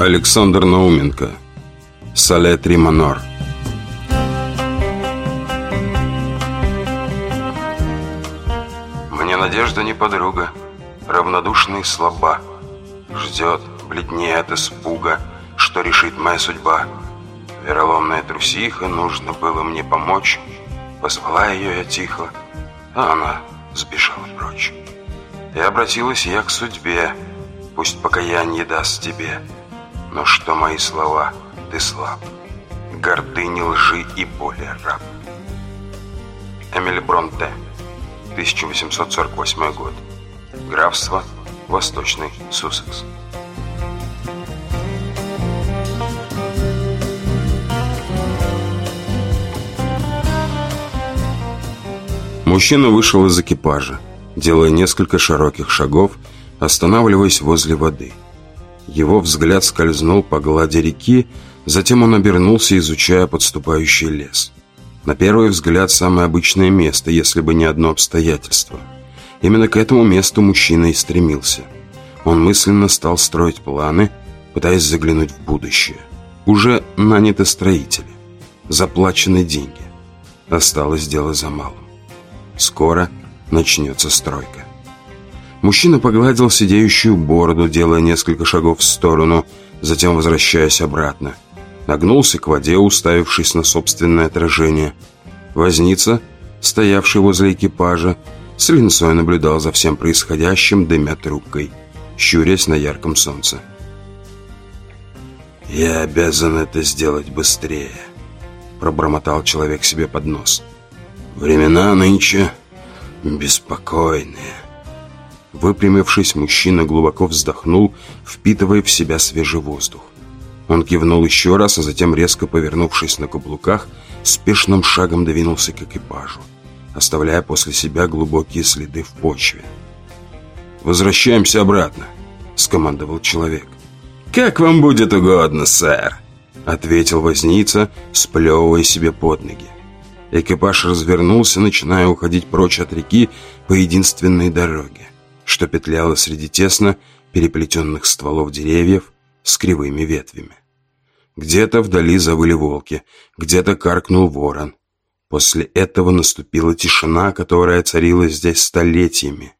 Александр Науменко. Сале Триманор Мне надежда не подруга Равнодушна слаба. Ждет, бледнее от испуга Что решит моя судьба. Вероломная трусиха Нужно было мне помочь. Позвала ее я тихо А она сбежала прочь. И обратилась я к судьбе Пусть покаяние даст тебе но что мои слова, ты слаб. Гордыни, лжи и боли раб. Эмиль Бронте 1848 год. Графство Восточный Суссекс. Мужчина вышел из экипажа, делая несколько широких шагов, останавливаясь возле воды – его взгляд скользнул по глади реки, затем он обернулся, изучая подступающий лес. На первый взгляд, самое обычное место, если бы не одно обстоятельство. Именно к этому месту мужчина и стремился. Он мысленно стал строить планы, пытаясь заглянуть в будущее. Уже наняты строители, заплачены деньги. Осталось дело за малым. Скоро начнется стройка. Мужчина погладил сидеющую бороду, делая несколько шагов в сторону, затем возвращаясь обратно. Нагнулся к воде, уставившись на собственное отражение. Возница, стоявший возле экипажа, с линцой наблюдал за всем происходящим, дымя трубкой, щурясь на ярком солнце. «Я обязан это сделать быстрее», — пробормотал человек себе под нос. «Времена нынче беспокойные». Выпрямившись, мужчина глубоко вздохнул, впитывая в себя свежий воздух. Он кивнул еще раз, а затем, резко повернувшись на каблуках, спешным шагом двинулся к экипажу, оставляя после себя глубокие следы в почве. «Возвращаемся обратно», — скомандовал человек. «Как вам будет угодно, сэр», — ответил возница, сплевывая себе под ноги. Экипаж развернулся, начиная уходить прочь от реки по единственной дороге что петляло среди тесно переплетенных стволов деревьев с кривыми ветвями. Где-то вдали завыли волки, где-то каркнул ворон. После этого наступила тишина, которая царила здесь столетиями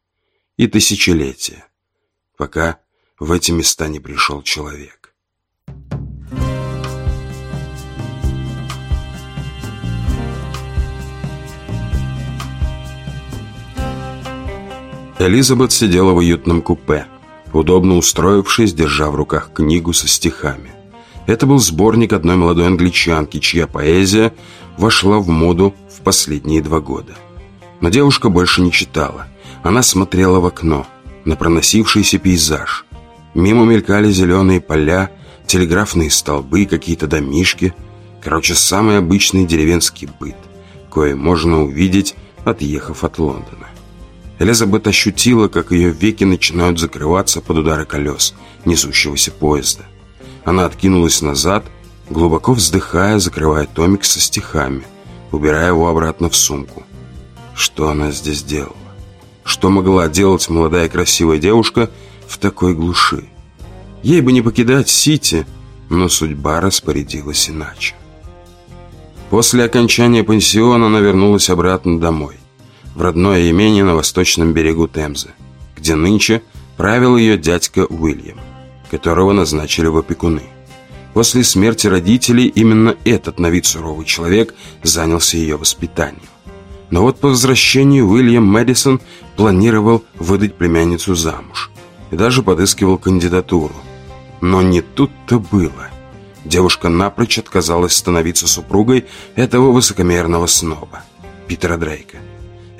и тысячелетия, пока в эти места не пришел человек. Элизабет сидела в уютном купе, удобно устроившись, держа в руках книгу со стихами. Это был сборник одной молодой англичанки, чья поэзия вошла в моду в последние два года. Но девушка больше не читала. Она смотрела в окно, на проносившийся пейзаж. Мимо мелькали зеленые поля, телеграфные столбы, какие-то домишки. Короче, самый обычный деревенский быт, кое можно увидеть, отъехав от Лондона. Элизабет ощутила, как ее веки начинают закрываться под удары колес несущегося поезда. Она откинулась назад, глубоко вздыхая, закрывая томик со стихами, убирая его обратно в сумку. Что она здесь делала? Что могла делать молодая красивая девушка в такой глуши? Ей бы не покидать Сити, но судьба распорядилась иначе. После окончания пансиона она вернулась обратно домой в родное имение на восточном берегу Темзы, где нынче правил ее дядька Уильям, которого назначили в опекуны. После смерти родителей именно этот на вид суровый человек занялся ее воспитанием. Но вот по возвращению Уильям Мэдисон планировал выдать племянницу замуж и даже подыскивал кандидатуру. Но не тут-то было. Девушка напрочь отказалась становиться супругой этого высокомерного сноба, Питера Дрейка.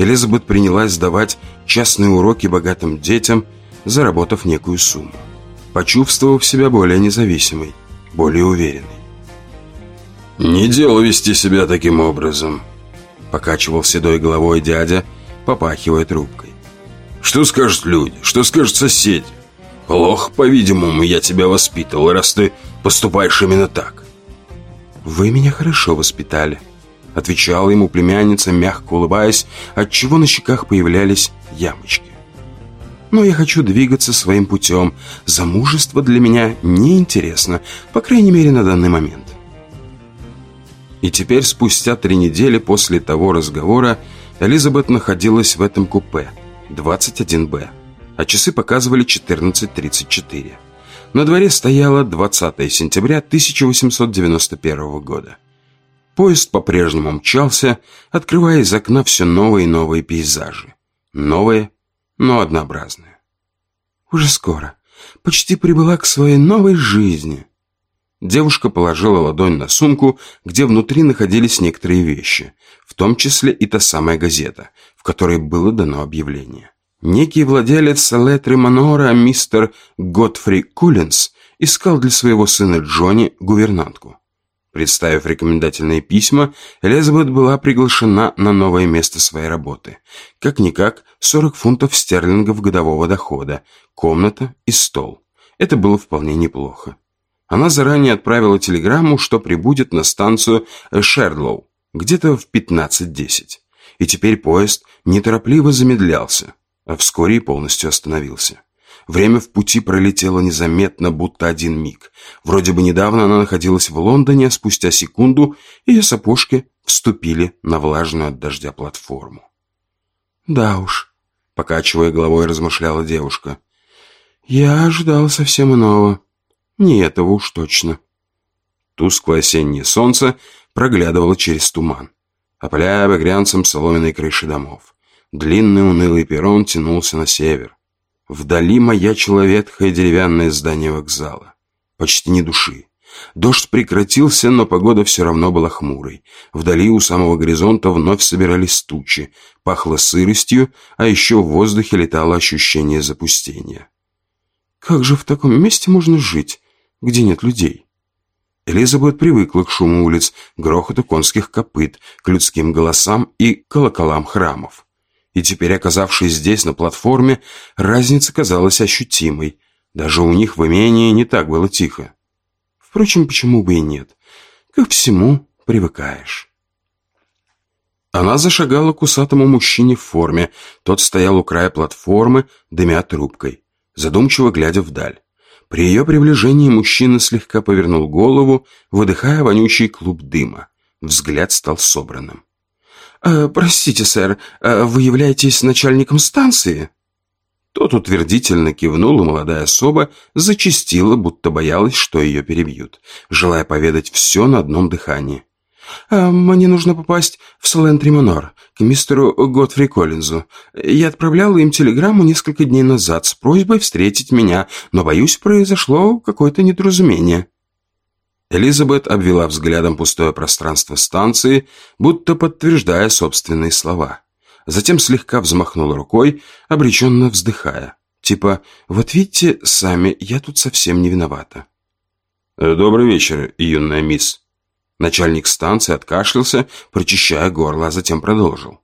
Элизабет принялась сдавать частные уроки богатым детям, заработав некую сумму, почувствовав себя более независимой, более уверенной. «Не дело вести себя таким образом», — покачивал седой головой дядя, попахивая трубкой. «Что скажут люди? Что скажут соседи? Плохо, по-видимому, я тебя воспитывал, раз ты поступаешь именно так». «Вы меня хорошо воспитали», — Отвечала ему племянница, мягко улыбаясь, отчего на щеках появлялись ямочки. Но я хочу двигаться своим путем. Замужество для меня не интересно, по крайней мере, на данный момент. И теперь, спустя три недели после того разговора, Элизабет находилась в этом купе, 21Б, а часы показывали 14.34. На дворе стояло 20 сентября 1891 года. Поезд по-прежнему мчался, открывая из окна все новые и новые пейзажи. Новые, но однообразные. Уже скоро. Почти прибыла к своей новой жизни. Девушка положила ладонь на сумку, где внутри находились некоторые вещи, в том числе и та самая газета, в которой было дано объявление. Некий владелец Летри Манора, мистер Готфри Кулинс, искал для своего сына Джонни гувернантку. Представив рекомендательные письма, Элизабет была приглашена на новое место своей работы. Как-никак 40 фунтов стерлингов годового дохода, комната и стол. Это было вполне неплохо. Она заранее отправила телеграмму, что прибудет на станцию Шердлоу, где-то в 15.10. И теперь поезд неторопливо замедлялся, а вскоре и полностью остановился. Время в пути пролетело незаметно, будто один миг. Вроде бы недавно она находилась в Лондоне, а спустя секунду ее сапожки вступили на влажную от дождя платформу. «Да уж», — покачивая головой, размышляла девушка, — «я ожидала совсем иного. Не этого уж точно». Тусклое осеннее солнце проглядывало через туман, опаляя багрянцем соломенной крыши домов. Длинный унылый перрон тянулся на север. Вдали маячило ветхое деревянное здание вокзала. Почти ни души. Дождь прекратился, но погода все равно была хмурой. Вдали у самого горизонта вновь собирались тучи. Пахло сыростью, а еще в воздухе летало ощущение запустения. «Как же в таком месте можно жить, где нет людей?» Элизабет привыкла к шуму улиц, грохоту конских копыт, к людским голосам и колоколам храмов и теперь, оказавшись здесь, на платформе, разница казалась ощутимой. Даже у них в имении не так было тихо. Впрочем, почему бы и нет? Ко всему привыкаешь. Она зашагала к усатому мужчине в форме. Тот стоял у края платформы, дымя трубкой, задумчиво глядя вдаль. При ее приближении мужчина слегка повернул голову, выдыхая вонючий клуб дыма. Взгляд стал собранным. «Э, «Простите, сэр, э, вы являетесь начальником станции?» Тот утвердительно кивнул, и молодая особа зачастила, будто боялась, что ее перебьют, желая поведать все на одном дыхании. «Э, «Мне нужно попасть в Солентри Монор, к мистеру Готфри Коллинзу. Я отправляла им телеграмму несколько дней назад с просьбой встретить меня, но, боюсь, произошло какое-то недоразумение». Элизабет обвела взглядом пустое пространство станции, будто подтверждая собственные слова. Затем слегка взмахнула рукой, обреченно вздыхая. Типа, вот видите, сами, я тут совсем не виновата. «Добрый вечер, юная мисс». Начальник станции откашлялся, прочищая горло, а затем продолжил.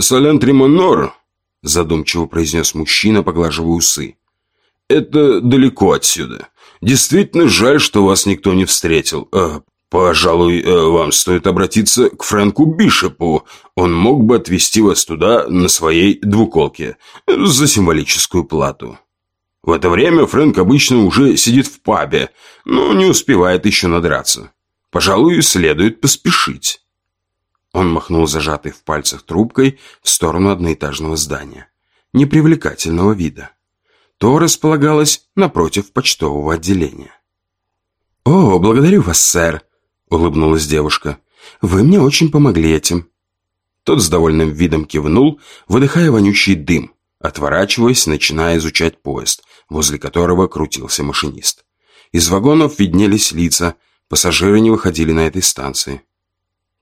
«Солен Тримонор», задумчиво произнес мужчина, поглаживая усы. «Это далеко отсюда. Действительно жаль, что вас никто не встретил. Э, пожалуй, э, вам стоит обратиться к Фрэнку Бишопу. Он мог бы отвезти вас туда на своей двуколке за символическую плату. В это время Фрэнк обычно уже сидит в пабе, но не успевает еще надраться. Пожалуй, следует поспешить. Он махнул зажатой в пальцах трубкой в сторону одноэтажного здания, непривлекательного вида то располагалась напротив почтового отделения. «О, благодарю вас, сэр», — улыбнулась девушка. «Вы мне очень помогли этим». Тот с довольным видом кивнул, выдыхая вонючий дым, отворачиваясь, начиная изучать поезд, возле которого крутился машинист. Из вагонов виднелись лица, пассажиры не выходили на этой станции.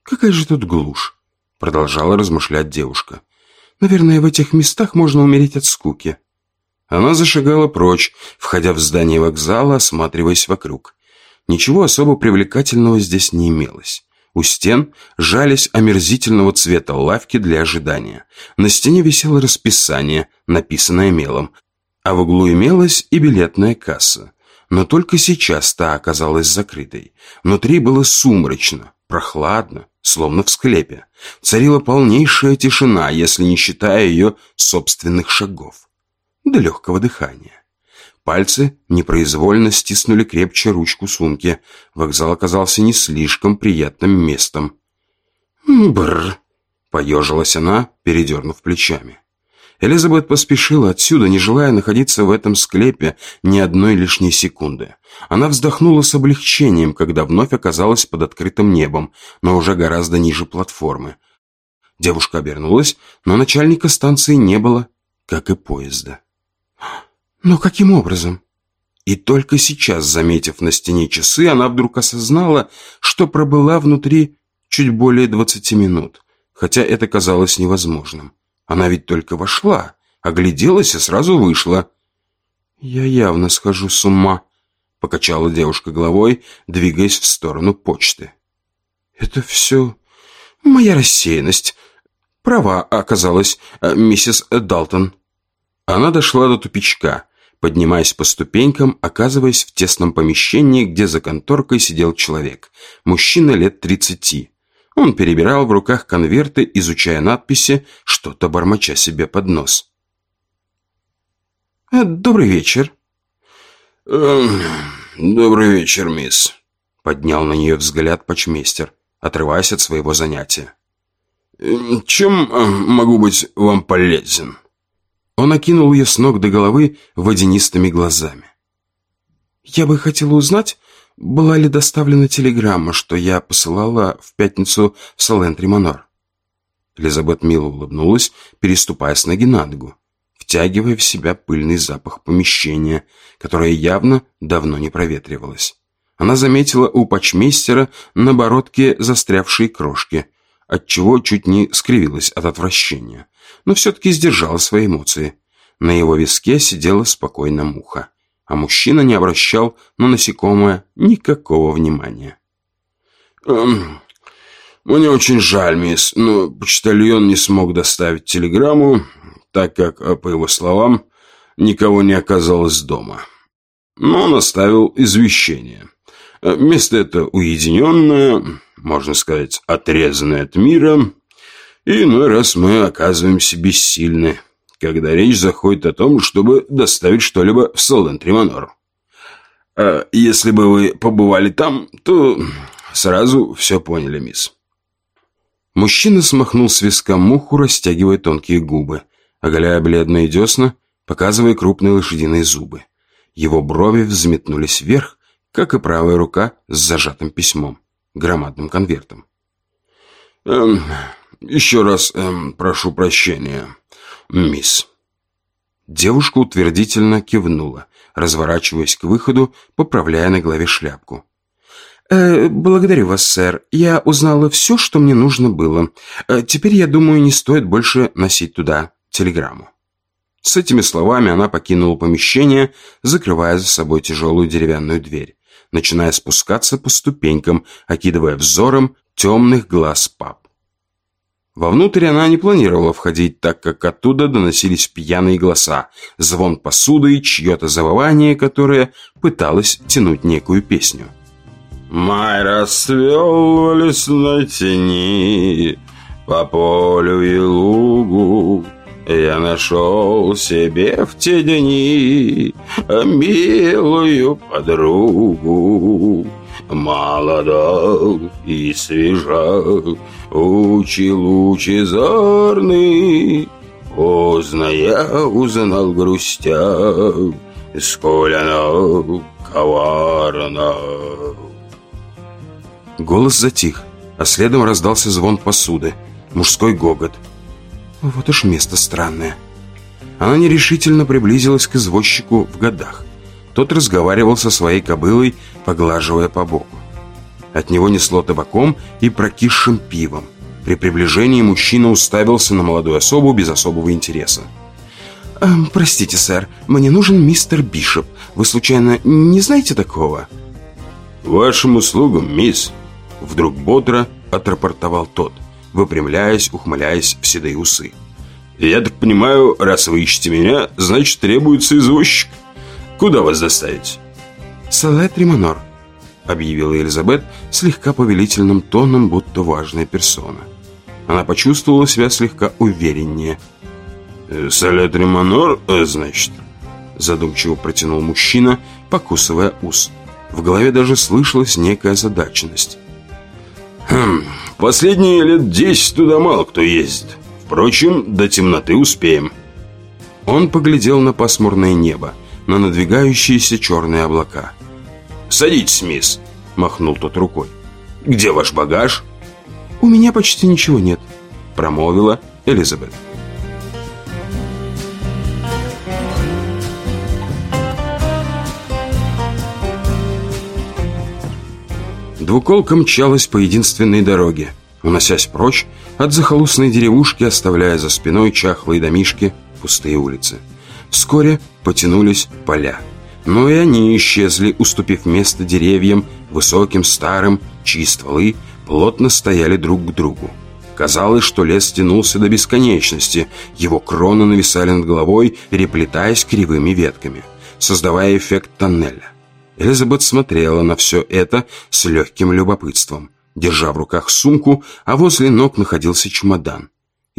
«Какая же тут глушь?» — продолжала размышлять девушка. «Наверное, в этих местах можно умереть от скуки». Она зашагала прочь, входя в здание вокзала, осматриваясь вокруг. Ничего особо привлекательного здесь не имелось. У стен жались омерзительного цвета лавки для ожидания. На стене висело расписание, написанное мелом, а в углу имелась и билетная касса. Но только сейчас та оказалась закрытой. Внутри было сумрачно, прохладно, словно в склепе. Царила полнейшая тишина, если не считая ее собственных шагов. До легкого дыхания. Пальцы непроизвольно стиснули крепче ручку сумки. Вокзал оказался не слишком приятным местом. «Бррр!» — поежилась она, передернув плечами. Элизабет поспешила отсюда, не желая находиться в этом склепе ни одной лишней секунды. Она вздохнула с облегчением, когда вновь оказалась под открытым небом, но уже гораздо ниже платформы. Девушка обернулась, но начальника станции не было, как и поезда. Но каким образом? И только сейчас, заметив на стене часы, она вдруг осознала, что пробыла внутри чуть более двадцати минут, хотя это казалось невозможным. Она ведь только вошла, огляделась и сразу вышла. «Я явно схожу с ума», — покачала девушка головой, двигаясь в сторону почты. «Это все моя рассеянность. Права оказалась э, миссис Далтон». Она дошла до тупичка, поднимаясь по ступенькам, оказываясь в тесном помещении, где за конторкой сидел человек, мужчина лет тридцати. Он перебирал в руках конверты, изучая надписи, что-то бормоча себе под нос. «Э, «Добрый вечер». «Эм, «Добрый вечер, мисс», — поднял на нее взгляд почмейстер, отрываясь от своего занятия. «Эм, «Чем э, могу быть вам полезен?» Он окинул ее с ног до головы водянистыми глазами. «Я бы хотела узнать, была ли доставлена телеграмма, что я посылала в пятницу в Салентри-Манор?» Элизабет мило улыбнулась, переступая с ноги на ногу, втягивая в себя пыльный запах помещения, которое явно давно не проветривалось. Она заметила у патчмейстера на бородке застрявшие крошки, отчего чуть не скривилась от отвращения но все-таки сдержала свои эмоции. На его виске сидела спокойно муха, а мужчина не обращал на насекомое никакого внимания. «Эм, «Мне очень жаль, мисс, но почтальон не смог доставить телеграмму, так как, э, по его словам, никого не оказалось дома. Но он оставил извещение. Э, место это уединенное, можно сказать, отрезанное от мира, и иной раз мы оказываемся бессильны, когда речь заходит о том, чтобы доставить что-либо в Солден-Тримонор. А если бы вы побывали там, то сразу все поняли, мисс. Мужчина смахнул с виска муху, растягивая тонкие губы, оголяя бледные десна, показывая крупные лошадиные зубы. Его брови взметнулись вверх, как и правая рука с зажатым письмом, громадным конвертом. Эм, еще раз эм, прошу прощения, мисс». Девушка утвердительно кивнула, разворачиваясь к выходу, поправляя на голове шляпку. «Э, «Благодарю вас, сэр. Я узнала все, что мне нужно было. Э, теперь, я думаю, не стоит больше носить туда телеграмму». С этими словами она покинула помещение, закрывая за собой тяжелую деревянную дверь, начиная спускаться по ступенькам, окидывая взором темных глаз пап. Вовнутрь она не планировала входить, так как оттуда доносились пьяные голоса, звон посуды и чье-то завывание, которое пыталось тянуть некую песню. «Май расцвел в лесной тени, по полю и лугу, я нашел себе в те дни милую подругу, молода и свежа, Учи лучезарный, Поздно я узнал грустя, Сколь она коварна. Голос затих, а следом раздался звон посуды, мужской гогот. Вот уж место странное. Она нерешительно приблизилась к извозчику в годах. Тот разговаривал со своей кобылой, поглаживая по боку. От него несло табаком и прокисшим пивом. При приближении мужчина уставился на молодую особу без особого интереса. «Эм, «Простите, сэр, мне нужен мистер Бишоп. Вы, случайно, не знаете такого?» «Вашим услугам, мисс!» Вдруг бодро отрапортовал тот, выпрямляясь, ухмыляясь в седые усы. «Я так понимаю, раз вы ищете меня, значит, требуется извозчик. Куда вас доставить?» «Салет Римонор», объявила Элизабет слегка повелительным тоном, будто важная персона. Она почувствовала себя слегка увереннее. Э, «Солетри Манор, э, значит?» Задумчиво протянул мужчина, покусывая ус. В голове даже слышалась некая задаченность. «Хм, последние лет десять туда мало кто ездит. Впрочем, до темноты успеем». Он поглядел на пасмурное небо, на надвигающиеся черные облака. «Садитесь, мисс», — махнул тот рукой. «Где ваш багаж?» «У меня почти ничего нет», — промолвила Элизабет. Двуколка мчалась по единственной дороге, уносясь прочь от захолустной деревушки, оставляя за спиной чахлые домишки, пустые улицы. Вскоре потянулись поля. Но и они исчезли, уступив место деревьям, высоким, старым, чьи стволы плотно стояли друг к другу. Казалось, что лес тянулся до бесконечности, его кроны нависали над головой, переплетаясь кривыми ветками, создавая эффект тоннеля. Элизабет смотрела на все это с легким любопытством, держа в руках сумку, а возле ног находился чемодан.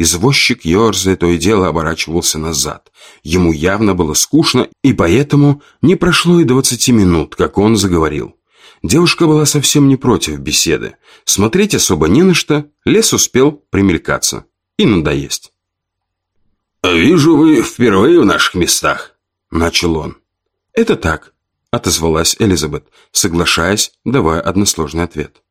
Извозчик, ерзая, то и дело оборачивался назад. Ему явно было скучно, и поэтому не прошло и двадцати минут, как он заговорил. Девушка была совсем не против беседы. Смотреть особо не на что, лес успел примелькаться и надоесть. «Вижу, вы впервые в наших местах», — начал он. «Это так», отозвалась Элизабет, соглашаясь, давая односложный ответ.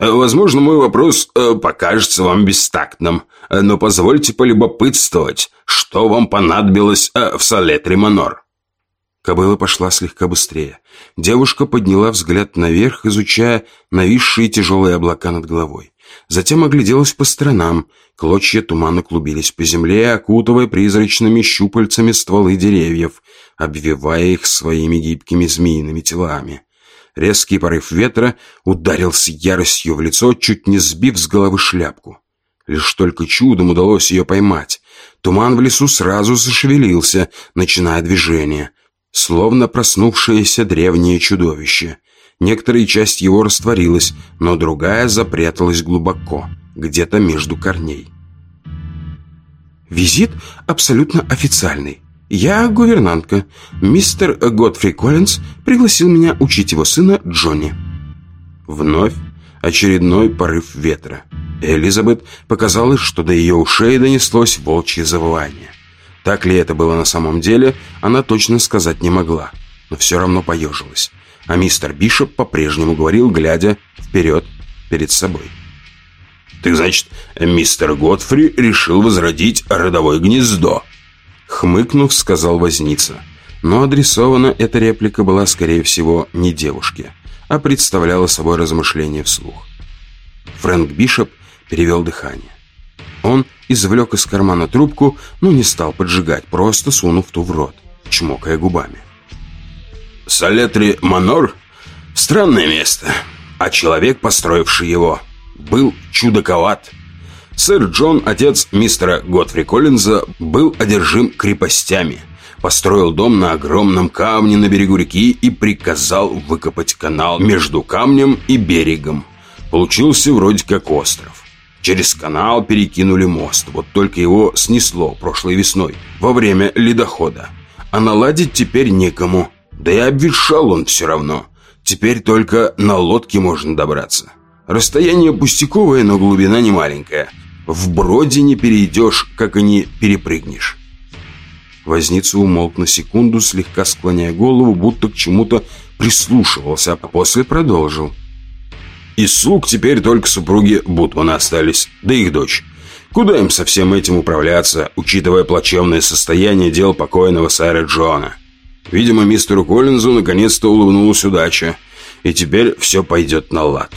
«Возможно, мой вопрос э, покажется вам бестактным, но позвольте полюбопытствовать, что вам понадобилось э, в Салетре Манор». Кобыла пошла слегка быстрее. Девушка подняла взгляд наверх, изучая нависшие тяжелые облака над головой. Затем огляделась по сторонам. Клочья тумана клубились по земле, окутывая призрачными щупальцами стволы деревьев, обвивая их своими гибкими змеиными телами. Резкий порыв ветра ударил с яростью в лицо, чуть не сбив с головы шляпку. Лишь только чудом удалось ее поймать. Туман в лесу сразу зашевелился, начиная движение, словно проснувшееся древнее чудовище — Некоторая часть его растворилась, но другая запряталась глубоко, где-то между корней. Визит абсолютно официальный. Я гувернантка. Мистер Годфри Коллинз пригласил меня учить его сына Джонни. Вновь очередной порыв ветра. Элизабет показалось, что до ее ушей донеслось волчье завывание. Так ли это было на самом деле, она точно сказать не могла, но все равно поежилась а мистер Бишоп по-прежнему говорил, глядя вперед перед собой. «Ты, значит, мистер Готфри решил возродить родовое гнездо?» Хмыкнув, сказал возница. Но адресована эта реплика была, скорее всего, не девушке, а представляла собой размышление вслух. Фрэнк Бишоп перевел дыхание. Он извлек из кармана трубку, но не стал поджигать, просто сунув ту в рот, чмокая губами. Салетри Манор – странное место, а человек, построивший его, был чудаковат. Сэр Джон, отец мистера Готфри Коллинза, был одержим крепостями, построил дом на огромном камне на берегу реки и приказал выкопать канал между камнем и берегом. Получился вроде как остров. Через канал перекинули мост, вот только его снесло прошлой весной, во время ледохода. А наладить теперь некому – да и обветшал он все равно. Теперь только на лодке можно добраться. Расстояние пустяковое, но глубина не маленькая. В броде не перейдешь, как и не перепрыгнешь. Возница умолк на секунду, слегка склоняя голову, будто к чему-то прислушивался, а после продолжил. Из слуг теперь только супруги Бутмана остались, да их дочь. Куда им со всем этим управляться, учитывая плачевное состояние дел покойного сэра Джона? Видимо, мистеру Коллинзу наконец-то улыбнулась удача, и теперь все пойдет на лад.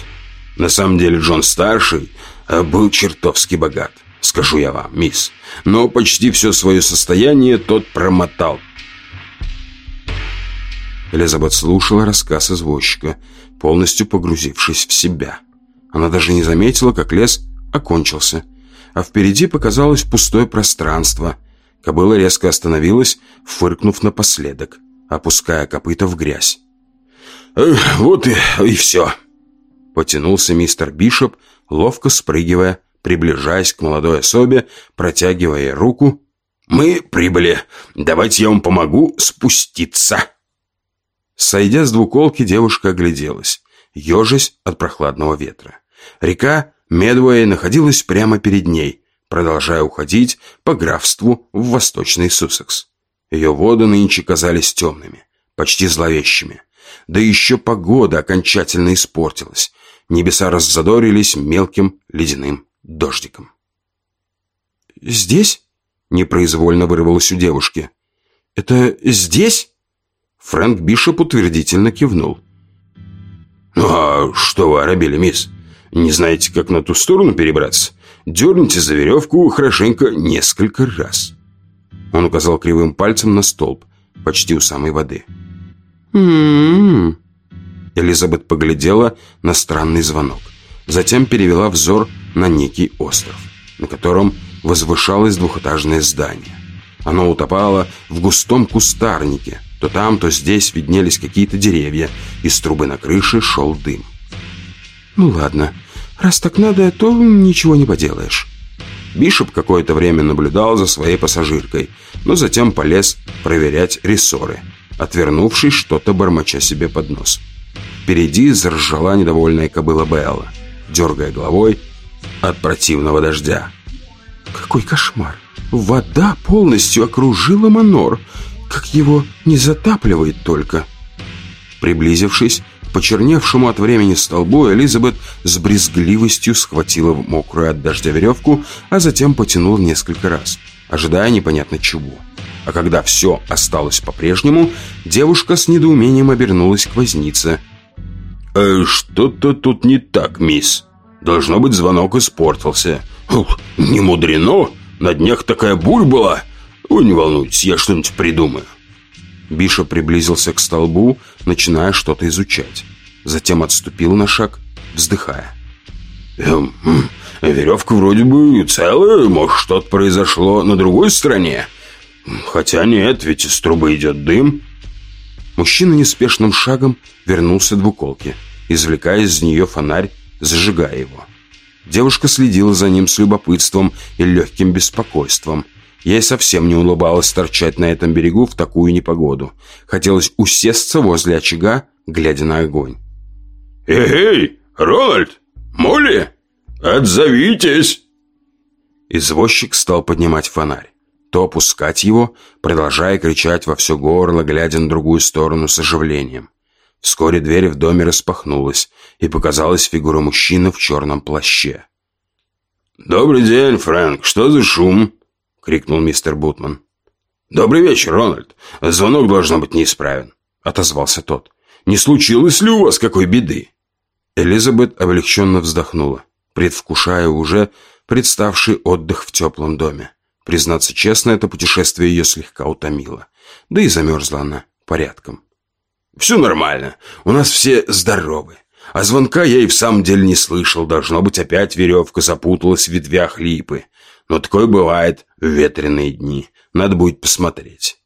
На самом деле Джон Старший э, был чертовски богат, скажу я вам, мисс. Но почти все свое состояние тот промотал. Элизабет слушала рассказ извозчика, полностью погрузившись в себя. Она даже не заметила, как лес окончился, а впереди показалось пустое пространство – Кобыла резко остановилась, фыркнув напоследок, опуская копыта в грязь. «Эх, вот и, и все!» Потянулся мистер Бишоп, ловко спрыгивая, приближаясь к молодой особе, протягивая руку. мы прибыли. Давайте я вам помогу спуститься». Сойдя с двуколки, девушка огляделась, ежась от прохладного ветра. Река Медвей находилась прямо перед ней, продолжая уходить по графству в восточный Суссекс. Ее воды нынче казались темными, почти зловещими. Да еще погода окончательно испортилась. Небеса раззадорились мелким ледяным дождиком. «Здесь?» — непроизвольно вырвалось у девушки. «Это здесь?» Фрэнк Бишоп утвердительно кивнул. «Ну а что вы оробели, мисс? Не знаете, как на ту сторону перебраться? Дерните за веревку хорошенько несколько раз». Он указал кривым пальцем на столб, почти у самой воды. «М-м-м». Элизабет поглядела на странный звонок. Затем перевела взор на некий остров, на котором возвышалось двухэтажное здание. Оно утопало в густом кустарнике. То там, то здесь виднелись какие-то деревья. Из трубы на крыше шел дым. «Ну ладно, раз так надо, то ничего не поделаешь». Бишоп какое-то время наблюдал за своей пассажиркой, но затем полез проверять рессоры, отвернувшись что-то бормоча себе под нос. Впереди заржала недовольная кобыла Белла, дергая головой от противного дождя. «Какой кошмар! Вода полностью окружила Манор, как его не затапливает только!» Приблизившись, почерневшему от времени столбу, Элизабет с брезгливостью схватила мокрую от дождя веревку, а затем потянула несколько раз, ожидая непонятно чего. А когда все осталось по-прежнему, девушка с недоумением обернулась к вознице. «Э, «Что-то тут не так, мисс. Должно быть, звонок испортился. Не мудрено. На днях такая бурь была. Вы не волнуйтесь, я что-нибудь придумаю». Биша приблизился к столбу, начиная что-то изучать. Затем отступил на шаг, вздыхая. «Эм, веревка вроде бы целая, может, что-то произошло на другой стороне. Хотя нет, ведь из трубы идет дым». Мужчина неспешным шагом вернулся к двуколке, извлекая из нее фонарь, зажигая его. Девушка следила за ним с любопытством и легким беспокойством – Ей совсем не улыбалось торчать на этом берегу в такую непогоду. Хотелось усесться возле очага, глядя на огонь. «Эй, Рональд! Молли! Отзовитесь!» Извозчик стал поднимать фонарь, то опускать его, продолжая кричать во все горло, глядя на другую сторону с оживлением. Вскоре дверь в доме распахнулась, и показалась фигура мужчины в черном плаще. «Добрый день, Фрэнк. Что за шум?» — крикнул мистер Бутман. «Добрый вечер, Рональд. Звонок должно быть неисправен», — отозвался тот. «Не случилось ли у вас какой беды?» Элизабет облегченно вздохнула, предвкушая уже представший отдых в теплом доме. Признаться честно, это путешествие ее слегка утомило. Да и замерзла она порядком. «Все нормально. У нас все здоровы. А звонка я и в самом деле не слышал. Должно быть, опять веревка запуталась в ветвях липы. Но такое бывает в ветреные дни. Надо будет посмотреть.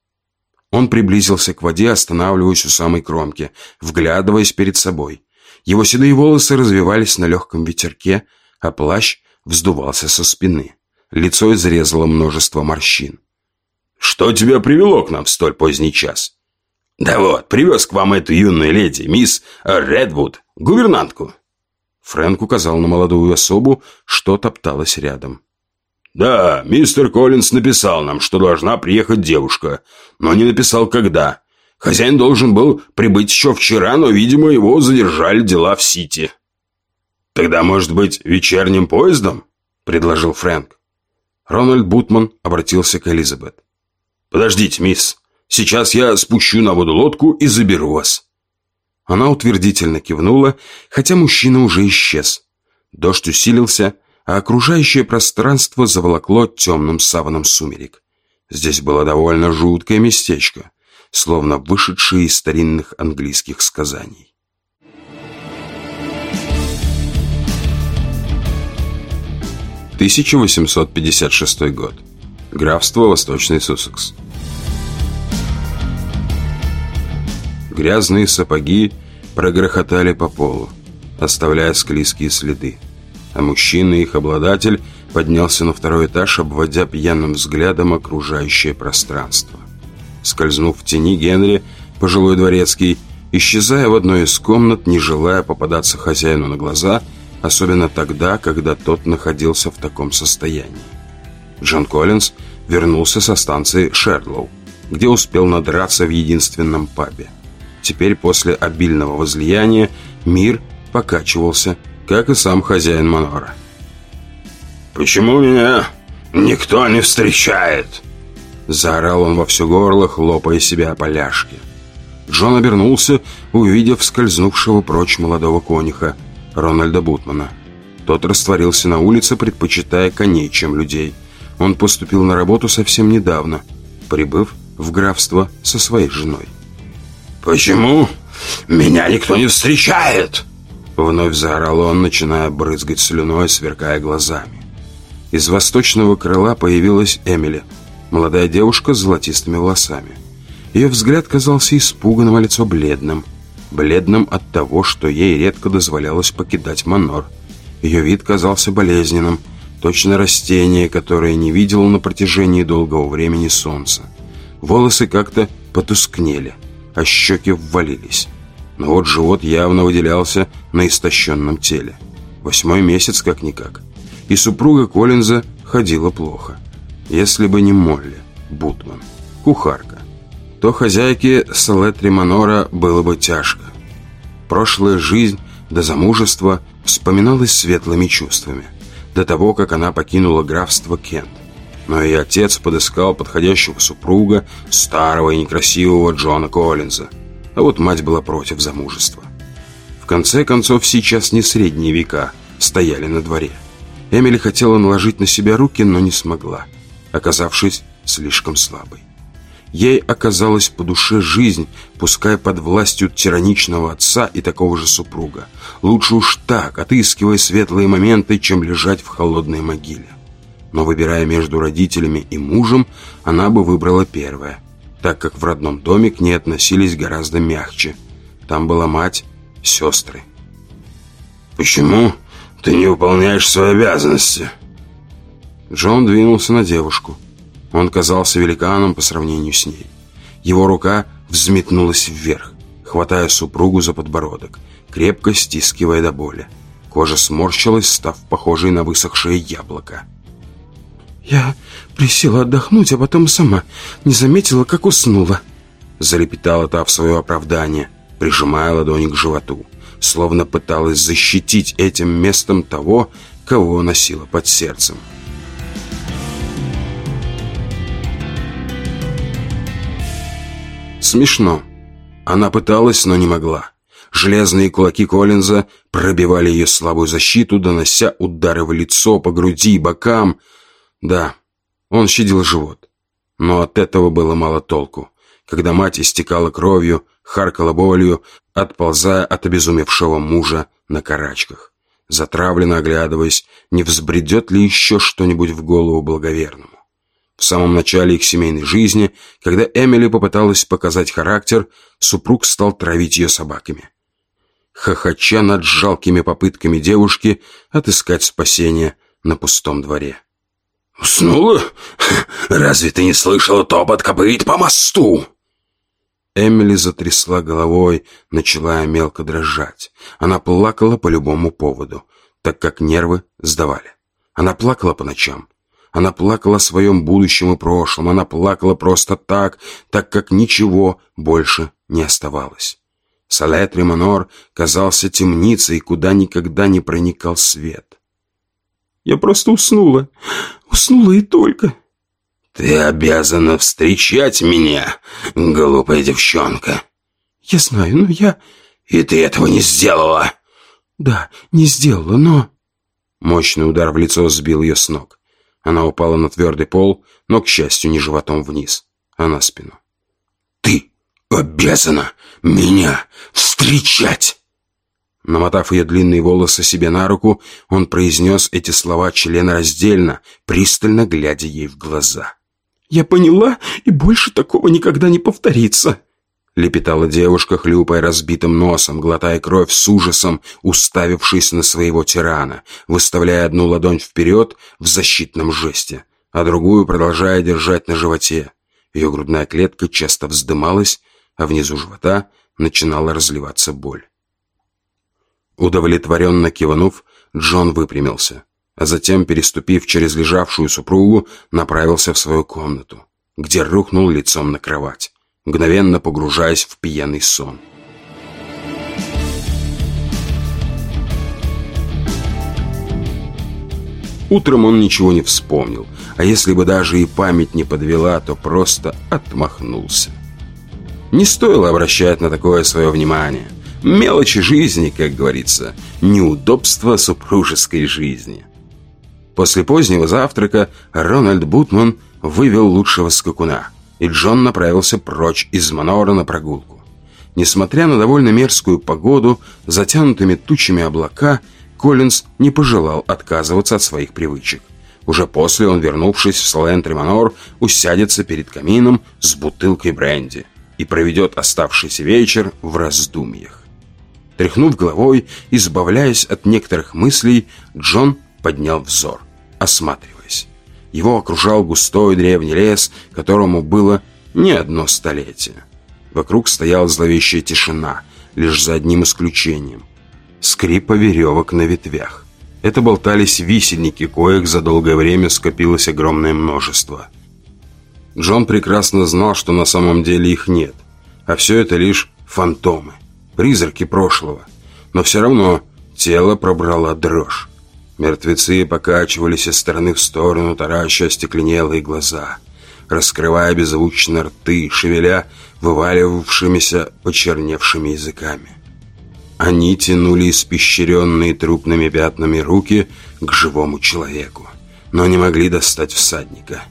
Он приблизился к воде, останавливаясь у самой кромки, вглядываясь перед собой. Его седые волосы развивались на легком ветерке, а плащ вздувался со спины. Лицо изрезало множество морщин. «Что тебя привело к нам в столь поздний час?» «Да вот, привез к вам эту юную леди, мисс Редвуд, гувернантку». Фрэнк указал на молодую особу, что топталась рядом. «Да, мистер Коллинз написал нам, что должна приехать девушка, но не написал, когда. Хозяин должен был прибыть еще вчера, но, видимо, его задержали дела в Сити». «Тогда, может быть, вечерним поездом?» – предложил Фрэнк. Рональд Бутман обратился к Элизабет. «Подождите, мисс. Сейчас я спущу на воду лодку и заберу вас». Она утвердительно кивнула, хотя мужчина уже исчез. Дождь усилился, а окружающее пространство заволокло темным саваном сумерек. Здесь было довольно жуткое местечко, словно вышедшее из старинных английских сказаний. «1856 год. Графство Восточный Суссекс». Грязные сапоги прогрохотали по полу, оставляя склизкие следы а мужчина, их обладатель, поднялся на второй этаж, обводя пьяным взглядом окружающее пространство. Скользнув в тени Генри, пожилой дворецкий, исчезая в одной из комнат, не желая попадаться хозяину на глаза, особенно тогда, когда тот находился в таком состоянии. Джон Коллинз вернулся со станции Шердлоу, где успел надраться в единственном пабе. Теперь после обильного возлияния мир покачивался, как и сам хозяин Манора. «Почему меня никто не встречает?» Заорал он во все горло, хлопая себя по ляжке. Джон обернулся, увидев скользнувшего прочь молодого конюха, Рональда Бутмана. Тот растворился на улице, предпочитая коней, чем людей. Он поступил на работу совсем недавно, прибыв в графство со своей женой. «Почему меня никто не встречает?» Вновь заорал он, начиная брызгать слюной, сверкая глазами. Из восточного крыла появилась Эмили, молодая девушка с золотистыми волосами. Ее взгляд казался испуганным, а лицо бледным. Бледным от того, что ей редко дозволялось покидать Манор. Ее вид казался болезненным, точно растение, которое не видело на протяжении долгого времени солнца. Волосы как-то потускнели, а щеки ввалились. Но вот живот явно выделялся на истощенном теле. Восьмой месяц как-никак. И супруга Коллинза ходила плохо. Если бы не Молли, Бутман, кухарка, то хозяйке Салетри Манора было бы тяжко. Прошлая жизнь до замужества вспоминалась светлыми чувствами, до того, как она покинула графство Кент но и отец подыскал подходящего супруга, старого и некрасивого Джона Коллинза. А вот мать была против замужества. В конце концов, сейчас не средние века стояли на дворе. Эмили хотела наложить на себя руки, но не смогла, оказавшись слишком слабой. Ей оказалась по душе жизнь, пускай под властью тираничного отца и такого же супруга. Лучше уж так, отыскивая светлые моменты, чем лежать в холодной могиле но выбирая между родителями и мужем, она бы выбрала первое, так как в родном доме к ней относились гораздо мягче. Там была мать, сестры. «Почему ты не выполняешь свои обязанности?» Джон двинулся на девушку. Он казался великаном по сравнению с ней. Его рука взметнулась вверх, хватая супругу за подбородок, крепко стискивая до боли. Кожа сморщилась, став похожей на высохшее яблоко. «Я присела отдохнуть, а потом сама не заметила, как уснула», залепетала та в свое оправдание, прижимая ладони к животу, словно пыталась защитить этим местом того, кого носила под сердцем. Смешно. Она пыталась, но не могла. Железные кулаки Коллинза пробивали ее слабую защиту, донося удары в лицо, по груди и бокам – да, он щадил живот. Но от этого было мало толку. Когда мать истекала кровью, харкала болью, отползая от обезумевшего мужа на карачках. Затравленно оглядываясь, не взбредет ли еще что-нибудь в голову благоверному. В самом начале их семейной жизни, когда Эмили попыталась показать характер, супруг стал травить ее собаками. Хохоча над жалкими попытками девушки отыскать спасение на пустом дворе. «Уснула? Разве ты не слышала топот копыт по мосту?» Эмили затрясла головой, начала мелко дрожать. Она плакала по любому поводу, так как нервы сдавали. Она плакала по ночам. Она плакала о своем будущем и прошлом. Она плакала просто так, так как ничего больше не оставалось. Салет Римонор казался темницей, куда никогда не проникал свет. «Я просто уснула. Уснула и только. Ты обязана встречать меня, глупая девчонка. Я знаю, но я... И ты этого не сделала. Да, не сделала, но... Мощный удар в лицо сбил ее с ног. Она упала на твердый пол, но, к счастью, не животом вниз, а на спину. «Ты обязана меня встречать!» Намотав ее длинные волосы себе на руку, он произнес эти слова членораздельно, пристально глядя ей в глаза. «Я поняла, и больше такого никогда не повторится», Лепетала девушка, хлюпая разбитым носом, глотая кровь с ужасом, уставившись на своего тирана, выставляя одну ладонь вперед в защитном жесте, а другую продолжая держать на животе. Ее грудная клетка часто вздымалась, а внизу живота начинала разливаться боль. Удовлетворенно кивнув, Джон выпрямился, а затем, переступив через лежавшую супругу, направился в свою комнату, где рухнул лицом на кровать мгновенно погружаясь в пьяный сон. Утром он ничего не вспомнил, а если бы даже и память не подвела, то просто отмахнулся. Не стоило обращать на такое свое внимание. Мелочи жизни, как говорится, неудобства супружеской жизни. После позднего завтрака Рональд Бутман вывел лучшего скакуна – и Джон направился прочь из Манора на прогулку. Несмотря на довольно мерзкую погоду, затянутыми тучами облака, Коллинз не пожелал отказываться от своих привычек. Уже после он, вернувшись в Салентри-Манор, усядется перед камином с бутылкой бренди и проведет оставшийся вечер в раздумьях. Тряхнув головой, избавляясь от некоторых мыслей, Джон поднял взор, осматривая. Его окружал густой древний лес, которому было не одно столетие. Вокруг стояла зловещая тишина, лишь за одним исключением. Скрипа веревок на ветвях. Это болтались висельники, коих за долгое время скопилось огромное множество. Джон прекрасно знал, что на самом деле их нет, а все это лишь фантомы, призраки прошлого. Но все равно тело пробрала дрожь. Мертвецы покачивались из стороны в сторону, тараща остекленелые глаза, раскрывая беззвучно рты, шевеля вываливавшимися почерневшими языками. Они тянули испещренные трупными пятнами руки к живому человеку, но не могли достать всадника.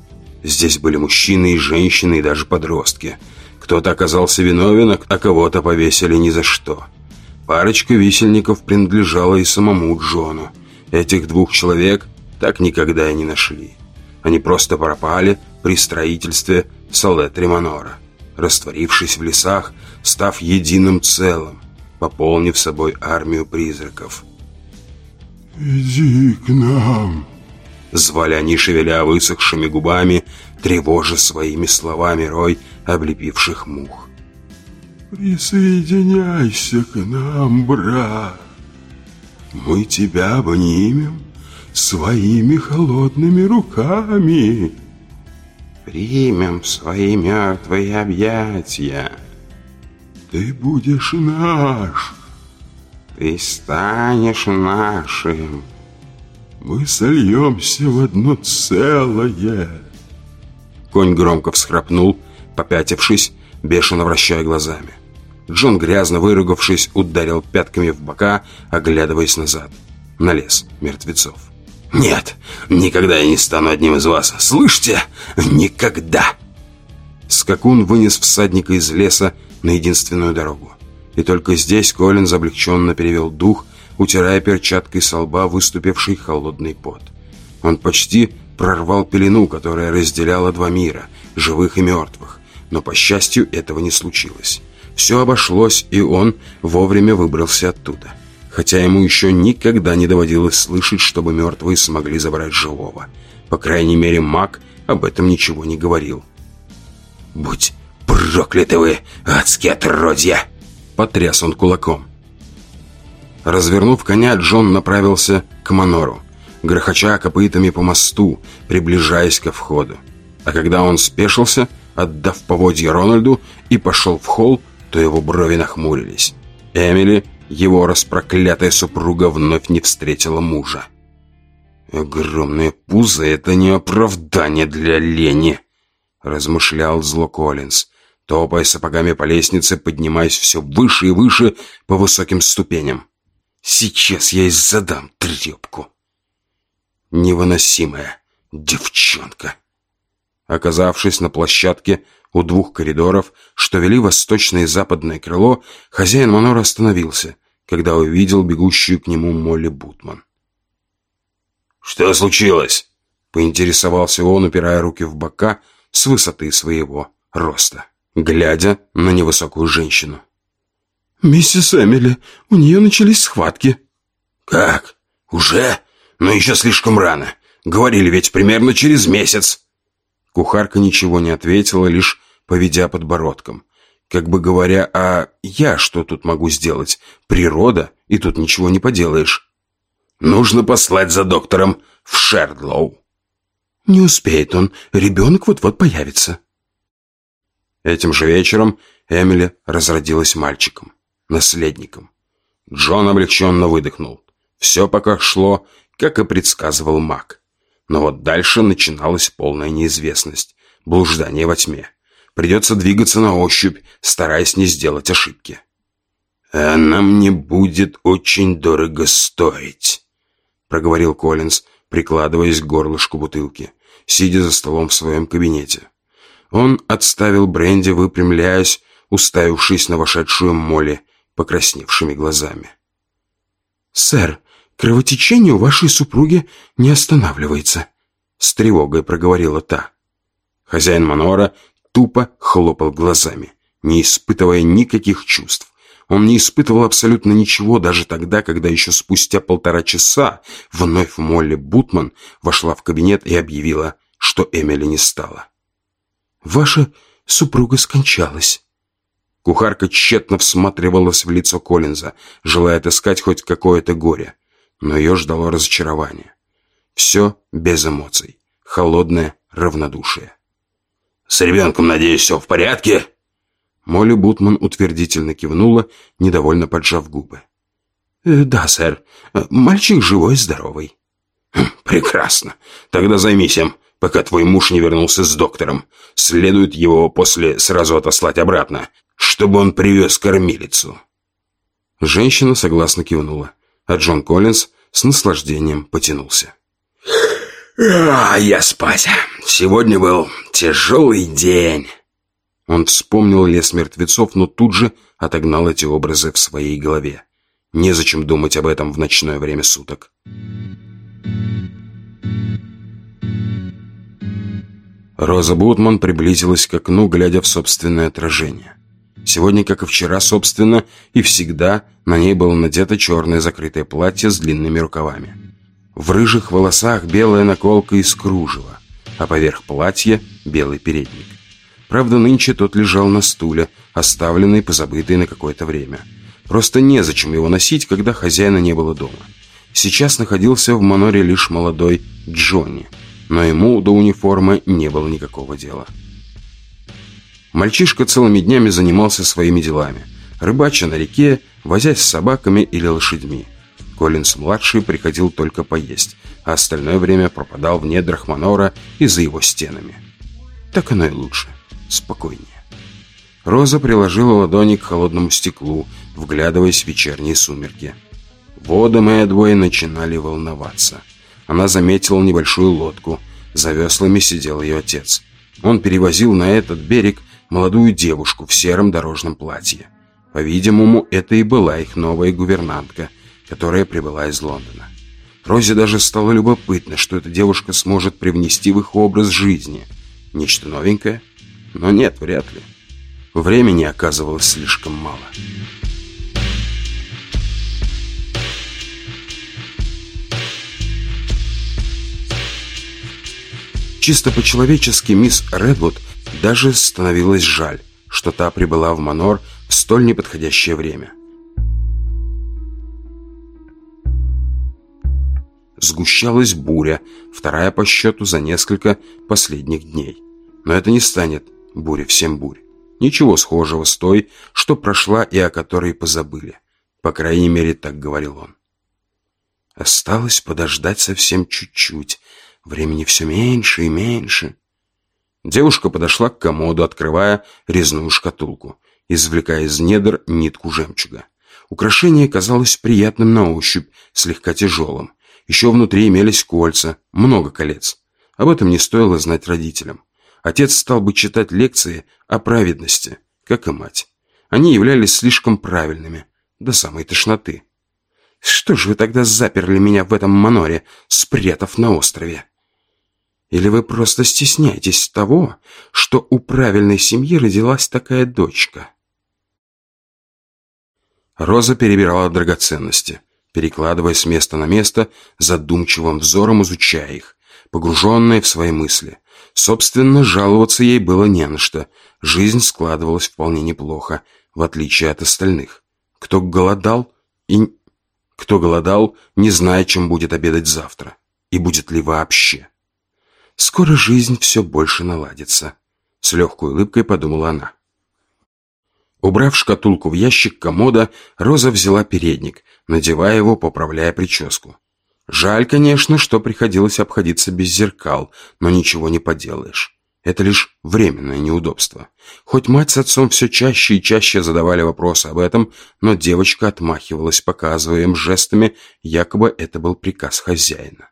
Здесь были мужчины и женщины, и даже подростки. Кто-то оказался виновен, а кого-то повесили ни за что. Парочка висельников принадлежала и самому Джону, Этих двух человек так никогда и не нашли. Они просто пропали при строительстве Салет-Ремонора, растворившись в лесах, став единым целым, пополнив собой армию призраков. «Иди к нам!» Звали они, шевеля высохшими губами, тревожа своими словами рой облепивших мух. «Присоединяйся к нам, брат!» мы тебя обнимем своими холодными руками. Примем свои мертвые объятия. Ты будешь наш. Ты станешь нашим. Мы сольемся в одно целое. Конь громко всхрапнул, попятившись, бешено вращая глазами. Джон, грязно выругавшись, ударил пятками в бока, оглядываясь назад. На лес мертвецов. «Нет, никогда я не стану одним из вас. Слышите? Никогда!» Скакун вынес всадника из леса на единственную дорогу. И только здесь Колин облегченно перевел дух, утирая перчаткой со лба выступивший холодный пот. Он почти прорвал пелену, которая разделяла два мира, живых и мертвых. Но, по счастью, этого не случилось. Все обошлось, и он вовремя выбрался оттуда. Хотя ему еще никогда не доводилось слышать, чтобы мертвые смогли забрать живого. По крайней мере, маг об этом ничего не говорил. «Будь прокляты вы, адские отродья!» Потряс он кулаком. Развернув коня, Джон направился к Манору, грохоча копытами по мосту, приближаясь ко входу. А когда он спешился, отдав поводье Рональду и пошел в холл, то его брови нахмурились. Эмили, его распроклятая супруга, вновь не встретила мужа. «Огромное пузо — это не оправдание для лени», — размышлял зло Коллинз, топая сапогами по лестнице, поднимаясь все выше и выше по высоким ступеням. «Сейчас я и задам трепку». Невыносимая девчонка. Оказавшись на площадке, у двух коридоров, что вели восточное и западное крыло, хозяин Манора остановился, когда увидел бегущую к нему Молли Бутман. «Что случилось?» — поинтересовался он, упирая руки в бока с высоты своего роста. глядя на невысокую женщину. «Миссис Эмили, у нее начались схватки». «Как? Уже? Но еще слишком рано. Говорили ведь примерно через месяц». Кухарка ничего не ответила, лишь поведя подбородком. Как бы говоря, а я что тут могу сделать? Природа, и тут ничего не поделаешь. Нужно послать за доктором в Шердлоу. Не успеет он, ребенок вот-вот появится. Этим же вечером Эмили разродилась мальчиком, наследником. Джон облегченно выдохнул. Все пока шло, как и предсказывал маг. Но вот дальше начиналась полная неизвестность, блуждание во тьме. Придется двигаться на ощупь, стараясь не сделать ошибки. «Она мне будет очень дорого стоить», — проговорил Коллинз, прикладываясь к горлышку бутылки, сидя за столом в своем кабинете. Он отставил бренди, выпрямляясь, уставившись на вошедшую Молли покрасневшими глазами. «Сэр, кровотечение у вашей супруги не останавливается», — с тревогой проговорила та. Хозяин Манора тупо хлопал глазами, не испытывая никаких чувств. Он не испытывал абсолютно ничего даже тогда, когда еще спустя полтора часа вновь Молли Бутман вошла в кабинет и объявила, что Эмили не стало. «Ваша супруга скончалась». Кухарка тщетно всматривалась в лицо Коллинза, желая отыскать хоть какое-то горе, но ее ждало разочарование. Все без эмоций, холодное равнодушие. «С ребенком, надеюсь, все в порядке?» Молли Бутман утвердительно кивнула, недовольно поджав губы. «Э, «Да, сэр. Мальчик живой и здоровый». Хм, «Прекрасно. Тогда займись им, пока твой муж не вернулся с доктором. Следует его после сразу отослать обратно, чтобы он привез кормилицу». Женщина согласно кивнула, а Джон Коллинз с наслаждением потянулся. «А, я спать. Сегодня был тяжелый день». Он вспомнил лес мертвецов, но тут же отогнал эти образы в своей голове. Незачем думать об этом в ночное время суток. Роза Бутман приблизилась к окну, глядя в собственное отражение. Сегодня, как и вчера, собственно, и всегда, на ней было надето черное закрытое платье с длинными рукавами. В рыжих волосах белая наколка из кружева, а поверх платья белый передник. Правда, нынче тот лежал на стуле, оставленный, позабытый на какое-то время. Просто незачем его носить, когда хозяина не было дома. Сейчас находился в Маноре лишь молодой Джонни, но ему до униформы не было никакого дела. Мальчишка целыми днями занимался своими делами. Рыбача на реке, возясь с собаками или лошадьми. Коллинс-младший приходил только поесть, а остальное время пропадал в недрах Манора и за его стенами. Так оно и лучше спокойнее. Роза приложила ладони к холодному стеклу, вглядываясь в вечерние сумерки. Воды Мэдвей начинали волноваться. Она заметила небольшую лодку. За веслами сидел ее отец. Он перевозил на этот берег молодую девушку в сером дорожном платье. По-видимому, это и была их новая гувернантка, которая прибыла из Лондона. Розе даже стало любопытно, что эта девушка сможет привнести в их образ жизни. Нечто новенькое – но нет, вряд ли. Времени оказывалось слишком мало. Чисто по-человечески мисс Редвуд даже становилось жаль, что та прибыла в Манор в столь неподходящее время. Сгущалась буря, вторая по счету за несколько последних дней. Но это не станет буря всем бурь. Ничего схожего с той, что прошла и о которой позабыли. По крайней мере, так говорил он. Осталось подождать совсем чуть-чуть. Времени все меньше и меньше. Девушка подошла к комоду, открывая резную шкатулку, извлекая из недр нитку жемчуга. Украшение казалось приятным на ощупь, слегка тяжелым. Еще внутри имелись кольца, много колец. Об этом не стоило знать родителям. Отец стал бы читать лекции о праведности, как и мать. Они являлись слишком правильными, до самой тошноты. Что же вы тогда заперли меня в этом маноре, спрятав на острове? Или вы просто стесняетесь того, что у правильной семьи родилась такая дочка?» Роза перебирала драгоценности, перекладывая с места на место, задумчивым взором изучая их, погруженная в свои мысли. Собственно, жаловаться ей было не на что. Жизнь складывалась вполне неплохо, в отличие от остальных. Кто голодал и... Кто голодал, не зная, чем будет обедать завтра. И будет ли вообще. Скоро жизнь все больше наладится. С легкой улыбкой подумала она. Убрав шкатулку в ящик комода, Роза взяла передник, надевая его, поправляя прическу. Жаль, конечно, что приходилось обходиться без зеркал, но ничего не поделаешь. Это лишь временное неудобство. Хоть мать с отцом все чаще и чаще задавали вопросы об этом, но девочка отмахивалась, показывая им жестами, якобы это был приказ хозяина.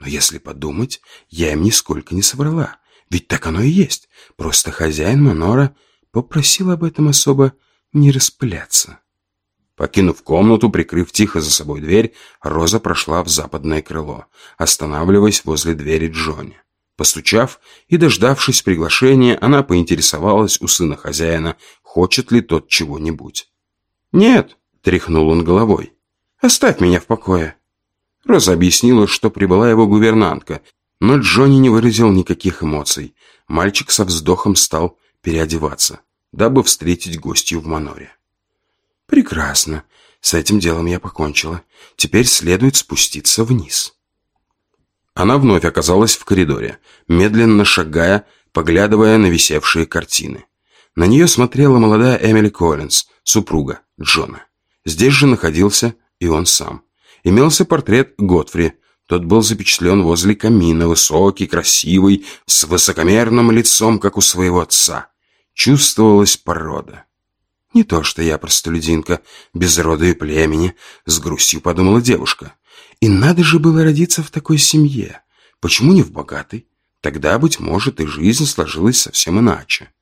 Но если подумать, я им нисколько не соврала. Ведь так оно и есть. Просто хозяин Манора попросил об этом особо не распыляться. Покинув комнату, прикрыв тихо за собой дверь, Роза прошла в западное крыло, останавливаясь возле двери Джонни. Постучав и дождавшись приглашения, она поинтересовалась у сына хозяина, хочет ли тот чего-нибудь. «Нет», — тряхнул он головой, — «оставь меня в покое». Роза объяснила, что прибыла его гувернантка, но Джонни не выразил никаких эмоций. Мальчик со вздохом стал переодеваться, дабы встретить гостью в Маноре. «Прекрасно. С этим делом я покончила. Теперь следует спуститься вниз». Она вновь оказалась в коридоре, медленно шагая, поглядывая на висевшие картины. На нее смотрела молодая Эмили Коллинз, супруга Джона. Здесь же находился и он сам. Имелся портрет Готфри. Тот был запечатлен возле камина, высокий, красивый, с высокомерным лицом, как у своего отца. Чувствовалась порода. Не то, что я простолюдинка, без рода и племени, с грустью подумала девушка. И надо же было родиться в такой семье. Почему не в богатой? Тогда, быть может, и жизнь сложилась совсем иначе.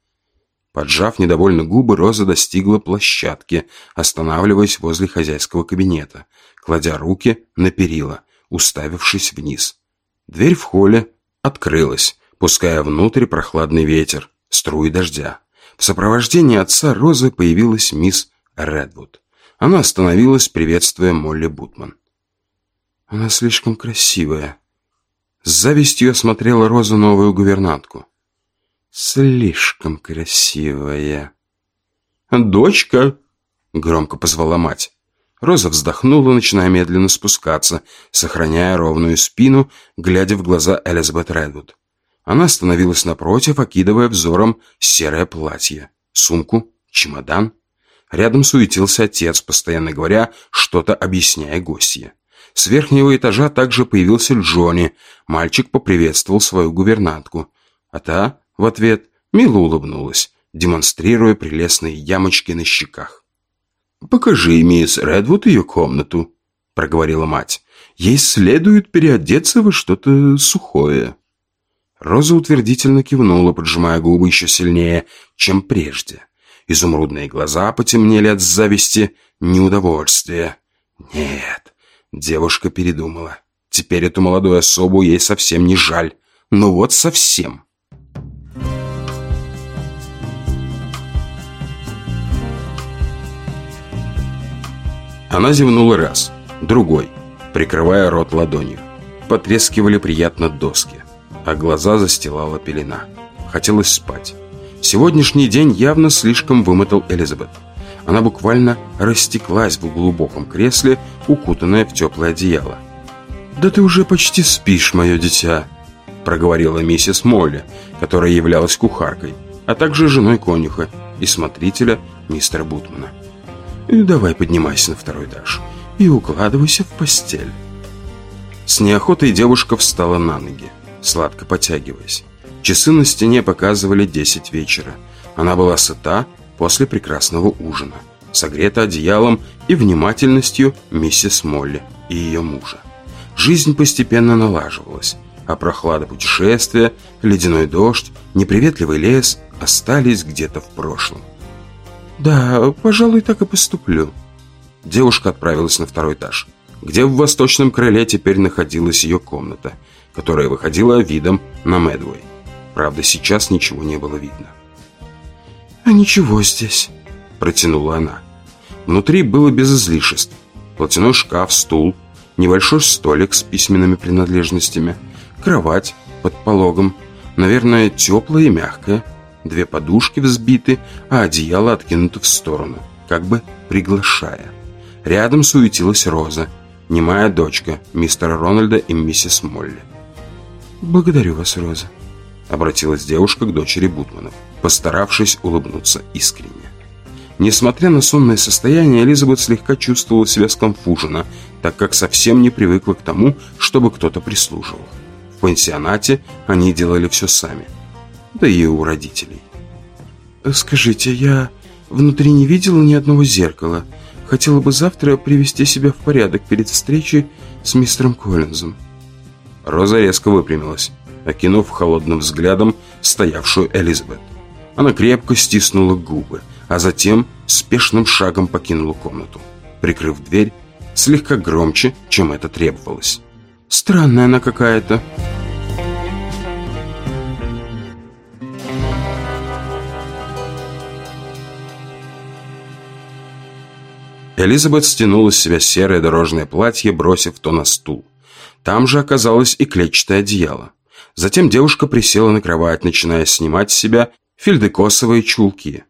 Поджав недовольно губы, Роза достигла площадки, останавливаясь возле хозяйского кабинета, кладя руки на перила, уставившись вниз. Дверь в холле открылась, пуская внутрь прохладный ветер, струи дождя. В сопровождении отца Розы появилась мисс Редвуд. Она остановилась, приветствуя Молли Бутман. «Она слишком красивая». С завистью осмотрела Роза новую гувернантку. «Слишком красивая». «Дочка!» — громко позвала мать. Роза вздохнула, начиная медленно спускаться, сохраняя ровную спину, глядя в глаза Элизабет Редвуд. Она остановилась напротив, окидывая взором серое платье, сумку, чемодан. Рядом суетился отец, постоянно говоря, что-то объясняя гостье. С верхнего этажа также появился Джонни. Мальчик поприветствовал свою гувернантку. А та, в ответ, мило улыбнулась, демонстрируя прелестные ямочки на щеках. «Покажи мисс Редвуд ее комнату», — проговорила мать. «Ей следует переодеться во что-то сухое». Роза утвердительно кивнула, поджимая губы еще сильнее, чем прежде. Изумрудные глаза потемнели от зависти, неудовольствия. Нет, девушка передумала. Теперь эту молодую особу ей совсем не жаль. Ну вот совсем. Она зевнула раз, другой, прикрывая рот ладонью. Потрескивали приятно доски а глаза застилала пелена. Хотелось спать. Сегодняшний день явно слишком вымотал Элизабет. Она буквально растеклась в глубоком кресле, укутанная в теплое одеяло. «Да ты уже почти спишь, мое дитя», — проговорила миссис Молли, которая являлась кухаркой, а также женой конюха и смотрителя мистера Бутмана. «Давай поднимайся на второй этаж и укладывайся в постель». С неохотой девушка встала на ноги сладко потягиваясь. Часы на стене показывали 10 вечера. Она была сыта после прекрасного ужина, согрета одеялом и внимательностью миссис Молли и ее мужа. Жизнь постепенно налаживалась, а прохлада путешествия, ледяной дождь, неприветливый лес остались где-то в прошлом. «Да, пожалуй, так и поступлю». Девушка отправилась на второй этаж, где в восточном крыле теперь находилась ее комната – которая выходила видом на Медвей. Правда, сейчас ничего не было видно. «А ничего здесь», — протянула она. Внутри было без излишеств. Платяной шкаф, стул, небольшой столик с письменными принадлежностями, кровать под пологом, наверное, теплая и мягкая, две подушки взбиты, а одеяло откинуто в сторону, как бы приглашая. Рядом суетилась Роза, немая дочка мистера Рональда и миссис Молли. «Благодарю вас, Роза», — обратилась девушка к дочери Бутманов, постаравшись улыбнуться искренне. Несмотря на сонное состояние, Элизабет слегка чувствовала себя скомфуженно, так как совсем не привыкла к тому, чтобы кто-то прислуживал. В пансионате они делали все сами, да и у родителей. «Скажите, я внутри не видела ни одного зеркала. Хотела бы завтра привести себя в порядок перед встречей с мистером Коллинзом». Роза резко выпрямилась, окинув холодным взглядом стоявшую Элизабет. Она крепко стиснула губы, а затем спешным шагом покинула комнату, прикрыв дверь слегка громче, чем это требовалось. «Странная она какая-то», Элизабет стянула с себя серое дорожное платье, бросив то на стул. Там же оказалось и клетчатое одеяло. Затем девушка присела на кровать, начиная снимать с себя фельдекосовые чулки,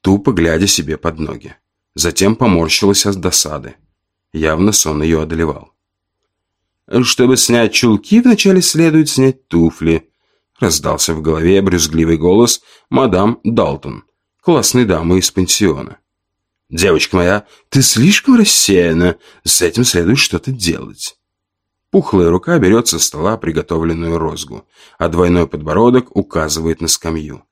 тупо глядя себе под ноги. Затем поморщилась от досады. Явно сон ее одолевал. «Чтобы снять чулки, вначале следует снять туфли», раздался в голове брюзгливый голос мадам Далтон, классной дамы из пансиона. «Девочка моя, ты слишком рассеяна. С этим следует что-то делать». Пухлая рука берет со стола приготовленную розгу, а двойной подбородок указывает на скамью.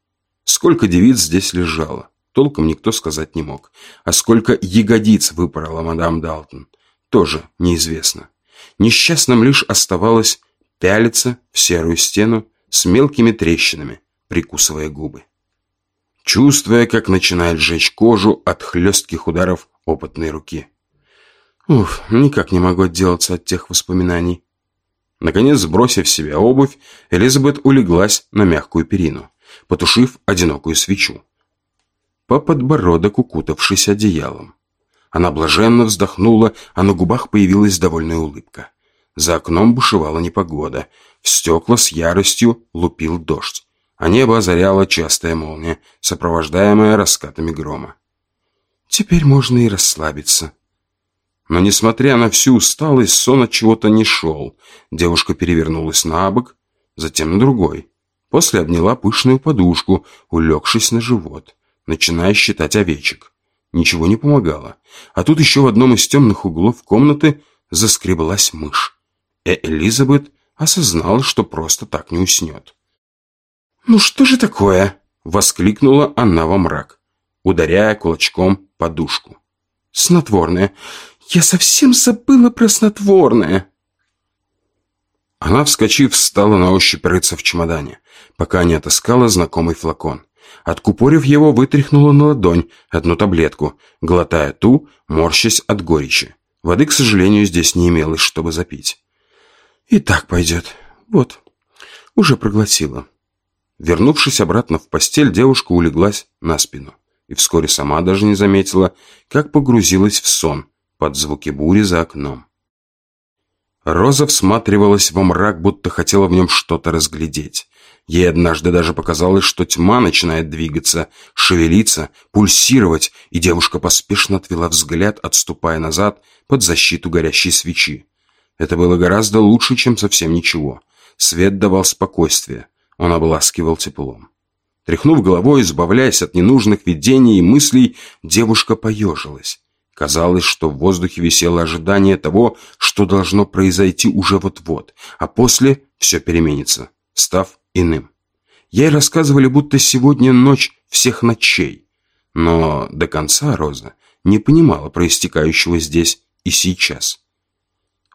Сколько девиц здесь лежало, толком никто сказать не мог. А сколько ягодиц выпорола мадам Далтон, тоже неизвестно. Несчастным лишь оставалось пялиться в серую стену с мелкими трещинами, прикусывая губы чувствуя, как начинает жечь кожу от хлестких ударов опытной руки. Уф, никак не могу отделаться от тех воспоминаний. Наконец, сбросив с себя обувь, Элизабет улеглась на мягкую перину, потушив одинокую свечу. По подбородок укутавшись одеялом. Она блаженно вздохнула, а на губах появилась довольная улыбка. За окном бушевала непогода. В стекла с яростью лупил дождь а небо озаряла частая молния, сопровождаемая раскатами грома. Теперь можно и расслабиться. Но, несмотря на всю усталость, сон от чего-то не шел. Девушка перевернулась на бок, затем на другой. После обняла пышную подушку, улегшись на живот, начиная считать овечек. Ничего не помогало. А тут еще в одном из темных углов комнаты заскреблась мышь. И Элизабет осознала, что просто так не уснет. «Ну что же такое?» — воскликнула она во мрак, ударяя кулачком подушку. «Снотворное! Я совсем забыла про снотворное!» Она, вскочив, стала на ощупь рыться в чемодане, пока не отыскала знакомый флакон. Откупорив его, вытряхнула на ладонь одну таблетку, глотая ту, морщась от горечи. Воды, к сожалению, здесь не имелось, чтобы запить. «И так пойдет. Вот, уже проглотила». Вернувшись обратно в постель, девушка улеглась на спину и вскоре сама даже не заметила, как погрузилась в сон под звуки бури за окном. Роза всматривалась во мрак, будто хотела в нем что-то разглядеть. Ей однажды даже показалось, что тьма начинает двигаться, шевелиться, пульсировать, и девушка поспешно отвела взгляд, отступая назад под защиту горящей свечи. Это было гораздо лучше, чем совсем ничего. Свет давал спокойствие, он обласкивал теплом. Тряхнув головой, избавляясь от ненужных видений и мыслей, девушка поежилась. Казалось, что в воздухе висело ожидание того, что должно произойти уже вот-вот, а после все переменится, став иным. Ей рассказывали, будто сегодня ночь всех ночей. Но до конца Роза не понимала проистекающего здесь и сейчас.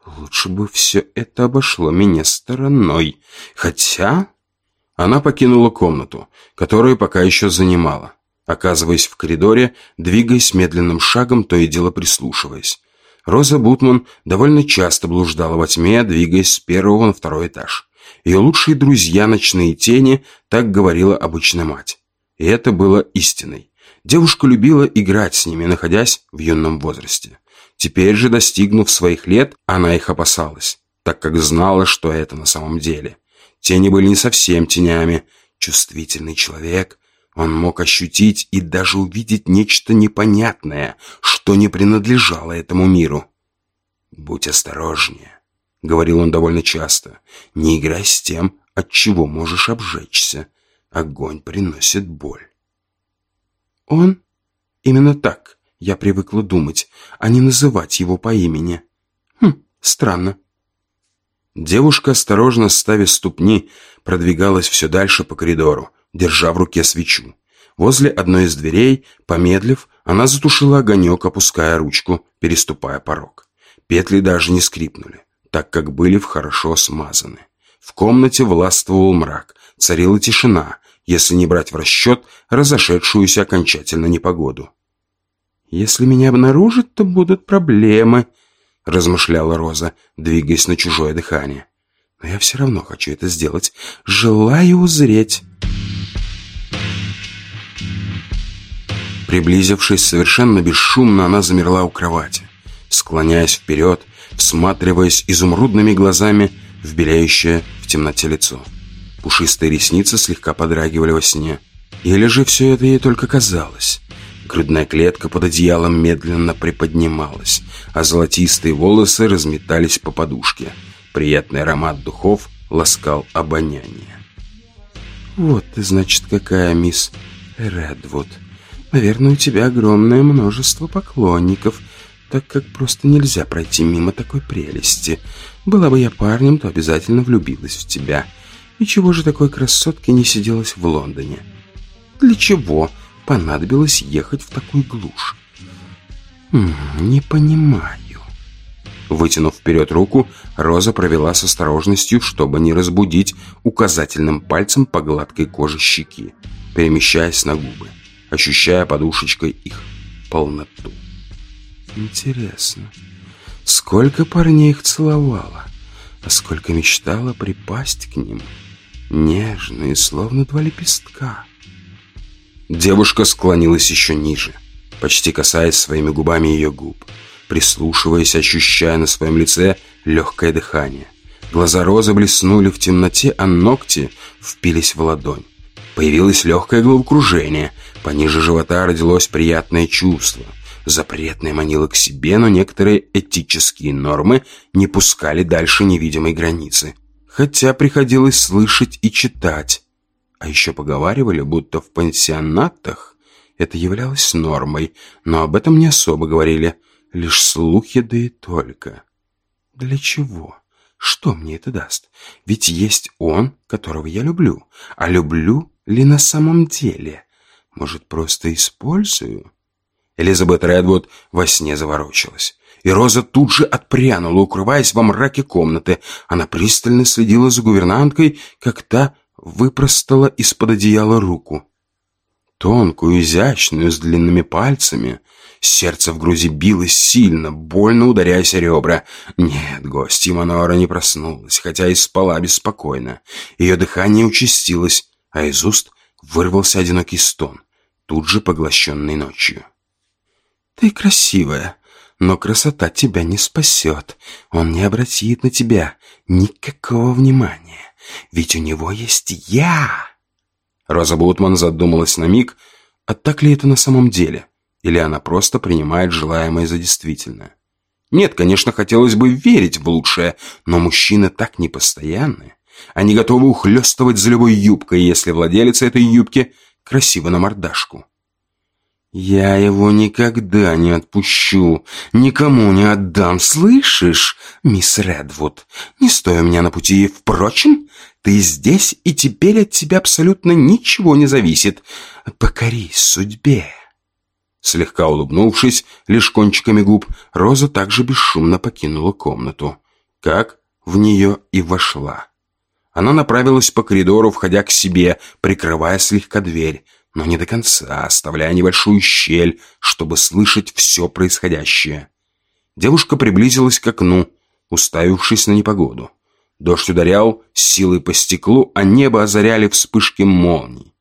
Лучше бы все это обошло меня стороной. Хотя... Она покинула комнату, которую пока еще занимала, оказываясь в коридоре, двигаясь медленным шагом, то и дело прислушиваясь. Роза Бутман довольно часто блуждала во тьме, двигаясь с первого на второй этаж. Ее лучшие друзья – ночные тени, так говорила обычно мать. И это было истиной. Девушка любила играть с ними, находясь в юном возрасте. Теперь же, достигнув своих лет, она их опасалась, так как знала, что это на самом деле. Тени были не совсем тенями. Чувствительный человек, он мог ощутить и даже увидеть нечто непонятное, что не принадлежало этому миру. «Будь осторожнее», — говорил он довольно часто. «Не играй с тем, от чего можешь обжечься. Огонь приносит боль». «Он? Именно так я привыкла думать, а не называть его по имени. Хм, странно». Девушка, осторожно ставя ступни, продвигалась все дальше по коридору, держа в руке свечу. Возле одной из дверей, помедлив, она затушила огонек, опуская ручку, переступая порог. Петли даже не скрипнули, так как были хорошо смазаны. В комнате властвовал мрак, царила тишина, если не брать в расчет разошедшуюся окончательно непогоду. «Если меня обнаружат, то будут проблемы», — размышляла Роза, двигаясь на чужое дыхание. «Но я все равно хочу это сделать. Желаю узреть». Приблизившись совершенно бесшумно, она замерла у кровати, склоняясь вперед, всматриваясь изумрудными глазами в белеющее в темноте лицо. Пушистые ресницы слегка подрагивали во сне. Или же все это ей только казалось? Грудная клетка под одеялом медленно приподнималась, а золотистые волосы разметались по подушке. Приятный аромат духов ласкал обоняние. «Вот ты, значит, какая мисс Редвуд. Наверное, у тебя огромное множество поклонников, так как просто нельзя пройти мимо такой прелести. Была бы я парнем, то обязательно влюбилась в тебя». И чего же такой красотке не сиделось в Лондоне? Для чего понадобилось ехать в такую глушь? Не понимаю. Вытянув вперед руку, Роза провела с осторожностью, чтобы не разбудить указательным пальцем по гладкой коже щеки, перемещаясь на губы, ощущая подушечкой их полноту. Интересно, сколько парней их целовала, а сколько мечтала припасть к ним — нежные, словно два лепестка. Девушка склонилась еще ниже, почти касаясь своими губами ее губ, прислушиваясь, ощущая на своем лице легкое дыхание. Глаза Розы блеснули в темноте, а ногти впились в ладонь. Появилось легкое головокружение, пониже живота родилось приятное чувство. Запретное манило к себе, но некоторые этические нормы не пускали дальше невидимой границы хотя приходилось слышать и читать. А еще поговаривали, будто в пансионатах это являлось нормой, но об этом не особо говорили, лишь слухи да и только. Для чего? Что мне это даст? Ведь есть он, которого я люблю. А люблю ли на самом деле? Может, просто использую? Элизабет Редвуд во сне заворочилась и Роза тут же отпрянула, укрываясь во мраке комнаты. Она пристально следила за гувернанткой, как та выпростала из-под одеяла руку. Тонкую, изящную, с длинными пальцами. Сердце в груди билось сильно, больно ударяясь о ребра. Нет, гостья Манора не проснулась, хотя и спала беспокойно. Ее дыхание участилось, а из уст вырвался одинокий стон, тут же поглощенный ночью. «Ты красивая», но красота тебя не спасет. Он не обратит на тебя никакого внимания. Ведь у него есть я. Роза Бутман задумалась на миг, а так ли это на самом деле? Или она просто принимает желаемое за действительное? Нет, конечно, хотелось бы верить в лучшее, но мужчины так непостоянны. Они готовы ухлёстывать за любой юбкой, если владелец этой юбки красиво на мордашку. «Я его никогда не отпущу, никому не отдам, слышишь, мисс Редвуд? Не стой у меня на пути. Впрочем, ты здесь, и теперь от тебя абсолютно ничего не зависит. Покорись судьбе». Слегка улыбнувшись, лишь кончиками губ, Роза также бесшумно покинула комнату. Как в нее и вошла. Она направилась по коридору, входя к себе, прикрывая слегка дверь но не до конца, оставляя небольшую щель, чтобы слышать все происходящее. Девушка приблизилась к окну, уставившись на непогоду. Дождь ударял силой по стеклу, а небо озаряли вспышки молний.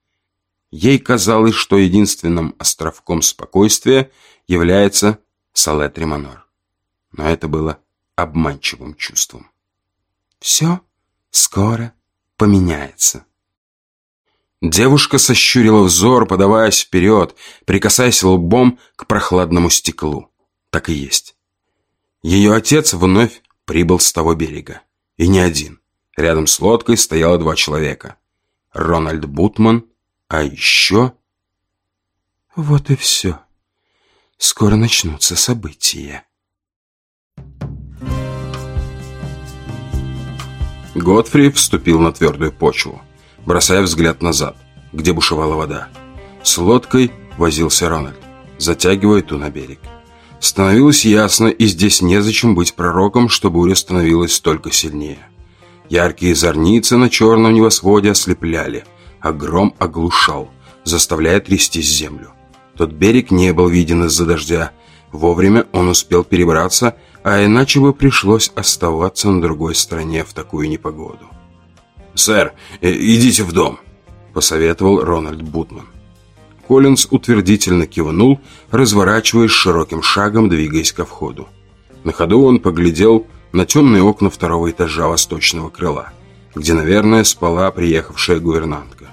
Ей казалось, что единственным островком спокойствия является Салет Риманор. Но это было обманчивым чувством. Все скоро поменяется. Девушка сощурила взор, подаваясь вперед, прикасаясь лбом к прохладному стеклу. Так и есть. Ее отец вновь прибыл с того берега. И не один. Рядом с лодкой стояло два человека. Рональд Бутман, а еще... Вот и все. Скоро начнутся события. Готфри вступил на твердую почву, бросая взгляд назад, где бушевала вода. С лодкой возился Рональд, затягивая ту на берег. Становилось ясно, и здесь незачем быть пророком, что буря становилась только сильнее. Яркие зорницы на черном небосводе ослепляли, а гром оглушал, заставляя трястись землю. Тот берег не был виден из-за дождя. Вовремя он успел перебраться, а иначе бы пришлось оставаться на другой стороне в такую непогоду. «Сэр, э, идите в дом», — посоветовал Рональд Бутман. Коллинз утвердительно кивнул, разворачиваясь широким шагом, двигаясь ко входу. На ходу он поглядел на темные окна второго этажа восточного крыла, где, наверное, спала приехавшая гувернантка.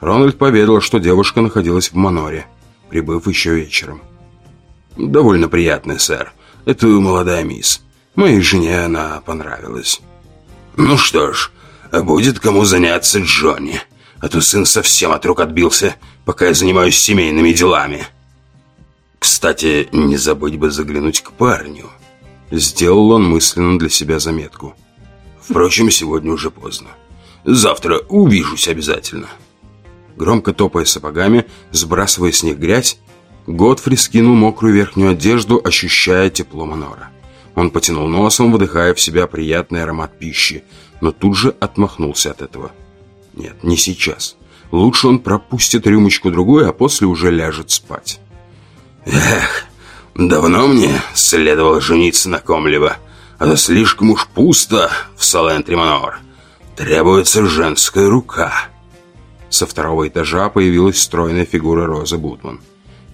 Рональд поведал, что девушка находилась в Маноре, прибыв еще вечером. «Довольно приятный, сэр. Это молодая мисс. Моей жене она понравилась». «Ну что ж, будет кому заняться Джонни, а то сын совсем от рук отбился пока я занимаюсь семейными делами. Кстати, не забыть бы заглянуть к парню. Сделал он мысленно для себя заметку. Впрочем, сегодня уже поздно. Завтра увижусь обязательно. Громко топая сапогами, сбрасывая с них грязь, Готфри скинул мокрую верхнюю одежду, ощущая тепло Манора. Он потянул носом, выдыхая в себя приятный аромат пищи, но тут же отмахнулся от этого. Нет, не сейчас. Лучше он пропустит рюмочку-другой, а после уже ляжет спать. Эх, давно мне следовало жениться на ком-либо, а то слишком уж пусто в Салент-Риманор. Требуется женская рука. Со второго этажа появилась стройная фигура Розы Бутман.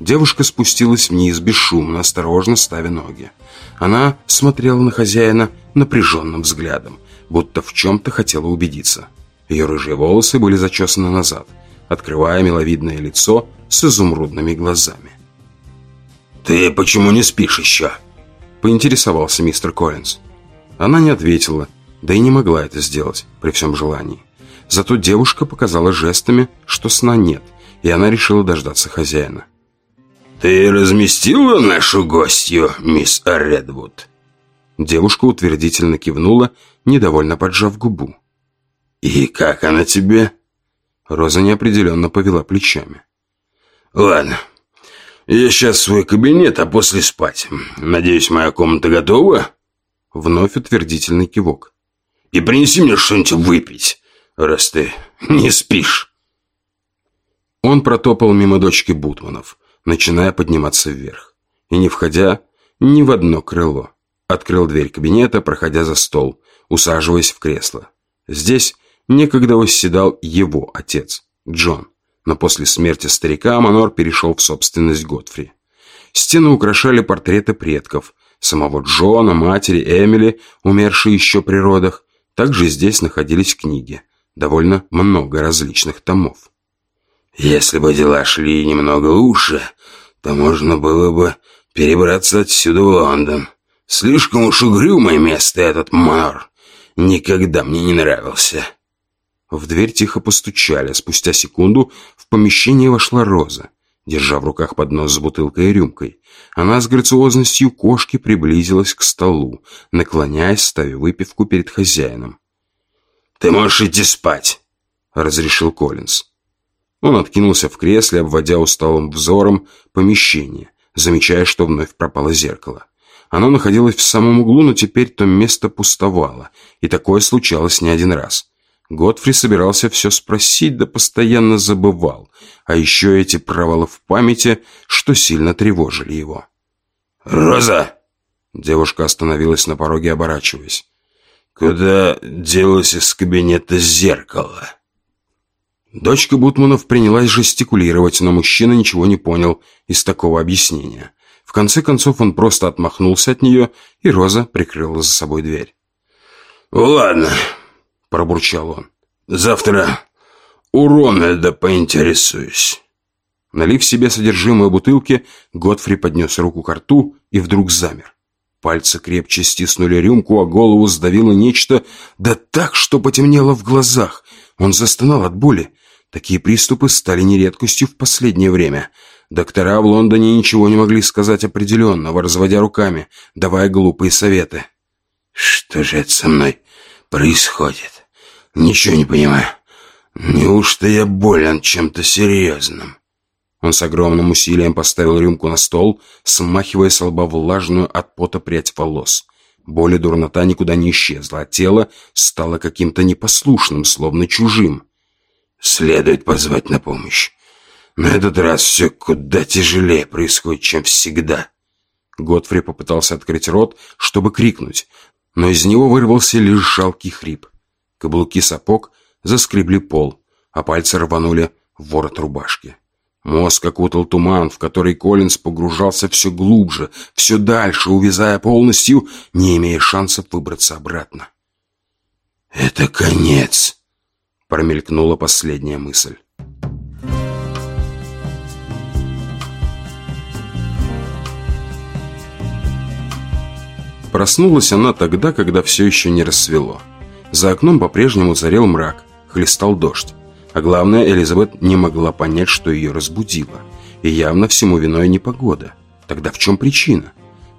Девушка спустилась вниз бесшумно, осторожно ставя ноги. Она смотрела на хозяина напряженным взглядом, будто в чем-то хотела убедиться. Ее рыжие волосы были зачесаны назад, открывая миловидное лицо с изумрудными глазами. «Ты почему не спишь еще?» Поинтересовался мистер Коллинз. Она не ответила, да и не могла это сделать при всем желании. Зато девушка показала жестами, что сна нет, и она решила дождаться хозяина. «Ты разместила нашу гостью, мисс Редвуд?» Девушка утвердительно кивнула, недовольно поджав губу. «И как она тебе?» Роза неопределенно повела плечами. «Ладно, я сейчас в свой кабинет, а после спать. Надеюсь, моя комната готова?» Вновь утвердительный кивок. «И принеси мне что-нибудь выпить, раз ты не спишь». Он протопал мимо дочки Бутманов, начиная подниматься вверх. И не входя ни в одно крыло. Открыл дверь кабинета, проходя за стол, усаживаясь в кресло. Здесь некогда восседал его отец, Джон. Но после смерти старика Манор перешел в собственность Готфри. Стены украшали портреты предков, самого Джона, матери, Эмили, умершей еще при родах. Также здесь находились книги, довольно много различных томов. «Если бы дела шли немного лучше, то можно было бы перебраться отсюда в Лондон. Слишком уж угрюмое место этот Манор. Никогда мне не нравился». В дверь тихо постучали. Спустя секунду в помещение вошла Роза, держа в руках поднос с бутылкой и рюмкой. Она с грациозностью кошки приблизилась к столу, наклоняясь, ставя выпивку перед хозяином. «Ты можешь идти спать», — разрешил Коллинз. Он откинулся в кресле, обводя усталым взором помещение, замечая, что вновь пропало зеркало. Оно находилось в самом углу, но теперь то место пустовало, и такое случалось не один раз. Готфри собирался все спросить, да постоянно забывал. А еще эти провалы в памяти, что сильно тревожили его. «Роза!» Девушка остановилась на пороге, оборачиваясь. Куда делось из кабинета зеркало?» Дочка Бутманов принялась жестикулировать, но мужчина ничего не понял из такого объяснения. В конце концов он просто отмахнулся от нее, и Роза прикрыла за собой дверь. «Ладно», — пробурчал он. «Завтра у Рональда поинтересуюсь». Налив себе содержимое бутылки, Готфри поднес руку к рту и вдруг замер. Пальцы крепче стиснули рюмку, а голову сдавило нечто, да так, что потемнело в глазах. Он застонал от боли. Такие приступы стали нередкостью в последнее время. Доктора в Лондоне ничего не могли сказать определенного, разводя руками, давая глупые советы. «Что же это со мной происходит? Ничего не понимаю. Неужто я болен чем-то серьезным?» Он с огромным усилием поставил рюмку на стол, смахивая с лба влажную от пота прядь волос. Боль и дурнота никуда не исчезла, а тело стало каким-то непослушным, словно чужим. Следует позвать на помощь. На этот раз все куда тяжелее происходит, чем всегда. Готфри попытался открыть рот, чтобы крикнуть, но из него вырвался лишь жалкий хрип. Каблуки сапог заскребли пол, а пальцы рванули в ворот рубашки. Мозг окутал туман, в который Коллинз погружался все глубже, все дальше, увязая полностью, не имея шансов выбраться обратно. «Это конец!» промелькнула последняя мысль. Проснулась она тогда, когда все еще не рассвело. За окном по-прежнему зарел мрак, хлестал дождь. А главное, Элизабет не могла понять, что ее разбудило. И явно всему виной непогода. Тогда в чем причина?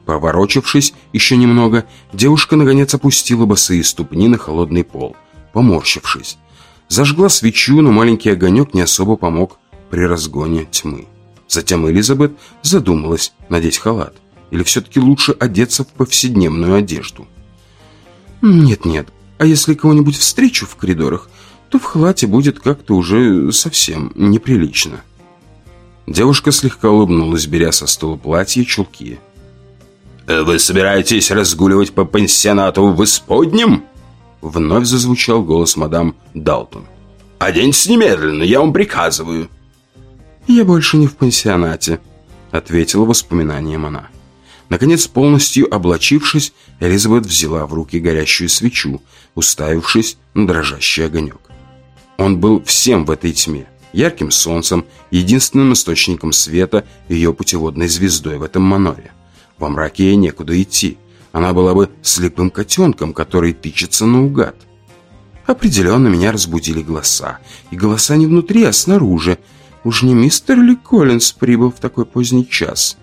Поворочившись еще немного, девушка наконец опустила босые ступни на холодный пол, поморщившись. Зажгла свечу, но маленький огонек не особо помог при разгоне тьмы. Затем Элизабет задумалась надеть халат. Или все-таки лучше одеться в повседневную одежду? Нет-нет, а если кого-нибудь встречу в коридорах, то в халате будет как-то уже совсем неприлично. Девушка слегка улыбнулась, беря со стула платье и чулки. «Вы собираетесь разгуливать по пансионату в исподнем?» Вновь зазвучал голос мадам Далтон. «Оденьтесь немедленно, я вам приказываю». «Я больше не в пансионате», — ответила воспоминанием она. Наконец, полностью облачившись, Элизабет взяла в руки горящую свечу, уставившись на дрожащий огонек. Он был всем в этой тьме. Ярким солнцем, единственным источником света, ее путеводной звездой в этом маноре. Во мраке ей некуда идти. Она была бы слепым котенком, который тычется наугад. Определенно меня разбудили голоса. И голоса не внутри, а снаружи. Уж не мистер Ли Коллинз прибыл в такой поздний час?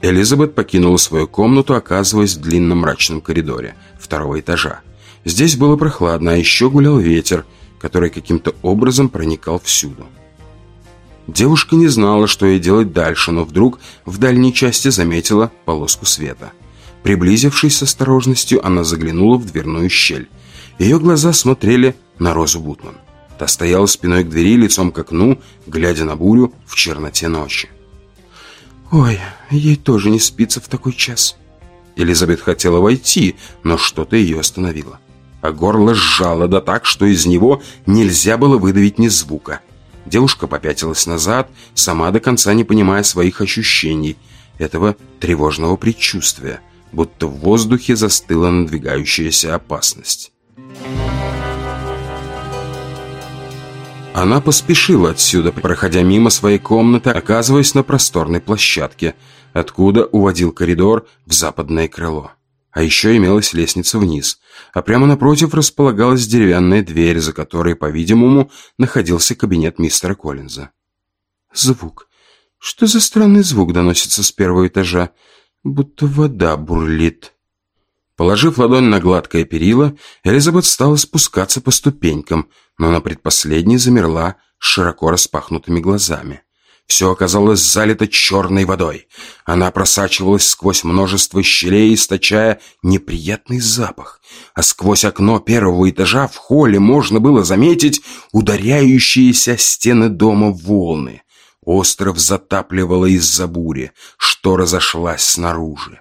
Элизабет покинула свою комнату, оказываясь в длинном мрачном коридоре второго этажа. Здесь было прохладно, а еще гулял ветер, который каким-то образом проникал всюду. Девушка не знала, что ей делать дальше, но вдруг в дальней части заметила полоску света – Приблизившись с осторожностью, она заглянула в дверную щель. Ее глаза смотрели на Розу Бутман. Та стояла спиной к двери, лицом к окну, глядя на бурю в черноте ночи. «Ой, ей тоже не спится в такой час». Элизабет хотела войти, но что-то ее остановило. А горло сжало да так, что из него нельзя было выдавить ни звука. Девушка попятилась назад, сама до конца не понимая своих ощущений, этого тревожного предчувствия будто в воздухе застыла надвигающаяся опасность. Она поспешила отсюда, проходя мимо своей комнаты, оказываясь на просторной площадке, откуда уводил коридор в западное крыло. А еще имелась лестница вниз, а прямо напротив располагалась деревянная дверь, за которой, по-видимому, находился кабинет мистера Коллинза. Звук. Что за странный звук доносится с первого этажа? будто вода бурлит. Положив ладонь на гладкое перила, Элизабет стала спускаться по ступенькам, но на предпоследней замерла широко распахнутыми глазами. Все оказалось залито черной водой. Она просачивалась сквозь множество щелей, источая неприятный запах. А сквозь окно первого этажа в холле можно было заметить ударяющиеся стены дома волны. Остров затапливало из-за бури, что разошлась снаружи.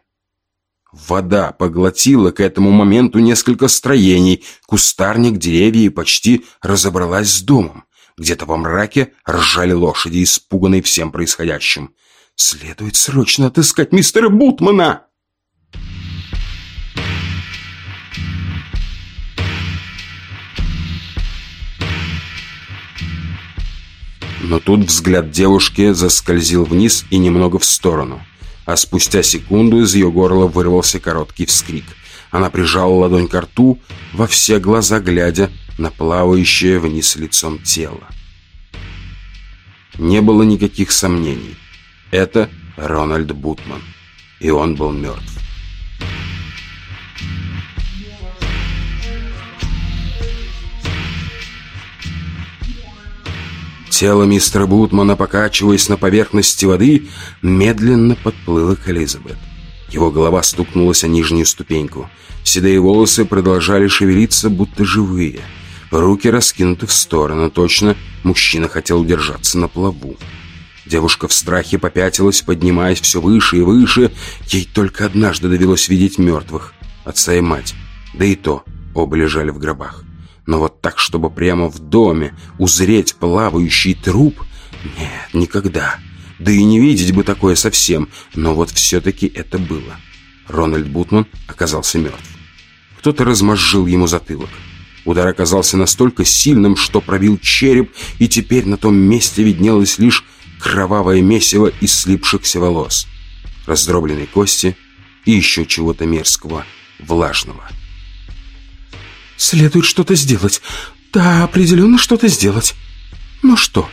Вода поглотила к этому моменту несколько строений, кустарник, деревья и почти разобралась с домом. Где-то во мраке ржали лошади, испуганные всем происходящим. «Следует срочно отыскать мистера Бутмана!» Но тут взгляд девушки заскользил вниз и немного в сторону. А спустя секунду из ее горла вырвался короткий вскрик. Она прижала ладонь к рту, во все глаза глядя на плавающее вниз лицом тело. Не было никаких сомнений. Это Рональд Бутман. И он был мертв. Тело мистера Бутмана, покачиваясь на поверхности воды, медленно подплыло к Элизабет. Его голова стукнулась о нижнюю ступеньку. Седые волосы продолжали шевелиться, будто живые. Руки раскинуты в сторону. Точно, мужчина хотел удержаться на плаву. Девушка в страхе попятилась, поднимаясь все выше и выше. Ей только однажды довелось видеть мертвых. Отца и мать. Да и то оба лежали в гробах. Но вот так, чтобы прямо в доме узреть плавающий труп? Нет, никогда. Да и не видеть бы такое совсем. Но вот все-таки это было. Рональд Бутман оказался мертв. Кто-то размозжил ему затылок. Удар оказался настолько сильным, что пробил череп, и теперь на том месте виднелось лишь кровавое месиво из слипшихся волос, раздробленной кости и еще чего-то мерзкого, влажного. Следует что-то сделать. Да, определенно что-то сделать. Ну что?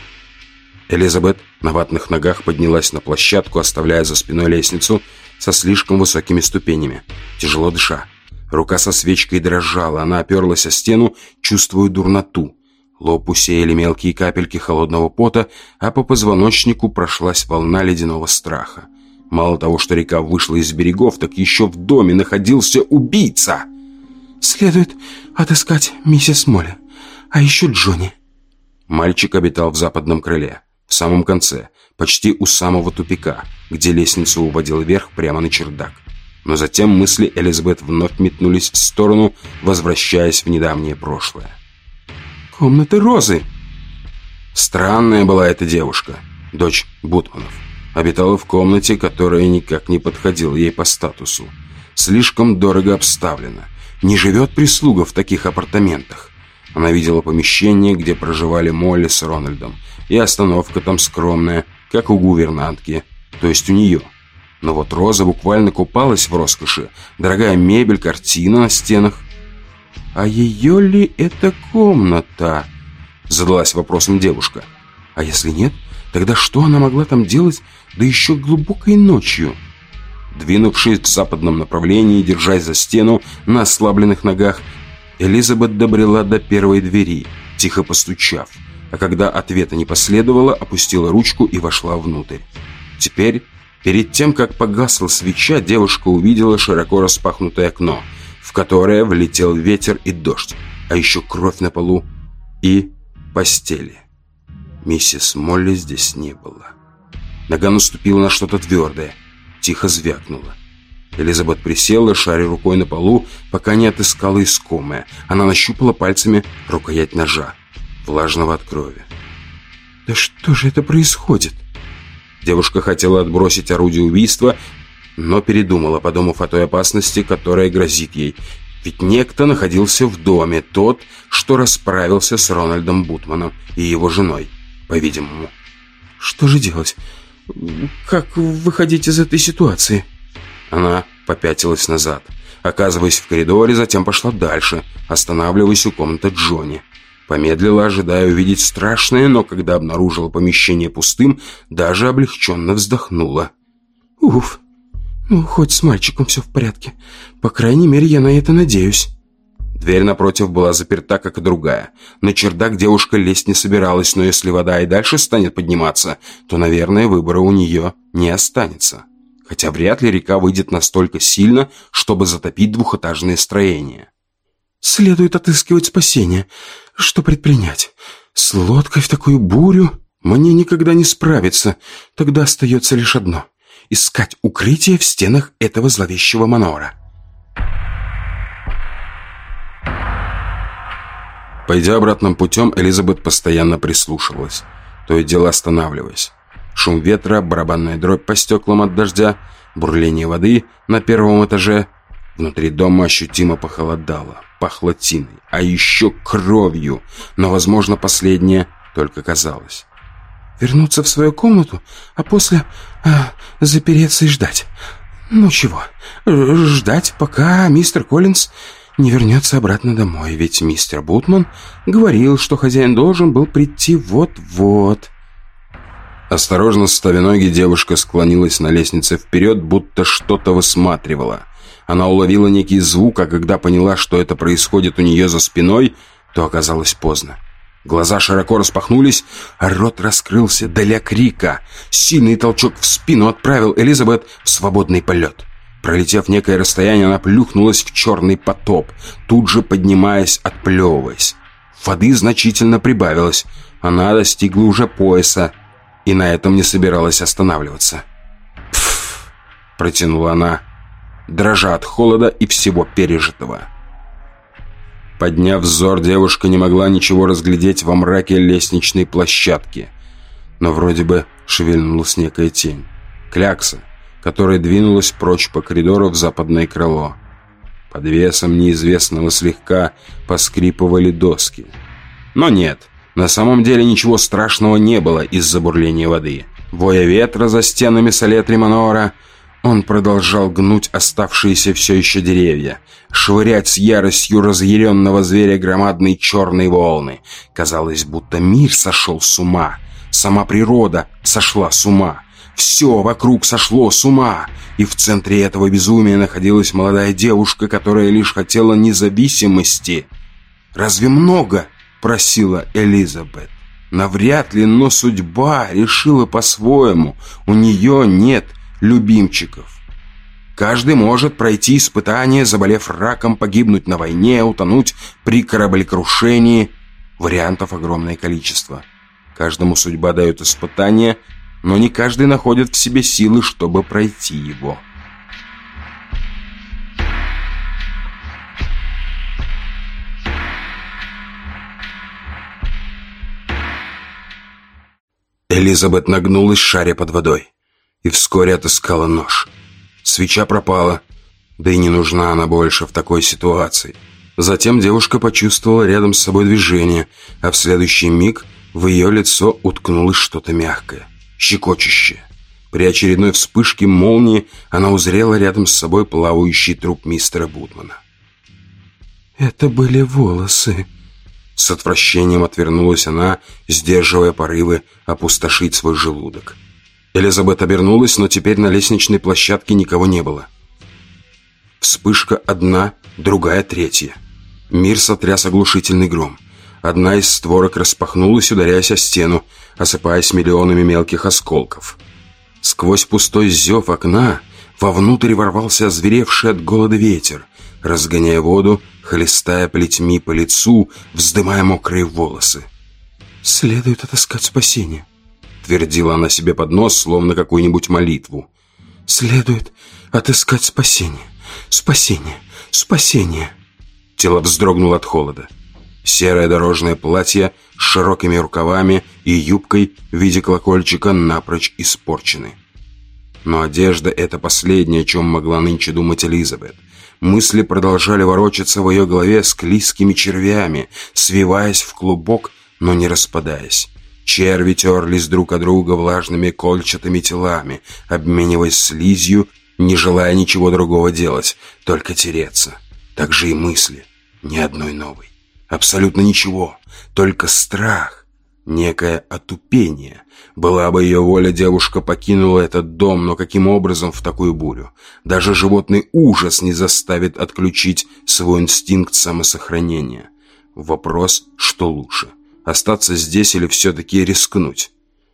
Элизабет на ватных ногах поднялась на площадку, оставляя за спиной лестницу со слишком высокими ступенями, тяжело дыша. Рука со свечкой дрожала, она оперлась о стену, чувствуя дурноту. Лоб усеяли мелкие капельки холодного пота, а по позвоночнику прошлась волна ледяного страха. Мало того, что река вышла из берегов, так еще в доме находился убийца. Следует отыскать миссис Молли, а еще Джонни. Мальчик обитал в западном крыле, в самом конце, почти у самого тупика, где лестница уводила вверх прямо на чердак. Но затем мысли Элизабет вновь метнулись в сторону, возвращаясь в недавнее прошлое. «Комната Розы!» Странная была эта девушка, дочь Бутманов. Обитала в комнате, которая никак не подходила ей по статусу. Слишком дорого обставлена не живет прислуга в таких апартаментах. Она видела помещение, где проживали Молли с Рональдом, и остановка там скромная, как у гувернантки, то есть у нее. Но вот Роза буквально купалась в роскоши, дорогая мебель, картина на стенах. «А ее ли это комната?» Задалась вопросом девушка. «А если нет, тогда что она могла там делать, да еще глубокой ночью?» Двинувшись в западном направлении, держась за стену на ослабленных ногах, Элизабет добрела до первой двери, тихо постучав, а когда ответа не последовало, опустила ручку и вошла внутрь. Теперь, перед тем, как погасла свеча, девушка увидела широко распахнутое окно, в которое влетел ветер и дождь, а еще кровь на полу и постели. Миссис Молли здесь не было. Нога наступила на что-то твердое – тихо звякнуло. Элизабет присела, шаря рукой на полу, пока не отыскала искомое. Она нащупала пальцами рукоять ножа, влажного от крови. «Да что же это происходит?» Девушка хотела отбросить орудие убийства, но передумала, подумав о той опасности, которая грозит ей. Ведь некто находился в доме, тот, что расправился с Рональдом Бутманом и его женой, по-видимому. «Что же делать? Как выходить из этой ситуации? Она попятилась назад, оказываясь в коридоре, затем пошла дальше, останавливаясь у комнаты Джонни. Помедлила, ожидая увидеть страшное, но когда обнаружила помещение пустым, даже облегченно вздохнула. «Уф, ну хоть с мальчиком все в порядке. По крайней мере, я на это надеюсь». Дверь напротив была заперта, как и другая. На чердак девушка лезть не собиралась, но если вода и дальше станет подниматься, то, наверное, выбора у нее не останется. Хотя вряд ли река выйдет настолько сильно, чтобы затопить двухэтажное строение. «Следует отыскивать спасение. Что предпринять? С лодкой в такую бурю мне никогда не справиться. Тогда остается лишь одно. искать укрытие в стенах этого зловещего манора. Пойдя обратным путем, Элизабет постоянно прислушивалась, то и дело останавливаясь. Шум ветра, барабанная дробь по стеклам от дождя, бурление воды на первом этаже. Внутри дома ощутимо похолодало, пахло тиной, а еще кровью, но, возможно, последнее только казалось. Вернуться в свою комнату, а после э, запереться и ждать. Ну чего, ждать, пока мистер Коллинз не вернется обратно домой, ведь мистер Бутман говорил, что хозяин должен был прийти вот-вот. Осторожно ставя ноги, девушка склонилась на лестнице вперед, будто что-то высматривала. Она уловила некий звук, а когда поняла, что это происходит у нее за спиной, то оказалось поздно. Глаза широко распахнулись, а рот раскрылся для крика. Сильный толчок в спину отправил Элизабет в свободный полет. Пролетев некое расстояние, она плюхнулась в черный потоп, тут же поднимаясь, отплевываясь. Воды значительно прибавилось. Она достигла уже пояса и на этом не собиралась останавливаться. «Пф!» – протянула она, дрожа от холода и всего пережитого. Подняв взор, девушка не могла ничего разглядеть во мраке лестничной площадки. Но вроде бы шевельнулась некая тень. Клякса – которая двинулась прочь по коридору в западное крыло. Под весом неизвестного слегка поскрипывали доски. Но нет, на самом деле ничего страшного не было из-за бурления воды. Воя ветра за стенами Салетри Манора, он продолжал гнуть оставшиеся все еще деревья, швырять с яростью разъяренного зверя громадные черные волны. Казалось, будто мир сошел с ума, сама природа сошла с ума. Все вокруг сошло с ума, и в центре этого безумия находилась молодая девушка, которая лишь хотела независимости. «Разве много?» – просила Элизабет. «Навряд ли, но судьба решила по-своему. У нее нет любимчиков. Каждый может пройти испытание, заболев раком, погибнуть на войне, утонуть при кораблекрушении. Вариантов огромное количество. Каждому судьба дает испытание, но не каждый находит в себе силы, чтобы пройти его. Элизабет нагнулась, шаря под водой, и вскоре отыскала нож. Свеча пропала, да и не нужна она больше в такой ситуации. Затем девушка почувствовала рядом с собой движение, а в следующий миг в ее лицо уткнулось что-то мягкое щекочущее. При очередной вспышке молнии она узрела рядом с собой плавающий труп мистера Бутмана. «Это были волосы». С отвращением отвернулась она, сдерживая порывы опустошить свой желудок. Элизабет обернулась, но теперь на лестничной площадке никого не было. Вспышка одна, другая третья. Мир сотряс оглушительный гром. Одна из створок распахнулась, ударяясь о стену, осыпаясь миллионами мелких осколков. Сквозь пустой зев окна вовнутрь ворвался озверевший от голода ветер, разгоняя воду, хлестая плетьми по лицу, вздымая мокрые волосы. «Следует отыскать спасение», — твердила она себе под нос, словно какую-нибудь молитву. «Следует отыскать спасение, спасение, спасение». Тело вздрогнуло от холода. Серое дорожное платье с широкими рукавами и юбкой в виде колокольчика напрочь испорчены. Но одежда — это последнее, о чем могла нынче думать Элизабет. Мысли продолжали ворочаться в ее голове с клизкими червями, свиваясь в клубок, но не распадаясь. Черви терлись друг от друга влажными кольчатыми телами, обмениваясь слизью, не желая ничего другого делать, только тереться. Так же и мысли, ни одной новой. Абсолютно ничего, только страх, некое отупение. Была бы ее воля, девушка покинула этот дом, но каким образом в такую бурю? Даже животный ужас не заставит отключить свой инстинкт самосохранения. Вопрос, что лучше, остаться здесь или все-таки рискнуть?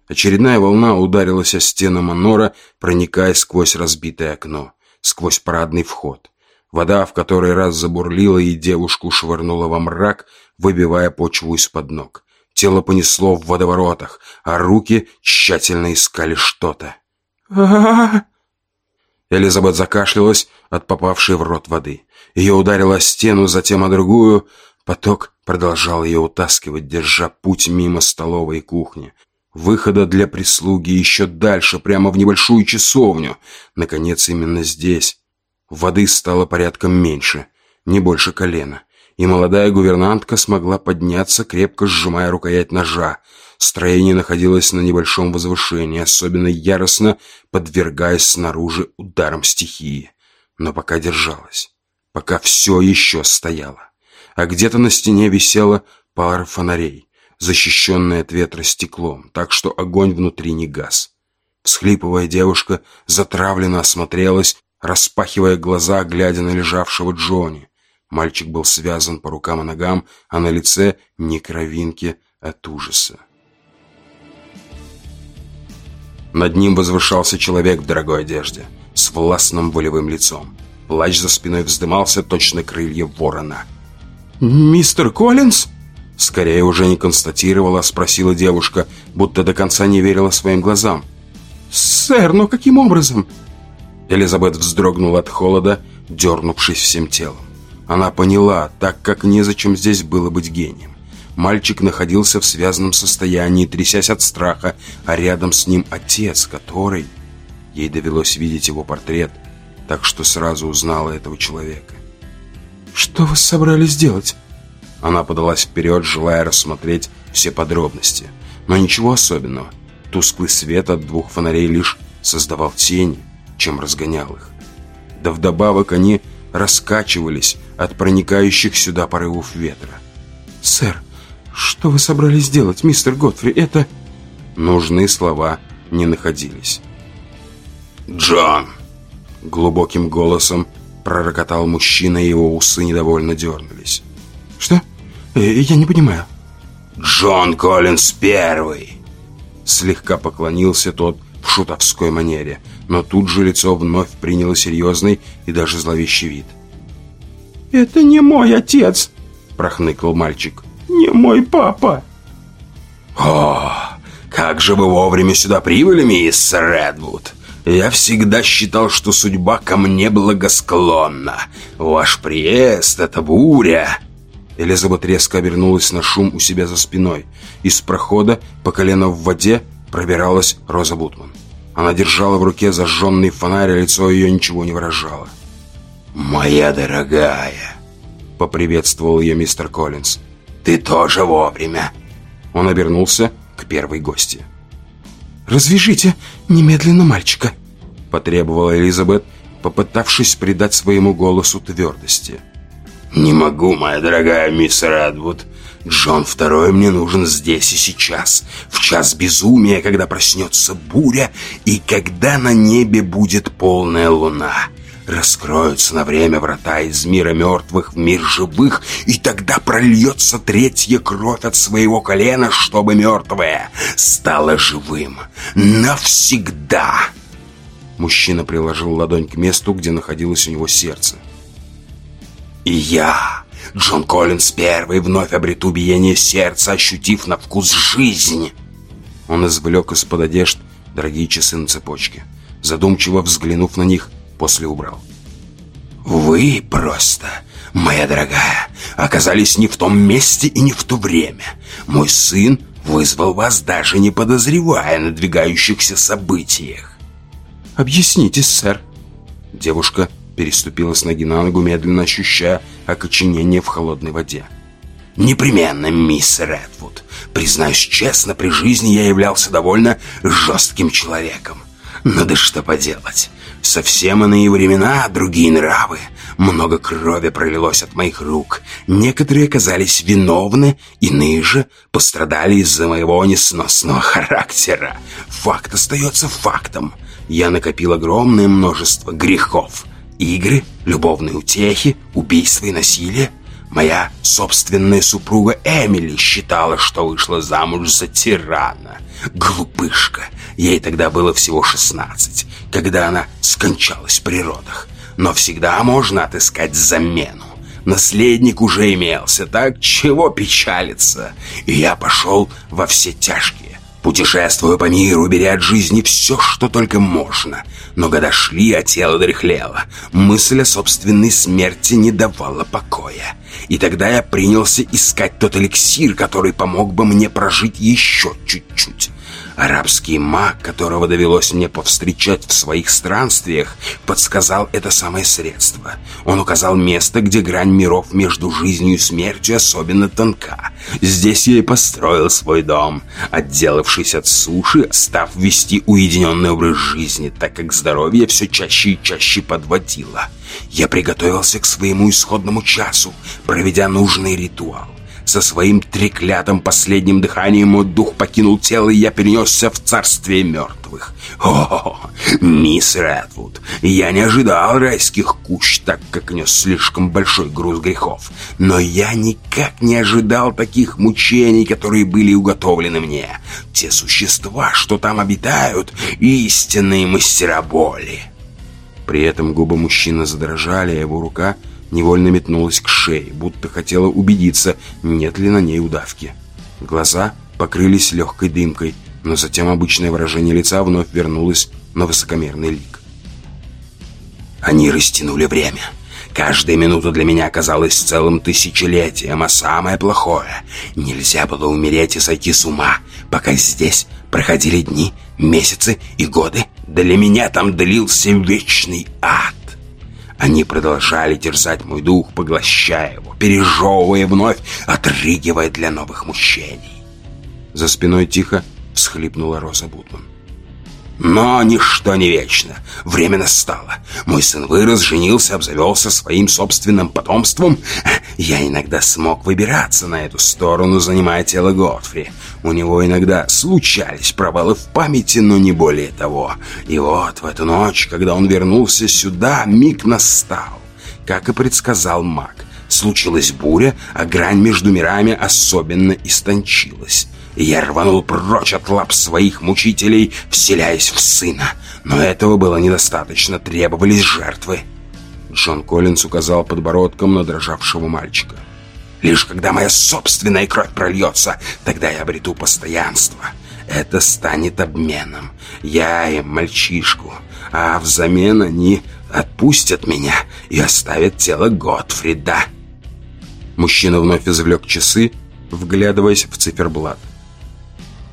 Очередная волна ударилась о стену Манора, проникая сквозь разбитое окно, сквозь парадный вход. Вода в который раз забурлила, и девушку швырнула во мрак, выбивая почву из-под ног. Тело понесло в водоворотах, а руки тщательно искали что-то. Элизабет закашлялась от попавшей в рот воды. Ее ударило о стену, затем о другую. Поток продолжал ее утаскивать, держа путь мимо столовой и кухни. Выхода для прислуги еще дальше, прямо в небольшую часовню. Наконец, именно здесь. Воды стало порядком меньше, не больше колена. И молодая гувернантка смогла подняться, крепко сжимая рукоять ножа. Строение находилось на небольшом возвышении, особенно яростно подвергаясь снаружи ударам стихии. Но пока держалась. Пока все еще стояло. А где-то на стене висела пара фонарей, защищенная от ветра стеклом, так что огонь внутри не гас. Всхлипывая, девушка затравленно осмотрелась, распахивая глаза, глядя на лежавшего Джонни. Мальчик был связан по рукам и ногам, а на лице ни кровинки от ужаса. Над ним возвышался человек в дорогой одежде, с властным волевым лицом. Плащ за спиной вздымался, точно крылья ворона. «Мистер Коллинз?» Скорее уже не констатировала, а спросила девушка, будто до конца не верила своим глазам. «Сэр, но каким образом?» Элизабет вздрогнула от холода, дернувшись всем телом. Она поняла, так как незачем здесь было быть гением. Мальчик находился в связанном состоянии, трясясь от страха, а рядом с ним отец, который... Ей довелось видеть его портрет, так что сразу узнала этого человека. «Что вы собрались делать?» Она подалась вперед, желая рассмотреть все подробности. Но ничего особенного. Тусклый свет от двух фонарей лишь создавал тени, чем разгонял их. Да вдобавок они раскачивались от проникающих сюда порывов ветра. «Сэр, «Что вы собрались делать, мистер Готфри? Это...» Нужные слова не находились. «Джон!» Глубоким голосом пророкотал мужчина, и его усы недовольно дернулись. «Что? Э, я не понимаю». «Джон Коллинз первый!» Слегка поклонился тот в шутовской манере, но тут же лицо вновь приняло серьезный и даже зловещий вид. «Это не мой отец!» – прохныкал мальчик не мой папа!» «О, как же вы вовремя сюда прибыли, мисс Редвуд!» Я всегда считал, что судьба ко мне благосклонна. Ваш приезд — это буря!» Элизабет резко обернулась на шум у себя за спиной. Из прохода по колено в воде пробиралась Роза Бутман. Она держала в руке зажженный фонарь, а лицо ее ничего не выражало. «Моя дорогая!» — поприветствовал ее мистер Коллинз. Ты тоже вовремя!» Он обернулся к первой гости. «Развяжите немедленно мальчика!» Потребовала Элизабет, попытавшись придать своему голосу твердости. «Не могу, моя дорогая мисс Редвуд. Джон Второй мне нужен здесь и сейчас, в час безумия, когда проснется буря и когда на небе будет полная луна раскроются на время врата из мира мертвых в мир живых, и тогда прольется третья кровь от своего колена, чтобы мертвое стало живым. Навсегда!» Мужчина приложил ладонь к месту, где находилось у него сердце. «И я, Джон Коллинз Первый, вновь обрету биение сердца, ощутив на вкус жизнь!» Он извлек из-под одежд дорогие часы на цепочке. Задумчиво взглянув на них, после убрал. «Вы просто, моя дорогая, оказались не в том месте и не в то время. Мой сын вызвал вас, даже не подозревая о надвигающихся событиях». «Объясните, сэр». Девушка переступила с ноги на ногу, медленно ощущая окоченение в холодной воде. «Непременно, мисс Редвуд. Признаюсь честно, при жизни я являлся довольно жестким человеком. Но да что поделать. Совсем иные времена, другие нравы. Много крови пролилось от моих рук. Некоторые оказались виновны, иные же пострадали из-за моего несносного характера. Факт остается фактом. Я накопил огромное множество грехов. Игры, любовные утехи, убийства и насилие. Моя собственная супруга Эмили считала, что вышла замуж за тирана. Глупышка. Ей тогда было всего 16, когда она скончалась при родах. Но всегда можно отыскать замену. Наследник уже имелся, так чего печалиться? И я пошел во все тяжкие. Путешествую по миру, беря от жизни все, что только можно. Но года шли, а тело дряхлело. Мысль о собственной смерти не давала покоя. И тогда я принялся искать тот эликсир, который помог бы мне прожить еще чуть-чуть. Арабский маг, которого довелось мне повстречать в своих странствиях, подсказал это самое средство. Он указал место, где грань миров между жизнью и смертью особенно тонка. Здесь я и построил свой дом, отделавшись от суши, став вести уединенный образ жизни, так как здоровье все чаще и чаще подводило. Я приготовился к своему исходному часу, проведя нужный ритуал. Со своим треклятым последним дыханием мой дух покинул тело, и я перенесся в царствие мертвых. О, мисс Редвуд, я не ожидал райских кущ, так как нес слишком большой груз грехов. Но я никак не ожидал таких мучений, которые были уготовлены мне. Те существа, что там обитают, истинные мастера боли. При этом губы мужчины задрожали, а его рука — невольно метнулась к шее, будто хотела убедиться, нет ли на ней удавки. Глаза покрылись легкой дымкой, но затем обычное выражение лица вновь вернулось на высокомерный лик. Они растянули время. Каждая минута для меня оказалась целым тысячелетием, а самое плохое — нельзя было умереть и сойти с ума, пока здесь проходили дни, месяцы и годы. Для меня там длился вечный ад. Они продолжали терзать мой дух, поглощая его, пережевывая вновь, отрыгивая для новых мучений. За спиной тихо всхлипнула Роза Бутман. Но ничто не вечно. Время настало. Мой сын вырос, женился, обзавелся своим собственным потомством. Я иногда смог выбираться на эту сторону, занимая тело Готфри. У него иногда случались провалы в памяти, но не более того. И вот в эту ночь, когда он вернулся сюда, миг настал. Как и предсказал маг. Случилась буря, а грань между мирами особенно истончилась. Я рванул прочь от лап своих мучителей, вселяясь в сына. Но этого было недостаточно, требовались жертвы. Джон Коллинс указал подбородком на дрожавшего мальчика. «Лишь когда моя собственная кровь прольется, тогда я обрету постоянство. Это станет обменом. Я им мальчишку, а взамен они отпустят меня и оставят тело Готфрида». Мужчина вновь извлек часы, вглядываясь в циферблат.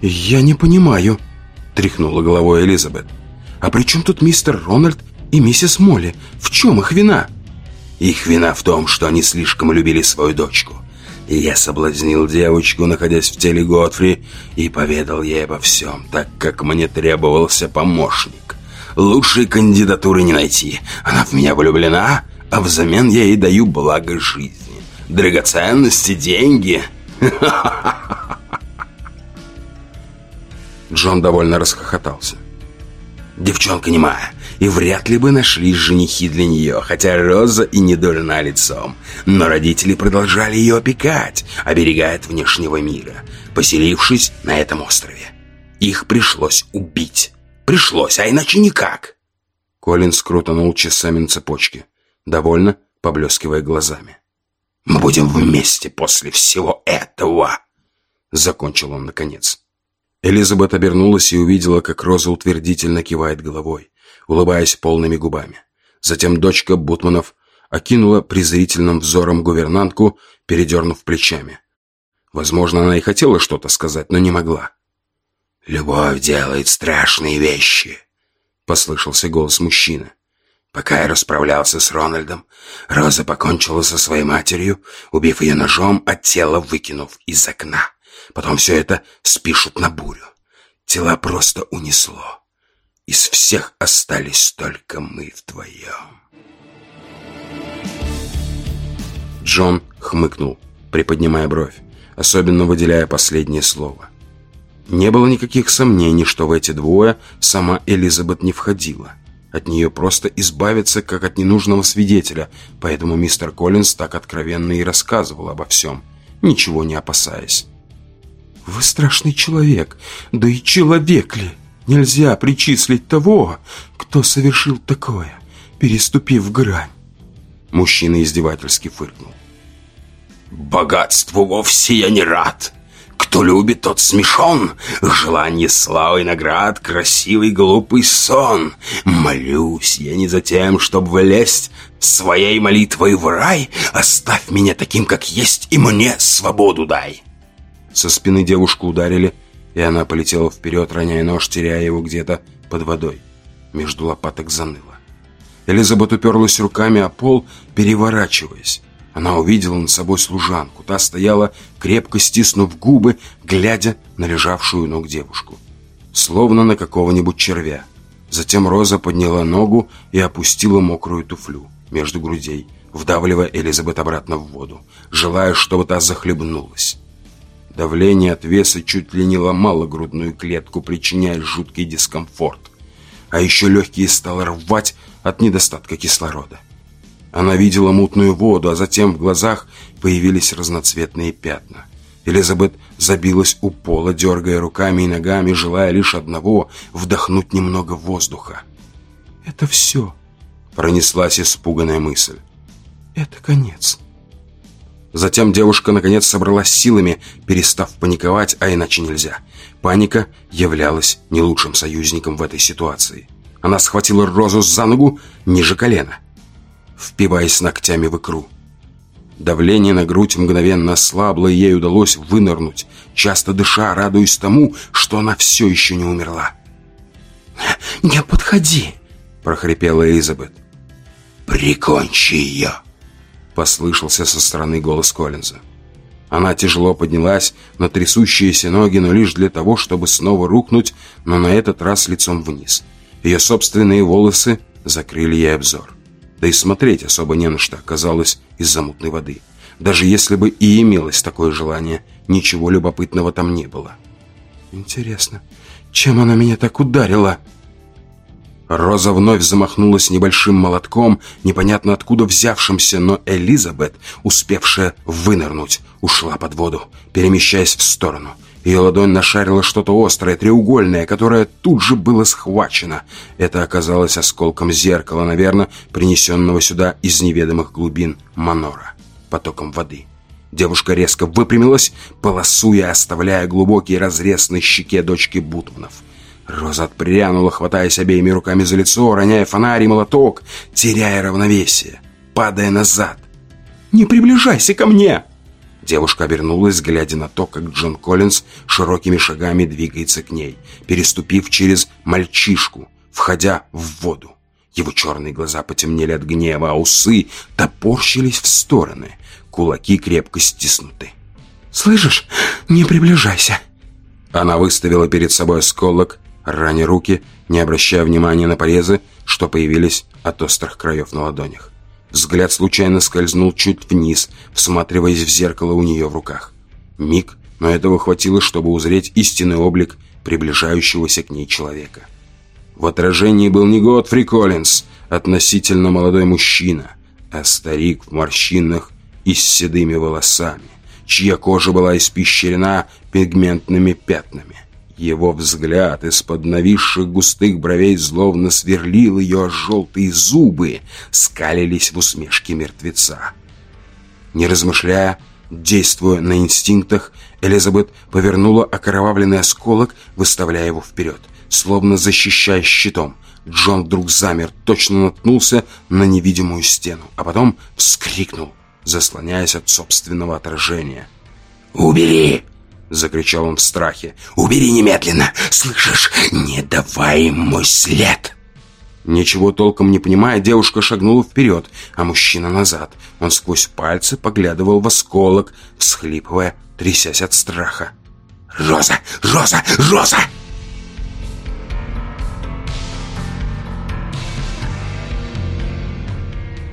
«Я не понимаю», — тряхнула головой Элизабет. «А при чем тут мистер Рональд и миссис Молли? В чем их вина?» «Их вина в том, что они слишком любили свою дочку. Я соблазнил девочку, находясь в теле Готфри, и поведал ей обо всем, так как мне требовался помощник. Лучшей кандидатуры не найти. Она в меня влюблена, а взамен я ей даю благо жизни. Драгоценности, деньги. Ха-ха-ха!» Джон довольно расхохотался. Девчонка немая, и вряд ли бы нашлись женихи для нее, хотя Роза и не дурна лицом. Но родители продолжали ее опекать, оберегая от внешнего мира, поселившись на этом острове. Их пришлось убить. Пришлось, а иначе никак. Колин скрутанул часами на цепочке, довольно поблескивая глазами. «Мы будем вместе после всего этого!» Закончил он наконец. Элизабет обернулась и увидела, как Роза утвердительно кивает головой, улыбаясь полными губами. Затем дочка Бутманов окинула презрительным взором гувернантку, передернув плечами. Возможно, она и хотела что-то сказать, но не могла. «Любовь делает страшные вещи», — послышался голос мужчины. Пока я расправлялся с Рональдом, Роза покончила со своей матерью, убив ее ножом, а тело выкинув из окна. Потом все это спишут на бурю. Тела просто унесло. Из всех остались только мы вдвоем. Джон хмыкнул, приподнимая бровь, особенно выделяя последнее слово. Не было никаких сомнений, что в эти двое сама Элизабет не входила. От нее просто избавиться, как от ненужного свидетеля, поэтому мистер Коллинз так откровенно и рассказывал обо всем, ничего не опасаясь. «Вы страшный человек, да и человек ли? Нельзя причислить того, кто совершил такое, переступив грань». Мужчина издевательски фыркнул. «Богатству вовсе я не рад. Кто любит, тот смешон. Желание славы наград, красивый глупый сон. Молюсь я не за тем, чтобы влезть своей молитвой в рай. Оставь меня таким, как есть, и мне свободу дай. Со спины девушку ударили, и она полетела вперед, роняя нож, теряя его где-то под водой. Между лопаток заныло. Элизабет уперлась руками о пол, переворачиваясь. Она увидела над собой служанку. Та стояла, крепко стиснув губы, глядя на лежавшую ног девушку. Словно на какого-нибудь червя. Затем Роза подняла ногу и опустила мокрую туфлю между грудей, вдавливая Элизабет обратно в воду, желая, чтобы та захлебнулась. Давление от веса чуть ли не ломало грудную клетку, причиняя жуткий дискомфорт. А еще легкие стало рвать от недостатка кислорода. Она видела мутную воду, а затем в глазах появились разноцветные пятна. Элизабет забилась у пола, дергая руками и ногами, желая лишь одного — вдохнуть немного воздуха. «Это все», — пронеслась испуганная мысль. «Это конец». Затем девушка наконец собралась силами, перестав паниковать, а иначе нельзя. Паника являлась не лучшим союзником в этой ситуации. Она схватила Розу за ногу ниже колена — впиваясь ногтями в икру. Давление на грудь мгновенно ослабло, и ей удалось вынырнуть, часто дыша, радуясь тому, что она все еще не умерла. «Не подходи!» – прохрипела Элизабет. «Прикончи ее!» – послышался со стороны голос Коллинза. Она тяжело поднялась на трясущиеся ноги, но лишь для того, чтобы снова рухнуть, но на этот раз лицом вниз. Ее собственные волосы закрыли ей обзор. Да и смотреть особо не на что оказалось из-за мутной воды. Даже если бы и имелось такое желание, ничего любопытного там не было. «Интересно, чем она меня так ударила?» Роза вновь замахнулась небольшим молотком, непонятно откуда взявшимся, но Элизабет, успевшая вынырнуть, ушла под воду, перемещаясь в сторону – ее ладонь нашарила что-то острое, треугольное, которое тут же было схвачено. Это оказалось осколком зеркала, наверное, принесенного сюда из неведомых глубин Манора, потоком воды. Девушка резко выпрямилась, полосуя, оставляя глубокий разрез на щеке дочки Бутманов. Роза отпрянула, хватаясь обеими руками за лицо, роняя фонарь и молоток, теряя равновесие, падая назад. «Не приближайся ко мне!» Девушка обернулась, глядя на то, как Джон Коллинз широкими шагами двигается к ней, переступив через мальчишку, входя в воду. Его черные глаза потемнели от гнева, а усы топорщились в стороны, кулаки крепко стиснуты. «Слышишь? Не приближайся!» Она выставила перед собой осколок, раня руки, не обращая внимания на порезы, что появились от острых краев на ладонях. Взгляд случайно скользнул чуть вниз, всматриваясь в зеркало у нее в руках. Миг, но этого хватило, чтобы узреть истинный облик приближающегося к ней человека. В отражении был не Готфри Коллинз, относительно молодой мужчина, а старик в морщинах и с седыми волосами, чья кожа была испещрена пигментными пятнами. Его взгляд из-под нависших густых бровей зловно сверлил ее, а желтые зубы скалились в усмешке мертвеца. Не размышляя, действуя на инстинктах, Элизабет повернула окровавленный осколок, выставляя его вперед, словно защищая щитом. Джон вдруг замер, точно наткнулся на невидимую стену, а потом вскрикнул, заслоняясь от собственного отражения. «Убери!» — закричал он в страхе. «Убери немедленно! Слышишь? Не давай им мой след!» Ничего толком не понимая, девушка шагнула вперед, а мужчина назад. Он сквозь пальцы поглядывал в осколок, всхлипывая, трясясь от страха. «Роза! Роза! Роза!»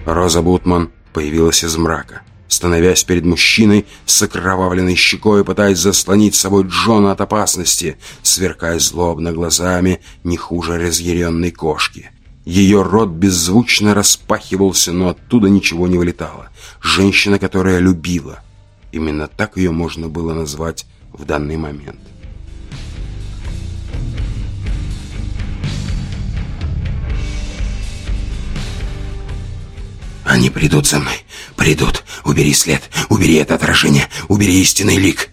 Роза Бутман появилась из мрака становясь перед мужчиной с окровавленной щекой, пытаясь заслонить собой Джона от опасности, сверкая злобно глазами не хуже разъяренной кошки. Ее рот беззвучно распахивался, но оттуда ничего не вылетало. Женщина, которая любила. Именно так ее можно было назвать в данный момент. Они придут за мной. Придут. Убери след. Убери это отражение. Убери истинный лик.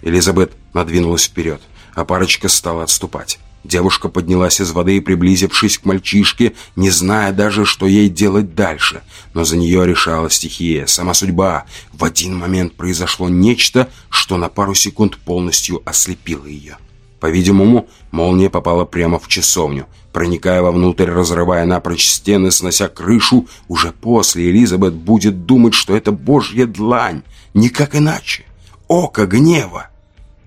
Элизабет надвинулась вперед, а парочка стала отступать. Девушка поднялась из воды и, приблизившись к мальчишке, не зная даже, что ей делать дальше. Но за нее решала стихия, сама судьба. В один момент произошло нечто, что на пару секунд полностью ослепило ее. По-видимому, молния попала прямо в часовню, проникая вовнутрь, разрывая напрочь стены, снося крышу. Уже после Элизабет будет думать, что это божья длань, никак иначе. Око гнева.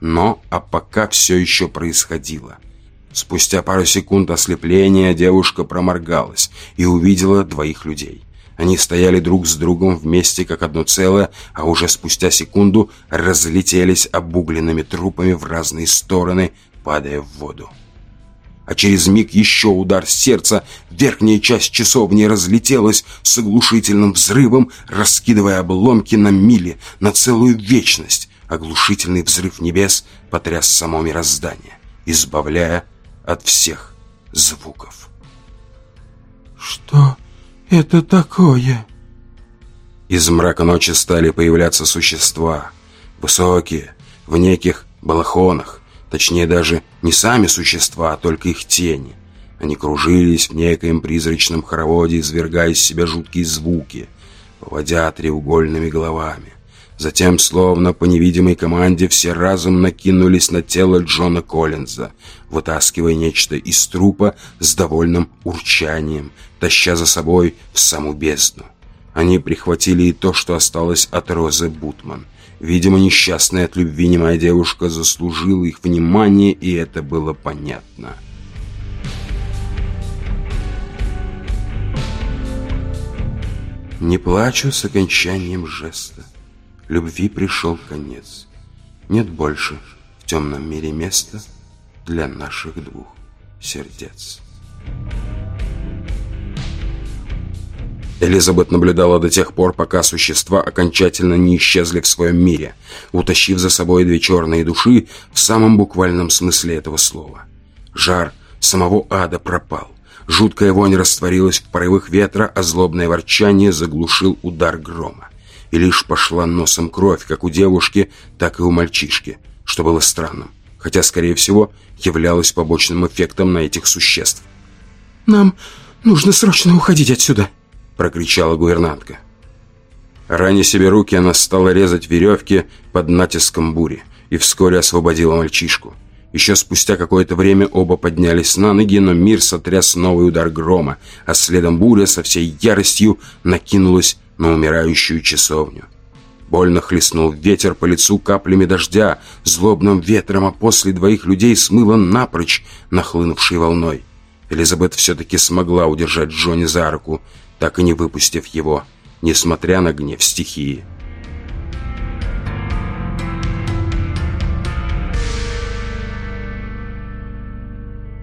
Но, а пока все еще происходило – Спустя пару секунд ослепления девушка проморгалась и увидела двоих людей. Они стояли друг с другом вместе как одно целое, а уже спустя секунду разлетелись обугленными трупами в разные стороны, падая в воду. А через миг еще удар сердца, верхняя часть часовни разлетелась с оглушительным взрывом, раскидывая обломки на мили, на целую вечность. Оглушительный взрыв небес потряс само мироздание, избавляя от всех звуков. «Что это такое?» Из мрака ночи стали появляться существа, высокие, в неких балахонах, точнее даже не сами существа, а только их тени. Они кружились в некоем призрачном хороводе, извергая из себя жуткие звуки, поводя треугольными головами. Затем, словно по невидимой команде, все разом накинулись на тело Джона Коллинза, вытаскивая нечто из трупа с довольным урчанием, таща за собой в саму бездну. Они прихватили и то, что осталось от Розы Бутман. Видимо, несчастная от любви немая девушка заслужила их внимание, и это было понятно. Не плачу с окончанием жеста любви пришел конец. Нет больше в темном мире места для наших двух сердец. Элизабет наблюдала до тех пор, пока существа окончательно не исчезли в своем мире, утащив за собой две черные души в самом буквальном смысле этого слова. Жар самого ада пропал. Жуткая вонь растворилась в порывах ветра, а злобное ворчание заглушил удар грома и лишь пошла носом кровь, как у девушки, так и у мальчишки, что было странным, хотя, скорее всего, являлось побочным эффектом на этих существ. «Нам нужно срочно уходить отсюда!» – прокричала гувернантка. Раня себе руки, она стала резать веревки под натиском бури и вскоре освободила мальчишку. Еще спустя какое-то время оба поднялись на ноги, но мир сотряс новый удар грома, а следом буря со всей яростью накинулась на умирающую часовню. Больно хлестнул ветер по лицу каплями дождя, злобным ветром, а после двоих людей смыло напрочь нахлынувшей волной. Элизабет все-таки смогла удержать Джонни за руку, так и не выпустив его, несмотря на гнев стихии.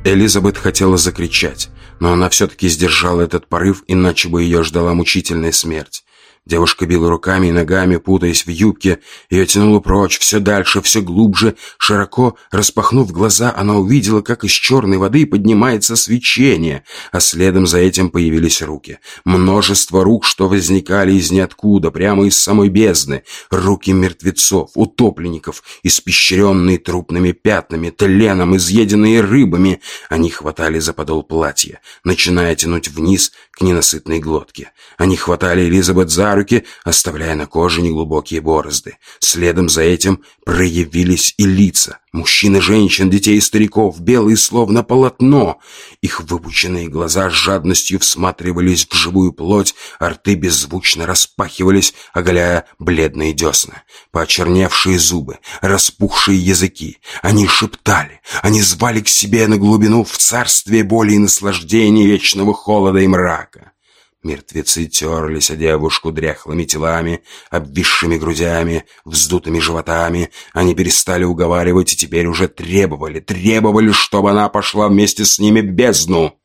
Элизабет хотела закричать, но она все-таки сдержала этот порыв, иначе бы ее ждала мучительная смерть. Девушка била руками и ногами, путаясь в юбке. Ее тянуло прочь, все дальше, все глубже. Широко распахнув глаза, она увидела, как из черной воды поднимается свечение, а следом за этим появились руки. Множество рук, что возникали из ниоткуда, прямо из самой бездны. Руки мертвецов, утопленников, испещренные трупными пятнами, тленом, изъеденные рыбами. Они хватали за подол платья, начиная тянуть вниз к ненасытной глотке. Они хватали Элизабет за руки, оставляя на коже неглубокие борозды. Следом за этим проявились и лица. Мужчин и женщин, детей и стариков, белые словно полотно. Их выпученные глаза с жадностью всматривались в живую плоть, а рты беззвучно распахивались, оголяя бледные десна. Поочерневшие зубы, распухшие языки. Они шептали, они звали к себе на глубину в царствие боли и наслаждения вечного холода и мрака. Мертвецы терлись о девушку дряхлыми телами, обвисшими грудями, вздутыми животами. Они перестали уговаривать и теперь уже требовали, требовали, чтобы она пошла вместе с ними в бездну,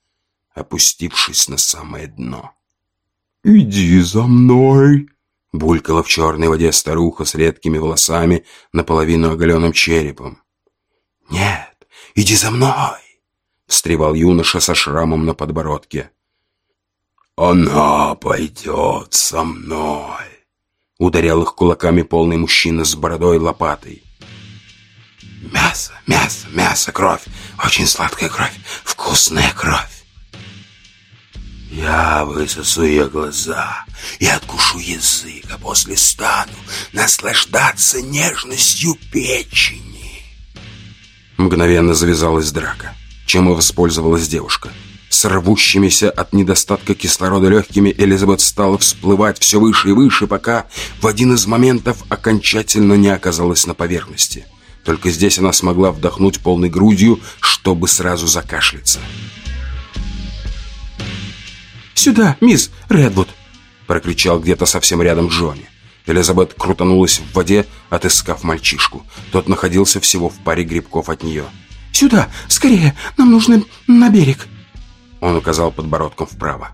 опустившись на самое дно. «Иди за мной!» Булькала в черной воде старуха с редкими волосами, наполовину оголенным черепом. «Нет, иди за мной!» Встревал юноша со шрамом на подбородке. «Она пойдет со мной!» Ударял их кулаками полный мужчина с бородой и лопатой. Мясо, мясо, мясо, кровь. Очень сладкая кровь. Вкусная кровь. Я высосу ее глаза и откушу язык, а после стану наслаждаться нежностью печени. Мгновенно завязалась драка, чем и воспользовалась девушка. С рвущимися от недостатка кислорода легкими Элизабет стала всплывать все выше и выше, пока в один из моментов окончательно не оказалась на поверхности. Только здесь она смогла вдохнуть полной грудью, чтобы сразу закашляться. «Сюда, мисс Редвуд!» — прокричал где-то совсем рядом Джонни. Элизабет крутанулась в воде, отыскав мальчишку. Тот находился всего в паре грибков от нее. «Сюда! Скорее! Нам нужно на берег!» Он указал подбородком вправо.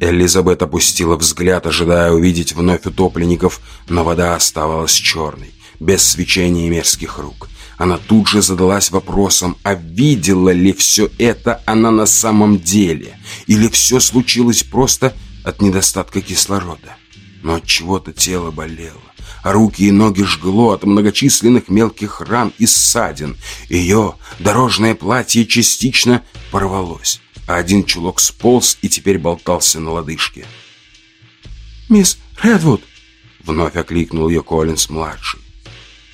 Элизабет опустила взгляд, ожидая увидеть вновь утопленников, но вода оставалась черной, без свечения мерзких рук. Она тут же задалась вопросом, а видела ли все это она на самом деле? Или все случилось просто от недостатка кислорода? Но от чего-то тело болело, а руки и ноги жгло от многочисленных мелких ран и ссадин. Ее дорожное платье частично порвалось, а один чулок сполз и теперь болтался на лодыжке. «Мисс Редвуд!» — вновь окликнул ее Коллинс-младший.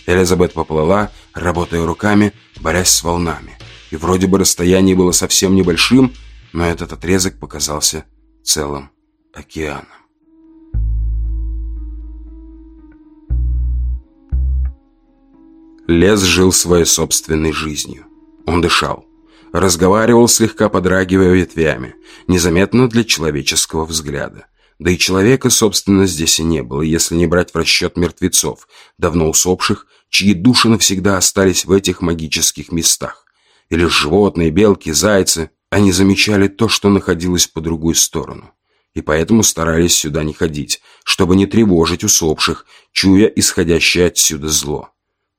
Элизабет поплыла, работая руками, борясь с волнами. И вроде бы расстояние было совсем небольшим, но этот отрезок показался целым океаном. Лес жил своей собственной жизнью. Он дышал. Разговаривал, слегка подрагивая ветвями, незаметно для человеческого взгляда. Да и человека, собственно, здесь и не было, если не брать в расчет мертвецов, давно усопших, чьи души навсегда остались в этих магических местах. Или животные, белки, зайцы, они замечали то, что находилось по другую сторону. И поэтому старались сюда не ходить, чтобы не тревожить усопших, чуя исходящее отсюда зло.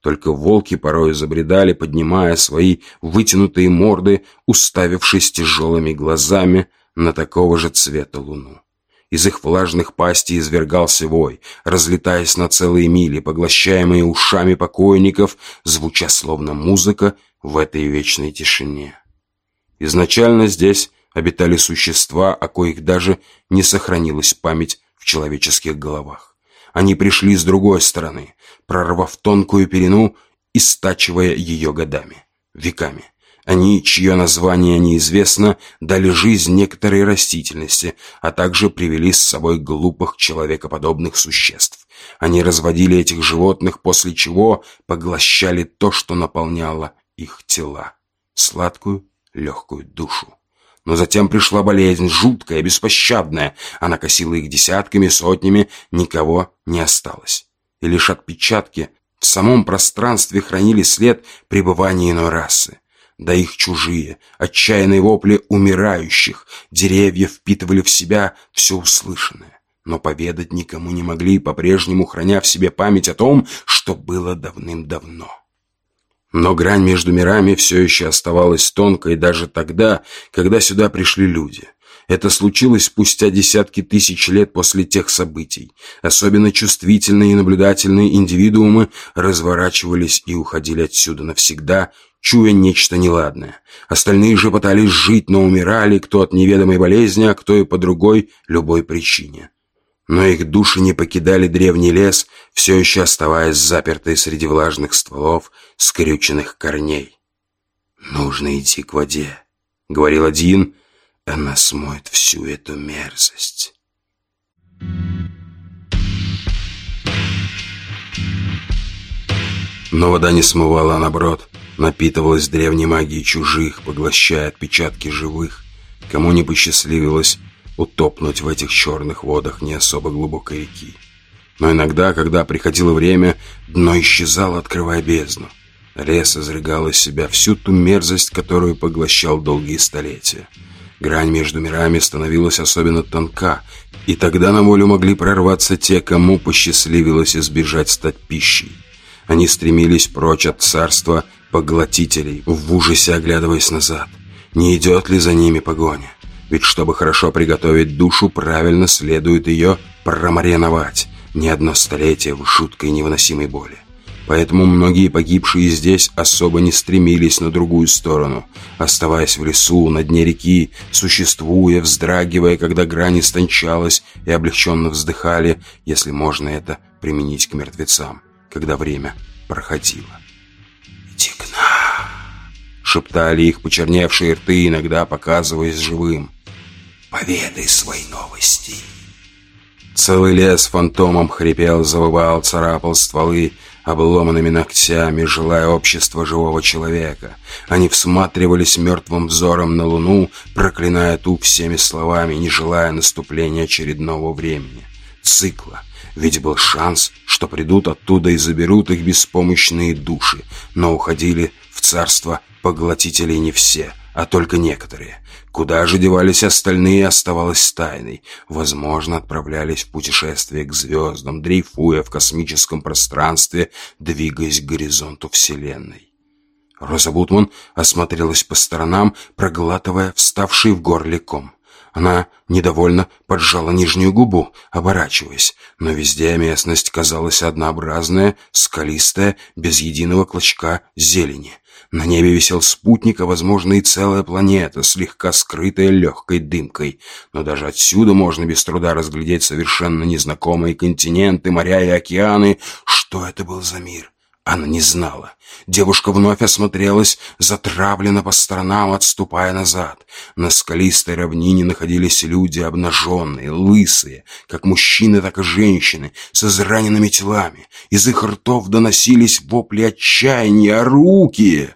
Только волки порой забредали, поднимая свои вытянутые морды, уставившись тяжелыми глазами на такого же цвета луну. Из их влажных пастей извергался вой, разлетаясь на целые мили, поглощаемые ушами покойников, звуча словно музыка в этой вечной тишине. Изначально здесь обитали существа, о коих даже не сохранилась память в человеческих головах. Они пришли с другой стороны, прорвав тонкую перену и стачивая ее годами, веками. Они, чье название неизвестно, дали жизнь некоторой растительности, а также привели с собой глупых человекоподобных существ. Они разводили этих животных, после чего поглощали то, что наполняло их тела. Сладкую, легкую душу. Но затем пришла болезнь, жуткая, беспощадная. Она косила их десятками, сотнями, никого не осталось. И лишь отпечатки в самом пространстве хранили след пребывания иной расы да их чужие, отчаянные вопли умирающих, деревья впитывали в себя все услышанное, но поведать никому не могли, по-прежнему храня в себе память о том, что было давным-давно. Но грань между мирами все еще оставалась тонкой даже тогда, когда сюда пришли люди. Это случилось спустя десятки тысяч лет после тех событий. Особенно чувствительные и наблюдательные индивидуумы разворачивались и уходили отсюда навсегда, чуя нечто неладное. Остальные же пытались жить, но умирали, кто от неведомой болезни, а кто и по другой, любой причине. Но их души не покидали древний лес, все еще оставаясь запертой среди влажных стволов, скрюченных корней. «Нужно идти к воде», — говорил один, — «она смоет всю эту мерзость». Но вода не смывала, наоборот, напитывалась древней магией чужих, поглощая отпечатки живых. Кому не посчастливилось утопнуть в этих черных водах не особо глубокой реки. Но иногда, когда приходило время, дно исчезало, открывая бездну. Лес изрыгал из себя всю ту мерзость, которую поглощал долгие столетия. Грань между мирами становилась особенно тонка, и тогда на волю могли прорваться те, кому посчастливилось избежать стать пищей. Они стремились прочь от царства поглотителей, в ужасе оглядываясь назад. Не идет ли за ними погоня? Ведь чтобы хорошо приготовить душу, правильно следует ее промариновать не одно столетие в жуткой невыносимой боли. Поэтому многие погибшие здесь особо не стремились на другую сторону, оставаясь в лесу, на дне реки, существуя, вздрагивая, когда грань истончалась, и облегченно вздыхали, если можно это применить к мертвецам, когда время проходило. «Иди к нам!» — шептали их почерневшие рты, иногда показываясь живым. «Поведай свои новости!» Целый лес фантомом хрипел, завывал, царапал стволы, обломанными ногтями, желая общества живого человека. Они всматривались мертвым взором на луну, проклиная ту всеми словами, не желая наступления очередного времени. Цикла. Ведь был шанс, что придут оттуда и заберут их беспомощные души, но уходили в царство поглотителей не все, а только некоторые. Куда же девались остальные, оставалось тайной. Возможно, отправлялись в путешествие к звездам, дрейфуя в космическом пространстве, двигаясь к горизонту Вселенной. Роза Бутман осмотрелась по сторонам, проглатывая вставший в горле ком. Она недовольно поджала нижнюю губу, оборачиваясь, но везде местность казалась однообразная, скалистая, без единого клочка зелени. На небе висел спутник, а, возможно, и целая планета, слегка скрытая легкой дымкой. Но даже отсюда можно без труда разглядеть совершенно незнакомые континенты, моря и океаны. Что это был за мир? Она не знала. Девушка вновь осмотрелась, затравленно по сторонам, отступая назад. На скалистой равнине находились люди, обнаженные, лысые, как мужчины, так и женщины, с израненными телами. Из их ртов доносились вопли отчаяния, руки,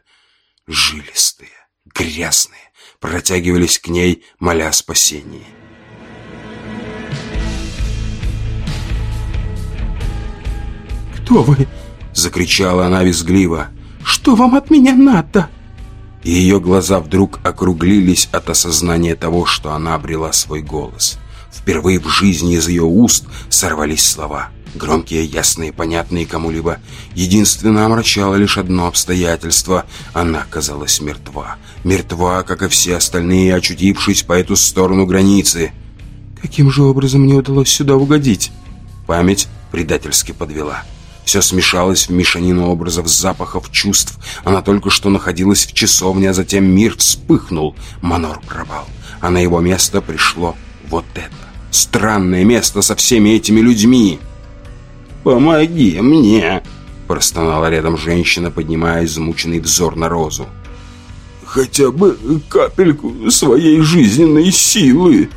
жилистые, грязные, протягивались к ней, моля о спасении. «Кто вы?» Закричала она визгливо. «Что вам от меня надо?» И ее глаза вдруг округлились от осознания того, что она обрела свой голос. Впервые в жизни из ее уст сорвались слова. Громкие, ясные, понятные кому-либо. Единственное омрачало лишь одно обстоятельство. Она казалась мертва. Мертва, как и все остальные, очутившись по эту сторону границы. «Каким же образом мне удалось сюда угодить?» Память предательски подвела. Все смешалось в мешанину образов, запахов, чувств. Она только что находилась в часовне, а затем мир вспыхнул. Манор пропал. А на его место пришло вот это. Странное место со всеми этими людьми. «Помоги мне!» Простонала рядом женщина, поднимая измученный взор на розу. «Хотя бы капельку своей жизненной силы!»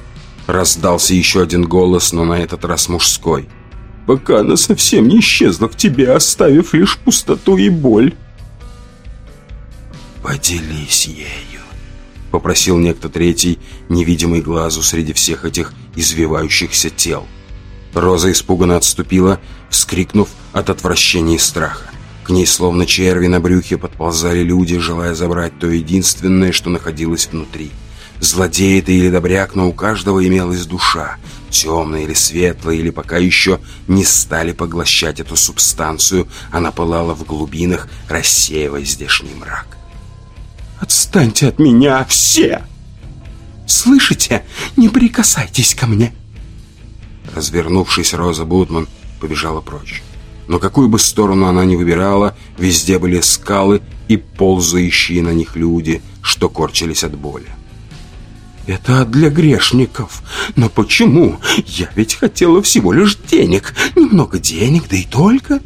Раздался еще один голос, но на этот раз мужской пока она совсем не исчезла в тебе, оставив лишь пустоту и боль. «Поделись ею», — попросил некто третий, невидимый глазу среди всех этих извивающихся тел. Роза испуганно отступила, вскрикнув от отвращения и страха. К ней словно черви на брюхе подползали люди, желая забрать то единственное, что находилось внутри. Злодей это или добряк, но у каждого имелась душа, темная или светлая, или пока еще не стали поглощать эту субстанцию, она пылала в глубинах, рассеивая здешний мрак. «Отстаньте от меня все! Слышите? Не прикасайтесь ко мне!» Развернувшись, Роза Бутман побежала прочь. Но какую бы сторону она ни выбирала, везде были скалы и ползающие на них люди, что корчились от боли. Это для грешников. Но почему? Я ведь хотела всего лишь денег. Немного денег, да и только.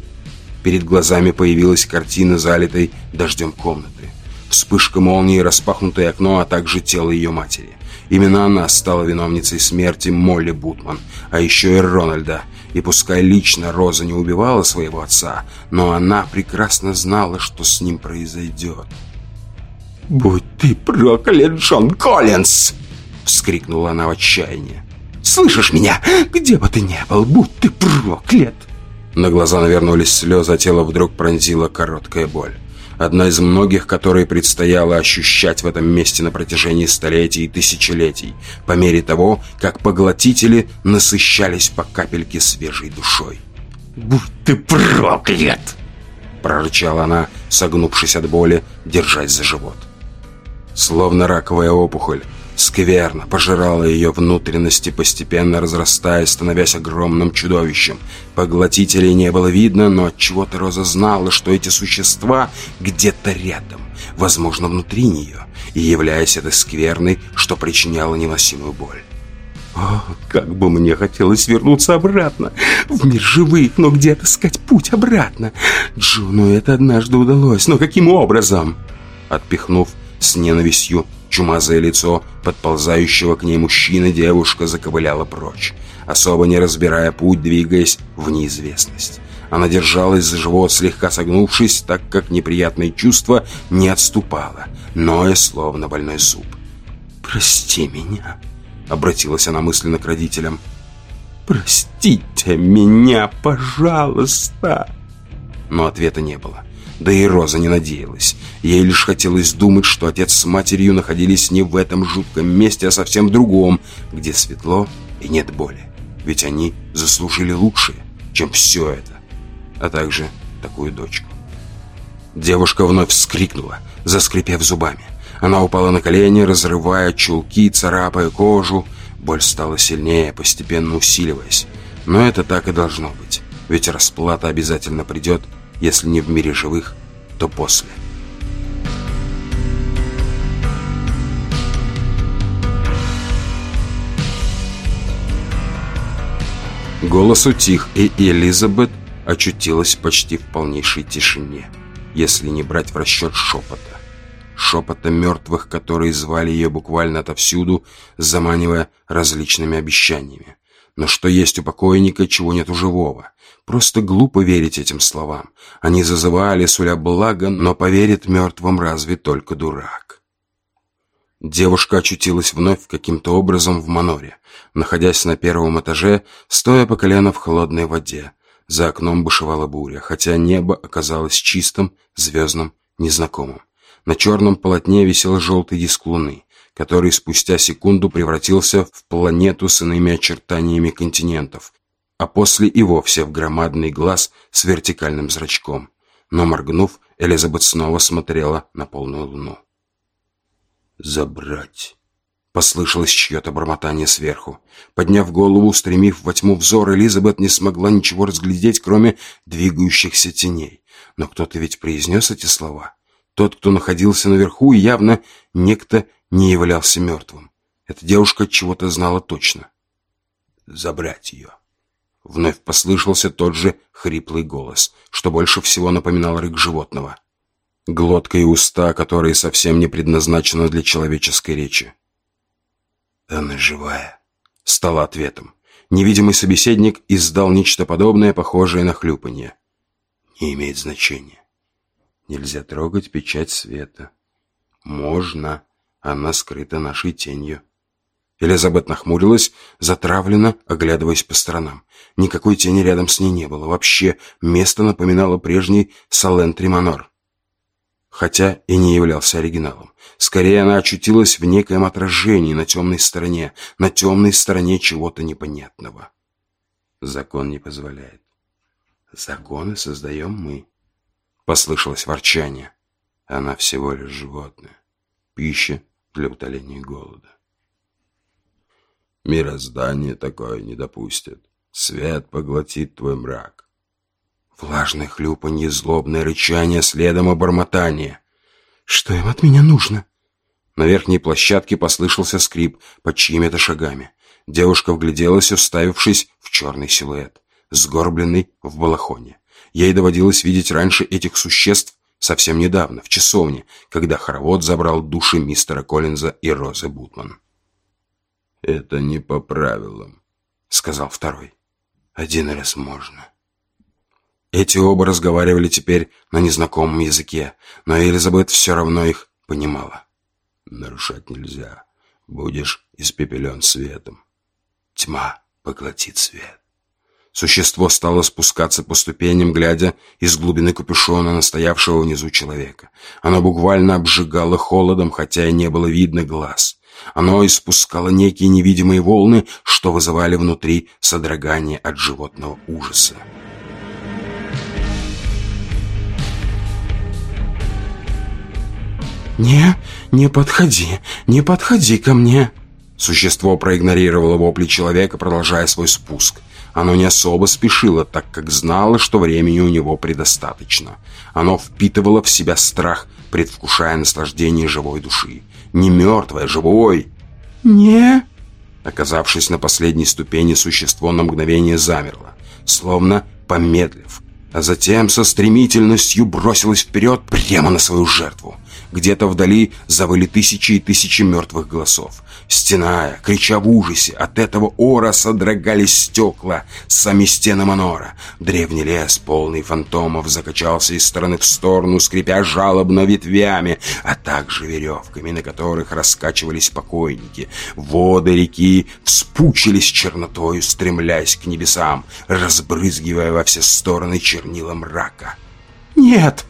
Перед глазами появилась картина, залитой дождем комнаты. Вспышка молнии, распахнутое окно, а также тело ее матери. Именно она стала виновницей смерти Молли Бутман, а еще и Рональда. И пускай лично Роза не убивала своего отца, но она прекрасно знала, что с ним произойдет. «Будь ты проклят, Джон Коллинз!» Вскрикнула она в отчаянии. «Слышишь меня? Где бы ты ни был, будь ты проклят!» На глаза навернулись слезы, а тело вдруг пронзила короткая боль. Одна из многих, которые предстояло ощущать в этом месте на протяжении столетий и тысячелетий, по мере того, как поглотители насыщались по капельке свежей душой. «Будь ты проклят!» Прорычала она, согнувшись от боли, держась за живот. Словно раковая опухоль, Скверно пожирала ее внутренности, постепенно разрастаясь, становясь огромным чудовищем. Поглотителей не было видно, но от чего то Роза знала, что эти существа где-то рядом, возможно, внутри нее, и являясь этой скверной, что причиняло невыносимую боль. О, как бы мне хотелось вернуться обратно, в мир живых, но где отыскать путь обратно? Джуну это однажды удалось, но каким образом? Отпихнув с ненавистью чумазое лицо подползающего к ней мужчины, девушка заковыляла прочь, особо не разбирая путь, двигаясь в неизвестность. Она держалась за живот, слегка согнувшись, так как неприятное чувство не отступало, ноя словно больной зуб. «Прости меня», — обратилась она мысленно к родителям. «Простите меня, пожалуйста!» Но ответа не было. Да и Роза не надеялась. Ей лишь хотелось думать, что отец с матерью находились не в этом жутком месте, а совсем другом, где светло и нет боли. Ведь они заслужили лучшее, чем все это, а также такую дочку. Девушка вновь вскрикнула, заскрипев зубами. Она упала на колени, разрывая чулки, царапая кожу. Боль стала сильнее, постепенно усиливаясь. Но это так и должно быть. Ведь расплата обязательно придет, если не в мире живых, то после. Голос утих, и Элизабет очутилась почти в полнейшей тишине, если не брать в расчет шепота. Шепота мертвых, которые звали ее буквально отовсюду, заманивая различными обещаниями. Но что есть у покойника, чего нет у живого? Просто глупо верить этим словам. Они зазывали, суля благо, но поверит мертвым разве только дурак. Девушка очутилась вновь каким-то образом в Маноре, находясь на первом этаже, стоя по колено в холодной воде. За окном бушевала буря, хотя небо оказалось чистым, звездным, незнакомым. На черном полотне висел желтый диск луны который спустя секунду превратился в планету с иными очертаниями континентов, а после и вовсе в громадный глаз с вертикальным зрачком. Но моргнув, Элизабет снова смотрела на полную луну. «Забрать!» Послышалось чье-то бормотание сверху. Подняв голову, устремив во тьму взор, Элизабет не смогла ничего разглядеть, кроме двигающихся теней. Но кто-то ведь произнес эти слова. Тот, кто находился наверху, явно некто не являлся мертвым. Эта девушка чего-то знала точно. «Забрать ее». Вновь послышался тот же хриплый голос, что больше всего напоминал рык животного. Глотка и уста, которые совсем не предназначены для человеческой речи. «Она живая», — стала ответом. Невидимый собеседник издал нечто подобное, похожее на хлюпанье. «Не имеет значения. Нельзя трогать печать света. Можно, она скрыта нашей тенью. Элизабет нахмурилась, затравленно, оглядываясь по сторонам. Никакой тени рядом с ней не было. Вообще, место напоминало прежний Салентри Манор. Хотя и не являлся оригиналом. Скорее, она очутилась в некоем отражении на темной стороне, на темной стороне чего-то непонятного. Закон не позволяет. Законы создаем мы. Послышалось ворчание. Она всего лишь животное. Пища для утоления голода. Мироздание такое не допустит. Свет поглотит твой мрак. Влажное хлюпанье, злобное рычание, следом обормотание. Что им от меня нужно? На верхней площадке послышался скрип под чьими-то шагами. Девушка вгляделась, уставившись в черный силуэт, сгорбленный в балахоне. Ей доводилось видеть раньше этих существ совсем недавно, в часовне, когда хоровод забрал души мистера Коллинза и Розы Бутман. «Это не по правилам», — сказал второй. «Один раз можно». Эти оба разговаривали теперь на незнакомом языке, но Элизабет все равно их понимала. «Нарушать нельзя. Будешь испепелен светом. Тьма поглотит свет». Существо стало спускаться по ступеням, глядя из глубины капюшона на стоявшего внизу человека. Оно буквально обжигало холодом, хотя и не было видно глаз. Оно испускало некие невидимые волны, что вызывали внутри содрогание от животного ужаса. «Не, не подходи, не подходи ко мне!» Существо проигнорировало вопли человека, продолжая свой спуск. Оно не особо спешило, так как знало, что времени у него предостаточно. Оно впитывало в себя страх, предвкушая наслаждение живой души. Не мертвой, а живой. «Не...» Оказавшись на последней ступени, существо на мгновение замерло, словно помедлив, а затем со стремительностью бросилось вперед прямо на свою жертву. Где-то вдали завыли тысячи и тысячи мертвых голосов. Стеная, крича в ужасе, от этого ора содрогались стекла, сами стены Манора. Древний лес, полный фантомов, закачался из стороны в сторону, скрипя жалобно ветвями, а также веревками, на которых раскачивались покойники. Воды реки вспучились чернотою, стремляясь к небесам, разбрызгивая во все стороны чернила мрака. «Нет!»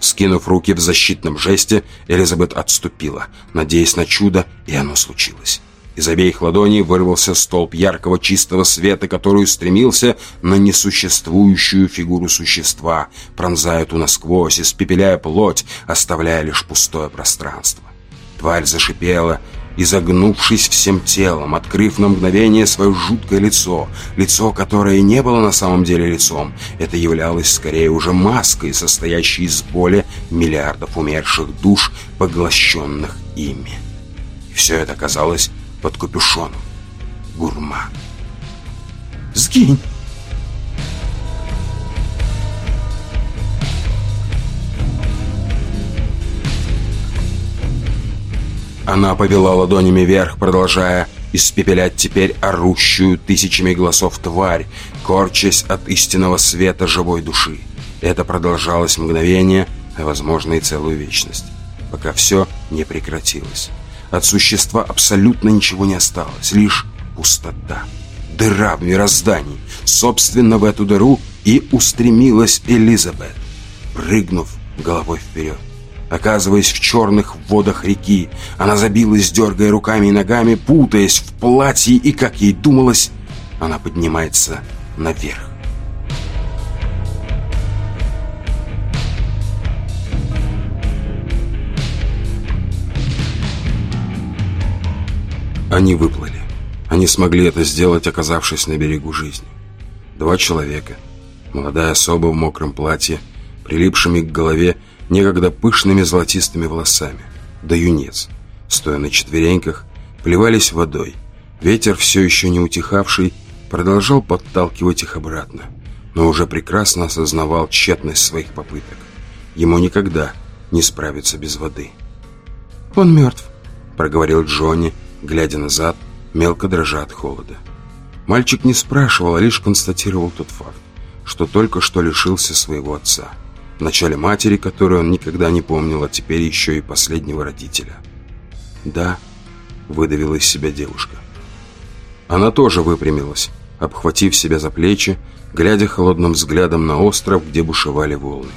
Скинув руки в защитном жесте, Элизабет отступила, надеясь на чудо, и оно случилось. Из обеих ладоней вырвался столб яркого чистого света, который устремился на несуществующую фигуру существа, пронзая ту насквозь, испепеляя плоть, оставляя лишь пустое пространство. Тварь зашипела, изогнувшись всем телом, открыв на мгновение свое жуткое лицо, лицо, которое не было на самом деле лицом. Это являлось скорее уже маской, состоящей из боли миллиардов умерших душ, поглощенных ими. И все это казалось под капюшоном. Гурма. «Сгинь!» Она повела ладонями вверх, продолжая испепелять теперь орущую тысячами голосов тварь, корчась от истинного света живой души. Это продолжалось мгновение, а возможно и целую вечность, пока все не прекратилось. От существа абсолютно ничего не осталось, лишь пустота, дыра в мироздании. Собственно, в эту дыру и устремилась Элизабет, прыгнув головой вперед. Оказываясь в черных водах реки, она забилась, дергая руками и ногами, путаясь в платье, и, как ей думалось, она поднимается наверх. Они выплыли. Они смогли это сделать, оказавшись на берегу жизни. Два человека. Молодая особа в мокром платье, прилипшими к голове некогда пышными золотистыми волосами, да юнец, стоя на четвереньках, плевались водой. Ветер, все еще не утихавший, продолжал подталкивать их обратно, но уже прекрасно осознавал тщетность своих попыток. Ему никогда не справиться без воды. «Он мертв», — проговорил Джонни, глядя назад, мелко дрожа от холода. Мальчик не спрашивал, а лишь констатировал тот факт, что только что лишился своего отца. Вначале матери, которую он никогда не помнил, а теперь еще и последнего родителя. «Да», — выдавила из себя девушка. Она тоже выпрямилась, обхватив себя за плечи, глядя холодным взглядом на остров, где бушевали волны.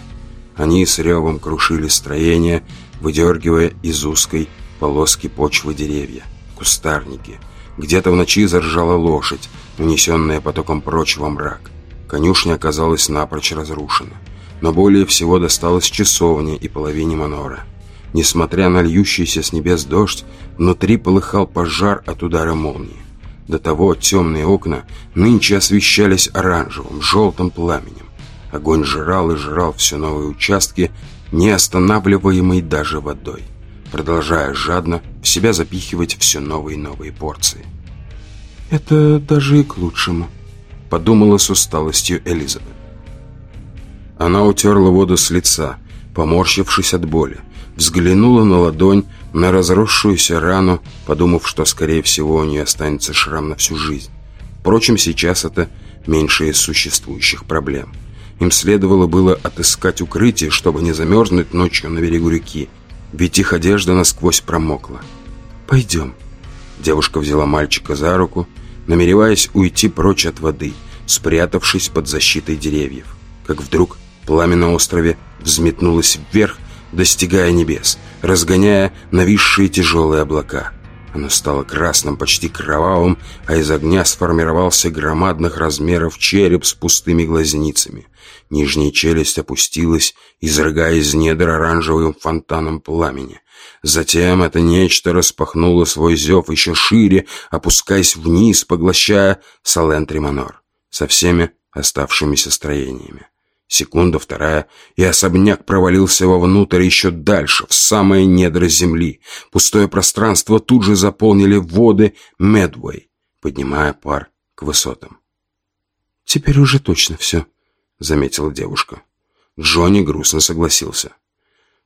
Они с ревом крушили строение, выдергивая из узкой полоски почвы деревья, кустарники. Где-то в ночи заржала лошадь, унесенная потоком прочь во мрак. Конюшня оказалась напрочь разрушена но более всего досталось часовне и половине манора. Несмотря на льющийся с небес дождь, внутри полыхал пожар от удара молнии. До того темные окна нынче освещались оранжевым, желтым пламенем. Огонь жрал и жрал все новые участки, не останавливаемый даже водой, продолжая жадно в себя запихивать все новые и новые порции. «Это даже и к лучшему», — подумала с усталостью Элизабет. Она утерла воду с лица, поморщившись от боли. Взглянула на ладонь, на разросшуюся рану, подумав, что, скорее всего, у нее останется шрам на всю жизнь. Впрочем, сейчас это меньшая из существующих проблем. Им следовало было отыскать укрытие, чтобы не замерзнуть ночью на берегу реки, ведь их одежда насквозь промокла. «Пойдем». Девушка взяла мальчика за руку, намереваясь уйти прочь от воды, спрятавшись под защитой деревьев. Как вдруг Пламя на острове взметнулось вверх, достигая небес, разгоняя нависшие тяжелые облака. Оно стало красным, почти кровавым, а из огня сформировался громадных размеров череп с пустыми глазницами. Нижняя челюсть опустилась, изрыгая из недр оранжевым фонтаном пламени. Затем это нечто распахнуло свой зев еще шире, опускаясь вниз, поглощая Салент Риманор со всеми оставшимися строениями. Секунда, вторая, и особняк провалился вовнутрь еще дальше, в самое недра земли. Пустое пространство тут же заполнили воды Медвей, поднимая пар к высотам. «Теперь уже точно все», — заметила девушка. Джонни грустно согласился.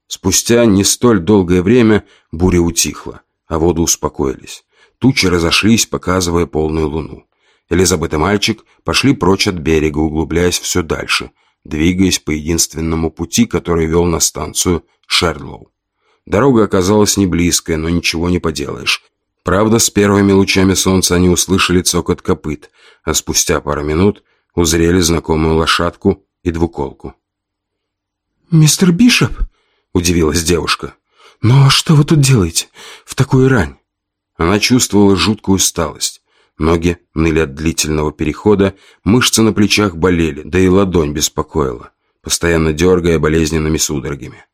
Спустя не столь долгое время буря утихла, а воды успокоились. Тучи разошлись, показывая полную луну. Элизабет и мальчик пошли прочь от берега, углубляясь все дальше — двигаясь по единственному пути, который вел на станцию Шерлоу. Дорога оказалась не близкая, но ничего не поделаешь. Правда, с первыми лучами солнца они услышали цокот копыт, а спустя пару минут узрели знакомую лошадку и двуколку. «Мистер Бишоп?» – удивилась девушка. «Но что вы тут делаете в такую рань?» Она чувствовала жуткую усталость. Ноги ныли от длительного перехода, мышцы на плечах болели, да и ладонь беспокоила, постоянно дергая болезненными судорогами.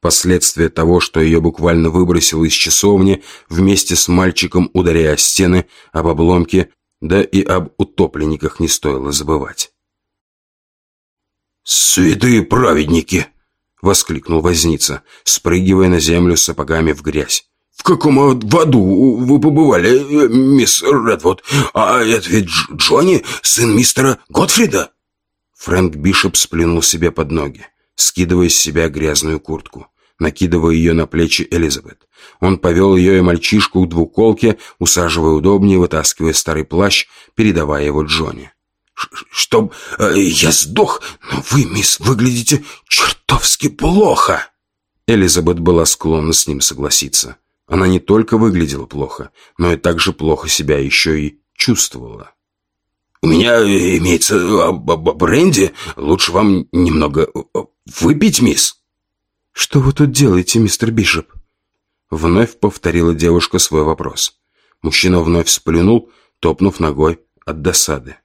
Последствия того, что ее буквально выбросило из часовни, вместе с мальчиком ударяя о стены, об обломки, да и об утопленниках не стоило забывать. «Святые праведники!» — воскликнул возница, спрыгивая на землю с сапогами в грязь. «В каком аду вы побывали, э, мисс Редвуд? А это ведь Джонни, сын мистера Готфрида?» Фрэнк Бишоп сплюнул себе под ноги, скидывая с себя грязную куртку, накидывая ее на плечи Элизабет. Он повел ее и мальчишку к двуколке, усаживая удобнее, вытаскивая старый плащ, передавая его Джонни. «Чтоб э, я сдох, но вы, мисс, выглядите чертовски плохо!» Элизабет была склонна с ним согласиться. Она не только выглядела плохо, но и также плохо себя еще и чувствовала. «У меня имеется а, бренди. Лучше вам немного а, выпить, мисс?» «Что вы тут делаете, мистер Бишоп?» Вновь повторила девушка свой вопрос. Мужчина вновь сплюнул, топнув ногой от досады.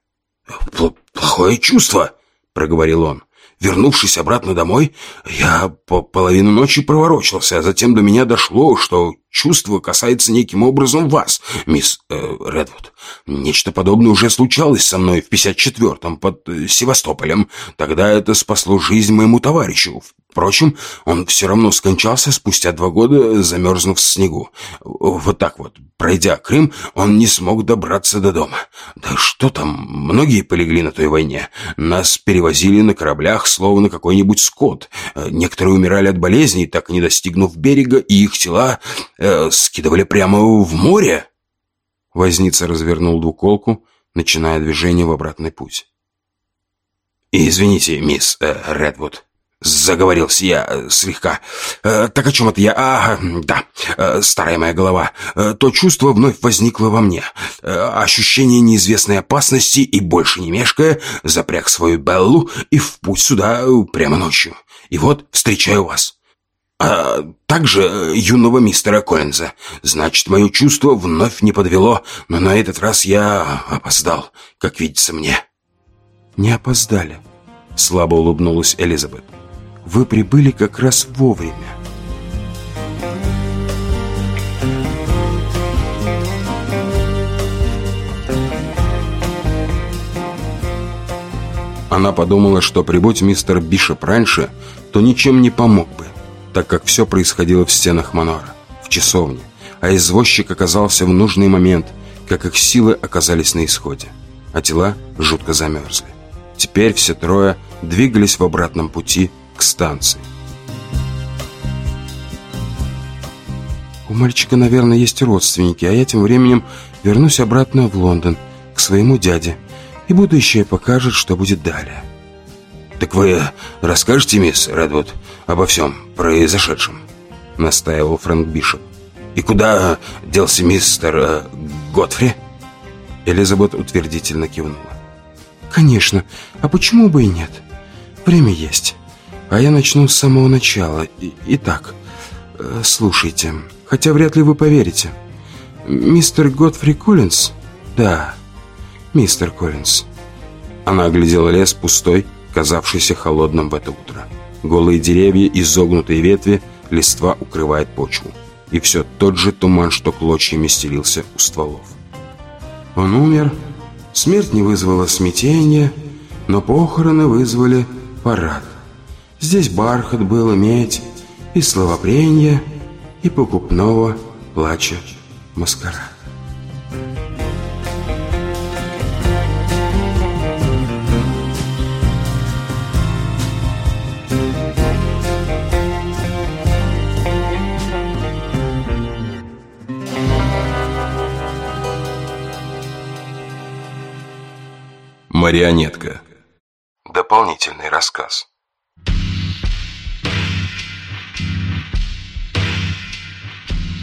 «Плохое чувство», — проговорил он. Вернувшись обратно домой, я по половину ночи проворочился, а затем до меня дошло, что чувство касается неким образом вас, мисс э, Редвуд. Нечто подобное уже случалось со мной в 54-м под э, Севастополем. Тогда это спасло жизнь моему товарищу. Впрочем, он все равно скончался спустя два года, замерзнув в снегу. Вот так вот, пройдя Крым, он не смог добраться до дома. Да что там, многие полегли на той войне. Нас перевозили на кораблях, словно какой-нибудь скот. Некоторые умирали от болезней, так не достигнув берега, и их тела э, скидывали прямо в море. Возница развернул двуколку, начиная движение в обратный путь. «Извините, мисс э, Редвуд», Заговорился я э, слегка. Э, так о чем это я? А, да, э, старая моя голова. То чувство вновь возникло во мне. Ощущение неизвестной опасности и больше не мешкая, запряг свою Беллу и в путь сюда прямо ночью. И вот встречаю вас. А также юного мистера Коэнза. Значит, мое чувство вновь не подвело, но на этот раз я опоздал, как видится мне. «Не опоздали», — слабо улыбнулась Элизабет вы прибыли как раз вовремя. Она подумала, что прибудь мистер Бишоп раньше, то ничем не помог бы, так как все происходило в стенах Манора, в часовне, а извозчик оказался в нужный момент, как их силы оказались на исходе, а тела жутко замерзли. Теперь все трое двигались в обратном пути к станции. У мальчика, наверное, есть родственники, а я тем временем вернусь обратно в Лондон, к своему дяде, и будущее покажет, что будет далее. «Так вы расскажете, мисс Редвуд, обо всем произошедшем?» — настаивал Фрэнк Бишоп. «И куда делся мистер э, Готфри?» Элизабет утвердительно кивнула. «Конечно. А почему бы и нет? Время есть. А я начну с самого начала. Итак, э, слушайте, хотя вряд ли вы поверите. мистер Готфри Коллинз?» «Да, мистер Коллинз». Она оглядела лес пустой, казавшийся холодным в это утро. Голые деревья, изогнутые ветви, листва укрывает почву. И все тот же туман, что клочьями стелился у стволов. Он умер, смерть не вызвала смятения, но похороны вызвали парад. Здесь бархат был, медь, и словопрения, и покупного плача маскарад. Марионетка. Дополнительный рассказ.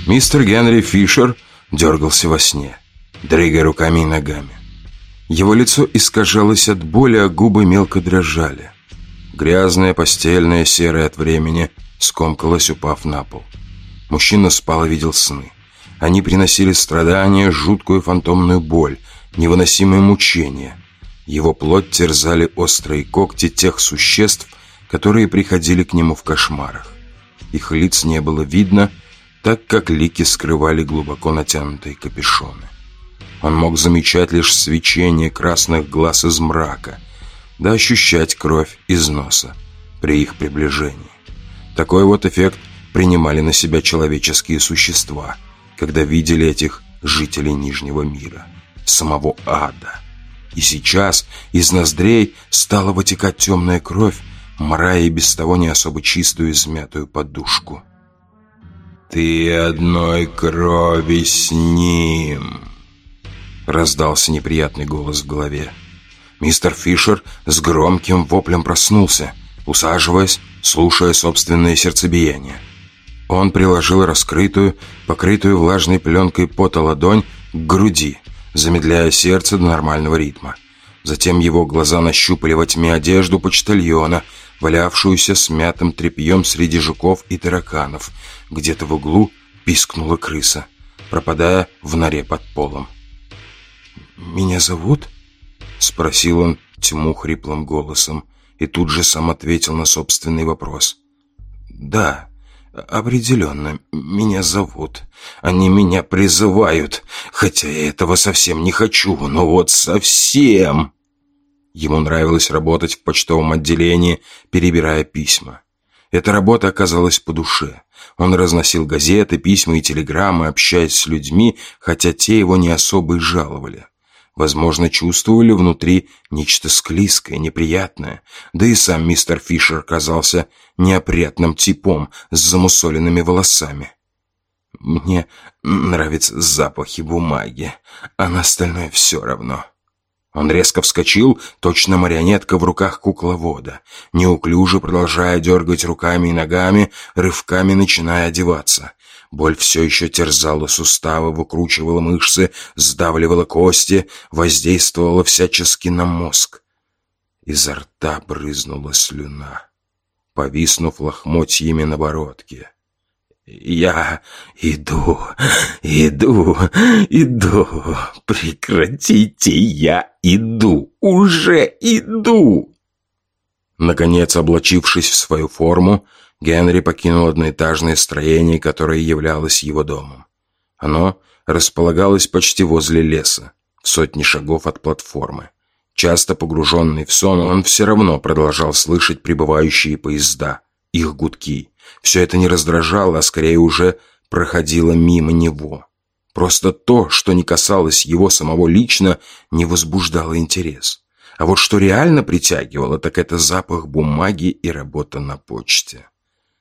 Мистер Генри Фишер дергался во сне, дрыгая руками и ногами. Его лицо искажалось от боли, а губы мелко дрожали. Грязное, постельное, серое от времени скомкалось, упав на пол. Мужчина спал и видел сны. Они приносили страдания, жуткую фантомную боль, невыносимые мучения. Его плоть терзали острые когти тех существ, которые приходили к нему в кошмарах. Их лиц не было видно, так как лики скрывали глубоко натянутые капюшоны. Он мог замечать лишь свечение красных глаз из мрака, да ощущать кровь из носа при их приближении. Такой вот эффект принимали на себя человеческие существа, когда видели этих жителей Нижнего мира, самого ада. И сейчас из ноздрей стала вытекать темная кровь, мрая и без того не особо чистую измятую подушку. «Ты одной крови с ним!» Раздался неприятный голос в голове. Мистер Фишер с громким воплем проснулся, усаживаясь, слушая собственное сердцебиение. Он приложил раскрытую, покрытую влажной пленкой пота ладонь к груди, замедляя сердце до нормального ритма. Затем его глаза нащупали во тьме одежду почтальона, валявшуюся смятым тряпьем среди жуков и тараканов. Где-то в углу пискнула крыса, пропадая в норе под полом. «Меня зовут?» — спросил он тьму хриплым голосом и тут же сам ответил на собственный вопрос. «Да, определенно, меня зовут. Они меня призывают, хотя я этого совсем не хочу, но вот совсем!» Ему нравилось работать в почтовом отделении, перебирая письма. Эта работа оказалась по душе. Он разносил газеты, письма и телеграммы, общаясь с людьми, хотя те его не особо и жаловали. Возможно, чувствовали внутри нечто склизкое, неприятное. Да и сам мистер Фишер казался неопрятным типом с замусоленными волосами. Мне нравятся запахи бумаги, а на остальное все равно. Он резко вскочил, точно марионетка в руках кукловода, неуклюже продолжая дергать руками и ногами, рывками начиная одеваться. Боль все еще терзала суставы, выкручивала мышцы, сдавливала кости, воздействовала всячески на мозг. Изо рта брызнула слюна, повиснув лохмотьями на бородке. «Я иду, иду, иду. Прекратите, я иду, уже иду!» Наконец, облачившись в свою форму, Генри покинул одноэтажное строение, которое являлось его домом. Оно располагалось почти возле леса, в сотни шагов от платформы. Часто погруженный в сон, он все равно продолжал слышать прибывающие поезда, их гудки – все это не раздражало, а скорее уже проходило мимо него. Просто то, что не касалось его самого лично, не возбуждало интерес. А вот что реально притягивало, так это запах бумаги и работа на почте.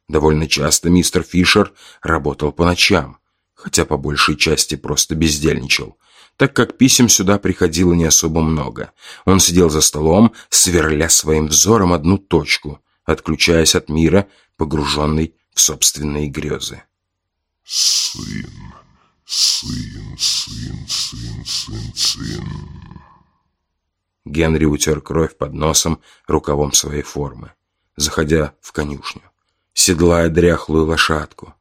Довольно часто мистер Фишер работал по ночам, хотя по большей части просто бездельничал, так как писем сюда приходило не особо много. Он сидел за столом, сверля своим взором одну точку, отключаясь от мира погруженный в собственные грезы. «Сын, сын, сын, сын, сын, сын...» Генри утер кровь под носом рукавом своей формы, заходя в конюшню, седлая дряхлую лошадку.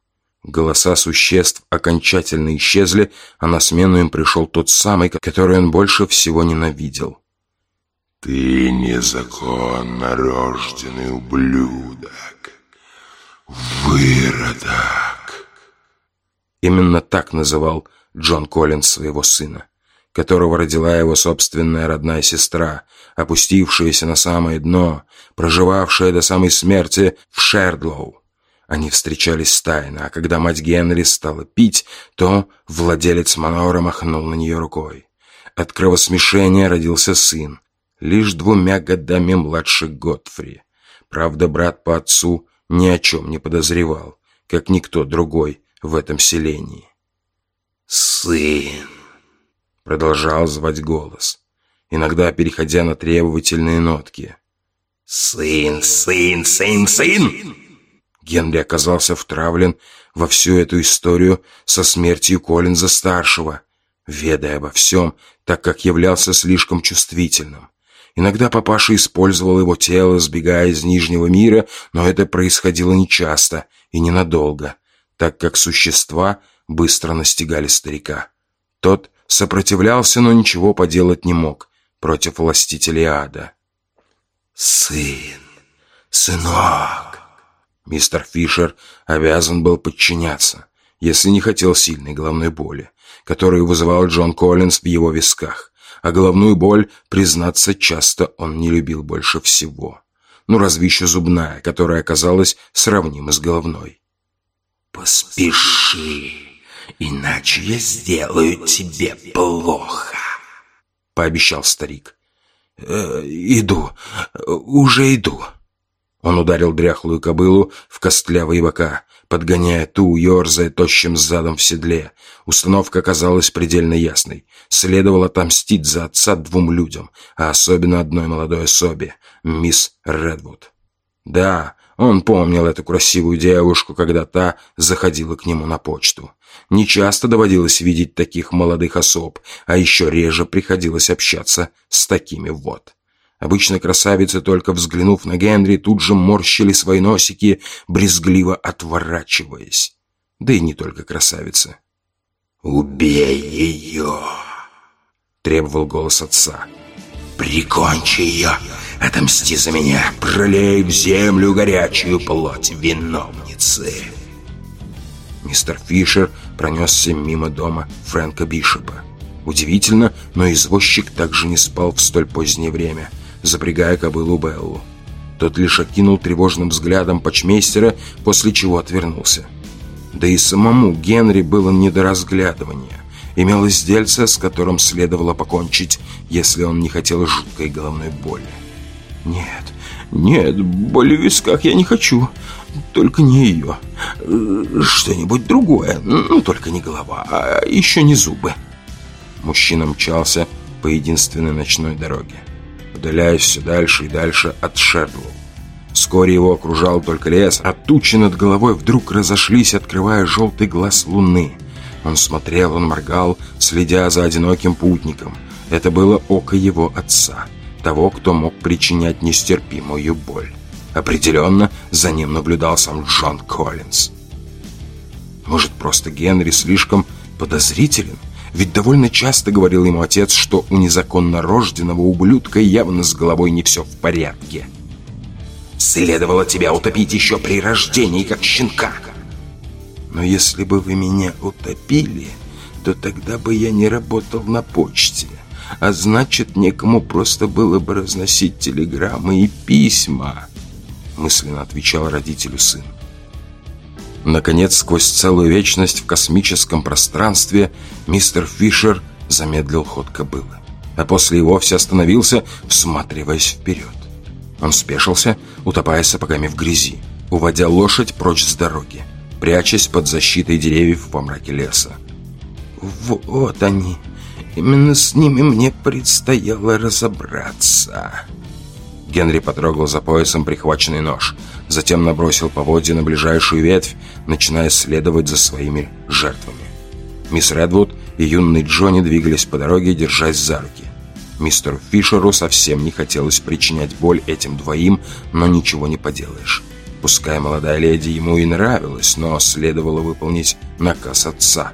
Голоса существ окончательно исчезли, а на смену им пришел тот самый, который он больше всего ненавидел. «Ты незаконно рожденный ублюдок, выродок!» Именно так называл Джон Коллинз своего сына, которого родила его собственная родная сестра, опустившаяся на самое дно, проживавшая до самой смерти в Шердлоу. Они встречались тайно, а когда мать Генри стала пить, то владелец Манора махнул на нее рукой. От кровосмешения родился сын, лишь двумя годами младше Готфри. Правда, брат по отцу ни о чем не подозревал, как никто другой в этом селении. «Сын!» — продолжал звать голос, иногда переходя на требовательные нотки. «Сын, сын, сын, сын!» Генри оказался втравлен во всю эту историю со смертью Коллинза-старшего, ведая обо всем, так как являлся слишком чувствительным. Иногда папаша использовал его тело, сбегая из Нижнего мира, но это происходило нечасто и ненадолго, так как существа быстро настигали старика. Тот сопротивлялся, но ничего поделать не мог против властителей ада. «Сын, сынок!» Мистер Фишер обязан был подчиняться, если не хотел сильной головной боли, которую вызывал Джон Коллинз в его висках. А головную боль, признаться, часто он не любил больше всего. Ну, разве еще зубная, которая оказалась сравнима с головной. «Поспеши, иначе я сделаю тебе плохо», — пообещал старик. «Э, «Иду, уже иду». Он ударил дряхлую кобылу в костлявые бока, подгоняя ту, ерзая тощим задом в седле. Установка оказалась предельно ясной. Следовало отомстить за отца двум людям, а особенно одной молодой особе, мисс Редвуд. Да, он помнил эту красивую девушку, когда та заходила к нему на почту. Нечасто доводилось видеть таких молодых особ, а еще реже приходилось общаться с такими вот. Обычно красавицы, только взглянув на Генри, тут же морщили свои носики, брезгливо отворачиваясь. Да и не только красавицы. «Убей ее!» — требовал голос отца. «Прикончи ее! Отомсти за меня! Пролей в землю горячую плоть виновницы!» Мистер Фишер пронесся мимо дома Фрэнка Бишопа. Удивительно, но извозчик также не спал в столь позднее время — запрягая кобылу Беллу. Тот лишь окинул тревожным взглядом почмейстера, после чего отвернулся. Да и самому Генри было не до разглядывания. Имелось дельце, с которым следовало покончить, если он не хотел жуткой головной боли. «Нет, нет, боли в висках я не хочу. Только не ее. Что-нибудь другое, ну, только не голова, а еще не зубы». Мужчина мчался по единственной ночной дороге удаляясь все дальше и дальше от Шердлоу. Вскоре его окружал только лес, а тучи над головой вдруг разошлись, открывая желтый глаз луны. Он смотрел, он моргал, следя за одиноким путником. Это было око его отца, того, кто мог причинять нестерпимую боль. Определенно, за ним наблюдал сам Джон Коллинз. Может, просто Генри слишком подозрителен? Ведь довольно часто говорил ему отец, что у незаконно рожденного ублюдка явно с головой не все в порядке. «Следовало тебя утопить еще при рождении, как щенка!» «Но если бы вы меня утопили, то тогда бы я не работал на почте, а значит, некому просто было бы разносить телеграммы и письма», мысленно отвечал родителю сын. Наконец, сквозь целую вечность в космическом пространстве мистер Фишер замедлил ход кобылы, а после и вовсе остановился, всматриваясь вперед. Он спешился, утопая сапогами в грязи, уводя лошадь прочь с дороги, прячась под защитой деревьев во мраке леса. «Вот они. Именно с ними мне предстояло разобраться». Генри потрогал за поясом прихваченный нож – затем набросил поводья на ближайшую ветвь, начиная следовать за своими жертвами. Мисс Редвуд и юный Джонни двигались по дороге, держась за руки. Мистеру Фишеру совсем не хотелось причинять боль этим двоим, но ничего не поделаешь. Пускай молодая леди ему и нравилась, но следовало выполнить наказ отца.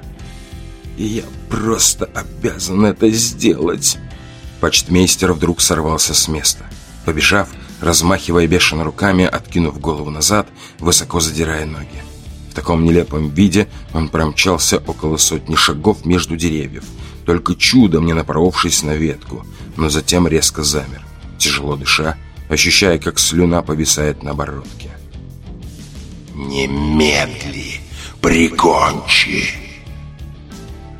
«И я просто обязан это сделать!» Почтмейстер вдруг сорвался с места. Побежав, размахивая бешено руками, откинув голову назад, высоко задирая ноги. В таком нелепом виде он промчался около сотни шагов между деревьев, только чудом не напоровшись на ветку, но затем резко замер, тяжело дыша, ощущая, как слюна повисает на бородке. «Немедли! Прикончи!»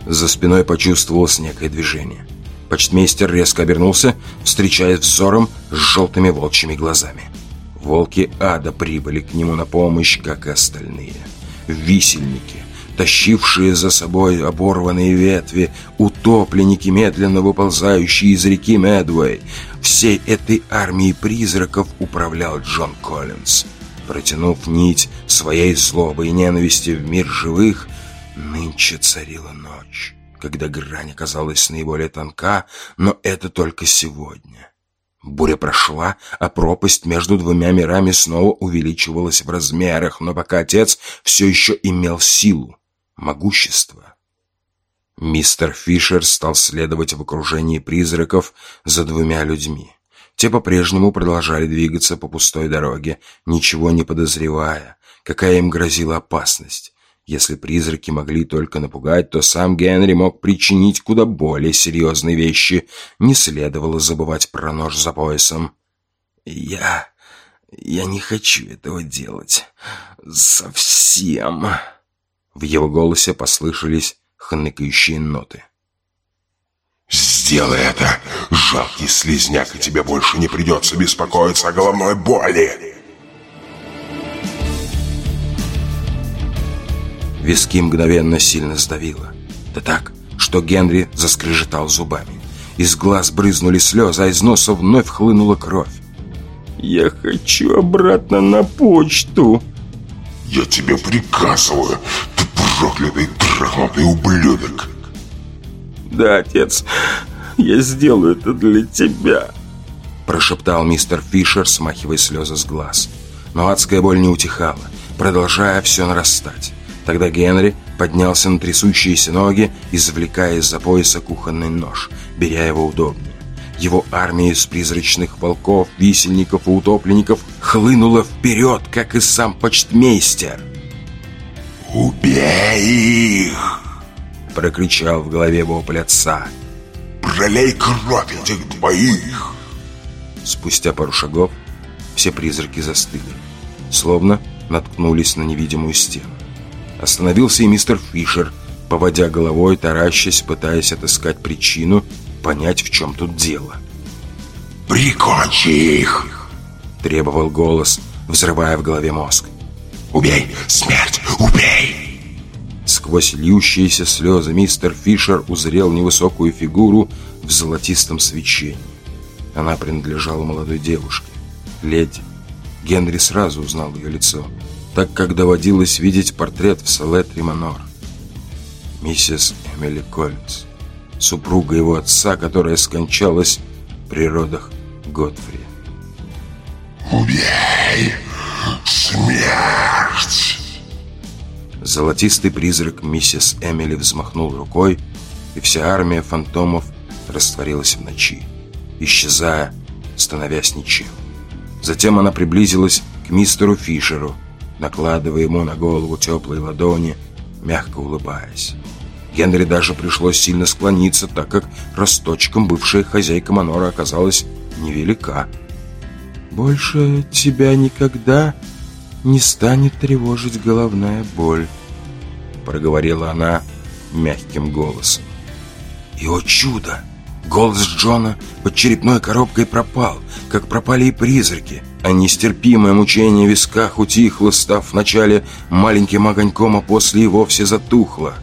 За спиной почувствовалось некое движение. Почтмейстер резко обернулся, встречаясь взором с желтыми волчьими глазами. Волки ада прибыли к нему на помощь, как и остальные. Висельники, тащившие за собой оборванные ветви, утопленники, медленно выползающие из реки Медвей. Всей этой армией призраков управлял Джон Коллинз. Протянув нить своей злобы и ненависти в мир живых, нынче царила ночь, когда грань оказалась наиболее тонка, но это только сегодня. Буря прошла, а пропасть между двумя мирами снова увеличивалась в размерах, но пока отец все еще имел силу, могущество. Мистер Фишер стал следовать в окружении призраков за двумя людьми. Те по-прежнему продолжали двигаться по пустой дороге, ничего не подозревая, какая им грозила опасность. Если призраки могли только напугать, то сам Генри мог причинить куда более серьезные вещи. Не следовало забывать про нож за поясом. «Я... я не хочу этого делать. Совсем...» В его голосе послышались хныкающие ноты. «Сделай это, жалкий слизняк, и тебе больше не придется беспокоиться о головной боли!» Виски мгновенно сильно сдавило. Да так, что Генри заскрежетал зубами. Из глаз брызнули слезы, а из носа вновь хлынула кровь. «Я хочу обратно на почту!» «Я тебе приказываю, ты проклятый проклятый ублюдок!» «Да, отец, я сделаю это для тебя!» Прошептал мистер Фишер, смахивая слезы с глаз. Но адская боль не утихала, продолжая все нарастать. Тогда Генри поднялся на трясущиеся ноги, извлекая из-за пояса кухонный нож, беря его удобнее. Его армия из призрачных волков, висельников и утопленников хлынула вперед, как и сам почтмейстер. «Убей их!» — прокричал в голове вопль отца. «Пролей кровь этих двоих!» Спустя пару шагов все призраки застыли, словно наткнулись на невидимую стену. Остановился и мистер Фишер, поводя головой, таращась, пытаясь отыскать причину, понять, в чем тут дело. «Прикончи их!» — требовал голос, взрывая в голове мозг. «Убей! Смерть! Убей!» Сквозь льющиеся слезы мистер Фишер узрел невысокую фигуру в золотистом свечении. Она принадлежала молодой девушке, леди. Генри сразу узнал ее лицо так как доводилось видеть портрет в Салетри Манор. Миссис Эмили Коллинз, супруга его отца, которая скончалась при родах Готфри. «Убей! Смерть!» Золотистый призрак миссис Эмили взмахнул рукой, и вся армия фантомов растворилась в ночи, исчезая, становясь ничем. Затем она приблизилась к мистеру Фишеру, накладывая ему на голову теплые ладони, мягко улыбаясь. Генри даже пришлось сильно склониться, так как росточком бывшая хозяйка Манора оказалась невелика. «Больше тебя никогда не станет тревожить головная боль», проговорила она мягким голосом. И, о чудо! Голос Джона под черепной коробкой пропал, как пропали и призраки, а нестерпимое мучение в висках утихло, став вначале маленьким огоньком, а после и вовсе затухло.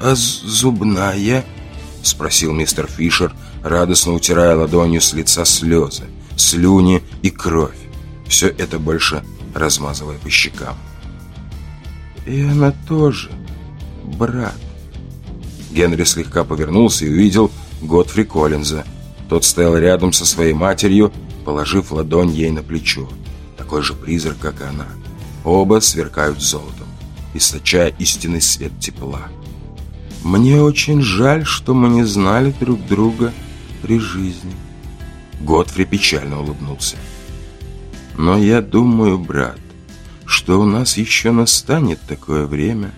«А зубная?» — спросил мистер Фишер, радостно утирая ладонью с лица слезы, слюни и кровь. Все это больше размазывая по щекам. «И она тоже, брат». Генри слегка повернулся и увидел Готфри Коллинза. Тот стоял рядом со своей матерью, положив ладонь ей на плечо. такой же призрак, как и она. Оба сверкают золотом, источая истинный свет тепла. Мне очень жаль, что мы не знали друг друга при жизни. Готфри печально улыбнулся. Но я думаю, брат, что у нас еще настанет такое время,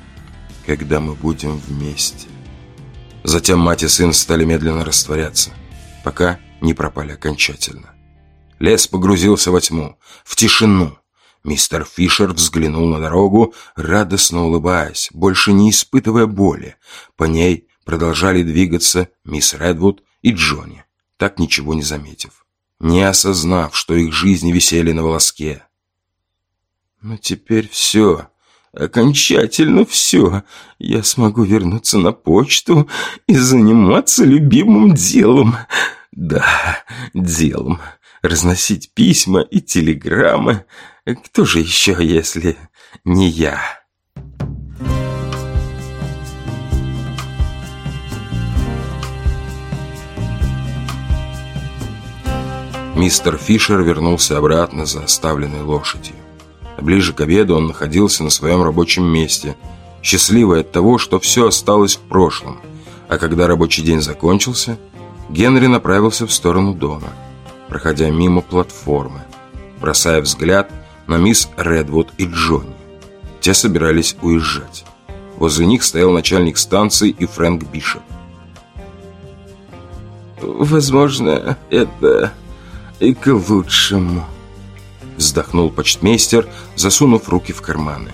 когда мы будем вместе. Затем мать и сын стали медленно растворяться, пока не пропали окончательно. Лес погрузился во тьму, в тишину. Мистер Фишер взглянул на дорогу, радостно улыбаясь, больше не испытывая боли. По ней продолжали двигаться мисс Редвуд и Джонни, так ничего не заметив, не осознав, что их жизни висели на волоске. Но теперь все, окончательно все. Я смогу вернуться на почту и заниматься любимым делом. Да, делом. Разносить письма и телеграммы. Кто же еще, если не я?» Мистер Фишер вернулся обратно за оставленной лошадью. Ближе к обеду он находился на своем рабочем месте, счастливый от того, что все осталось в прошлом. А когда рабочий день закончился, Генри направился в сторону дома, проходя мимо платформы, бросая взгляд на мисс Редвуд и Джонни. Те собирались уезжать. Возле них стоял начальник станции и Фрэнк Бишоп. «Возможно, это и к лучшему», Вздохнул почтмейстер, засунув руки в карманы.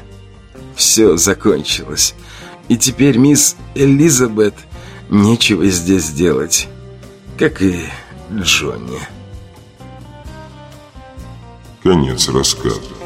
Все закончилось. И теперь мисс Элизабет нечего здесь делать. Как и Джонни. Конец рассказа.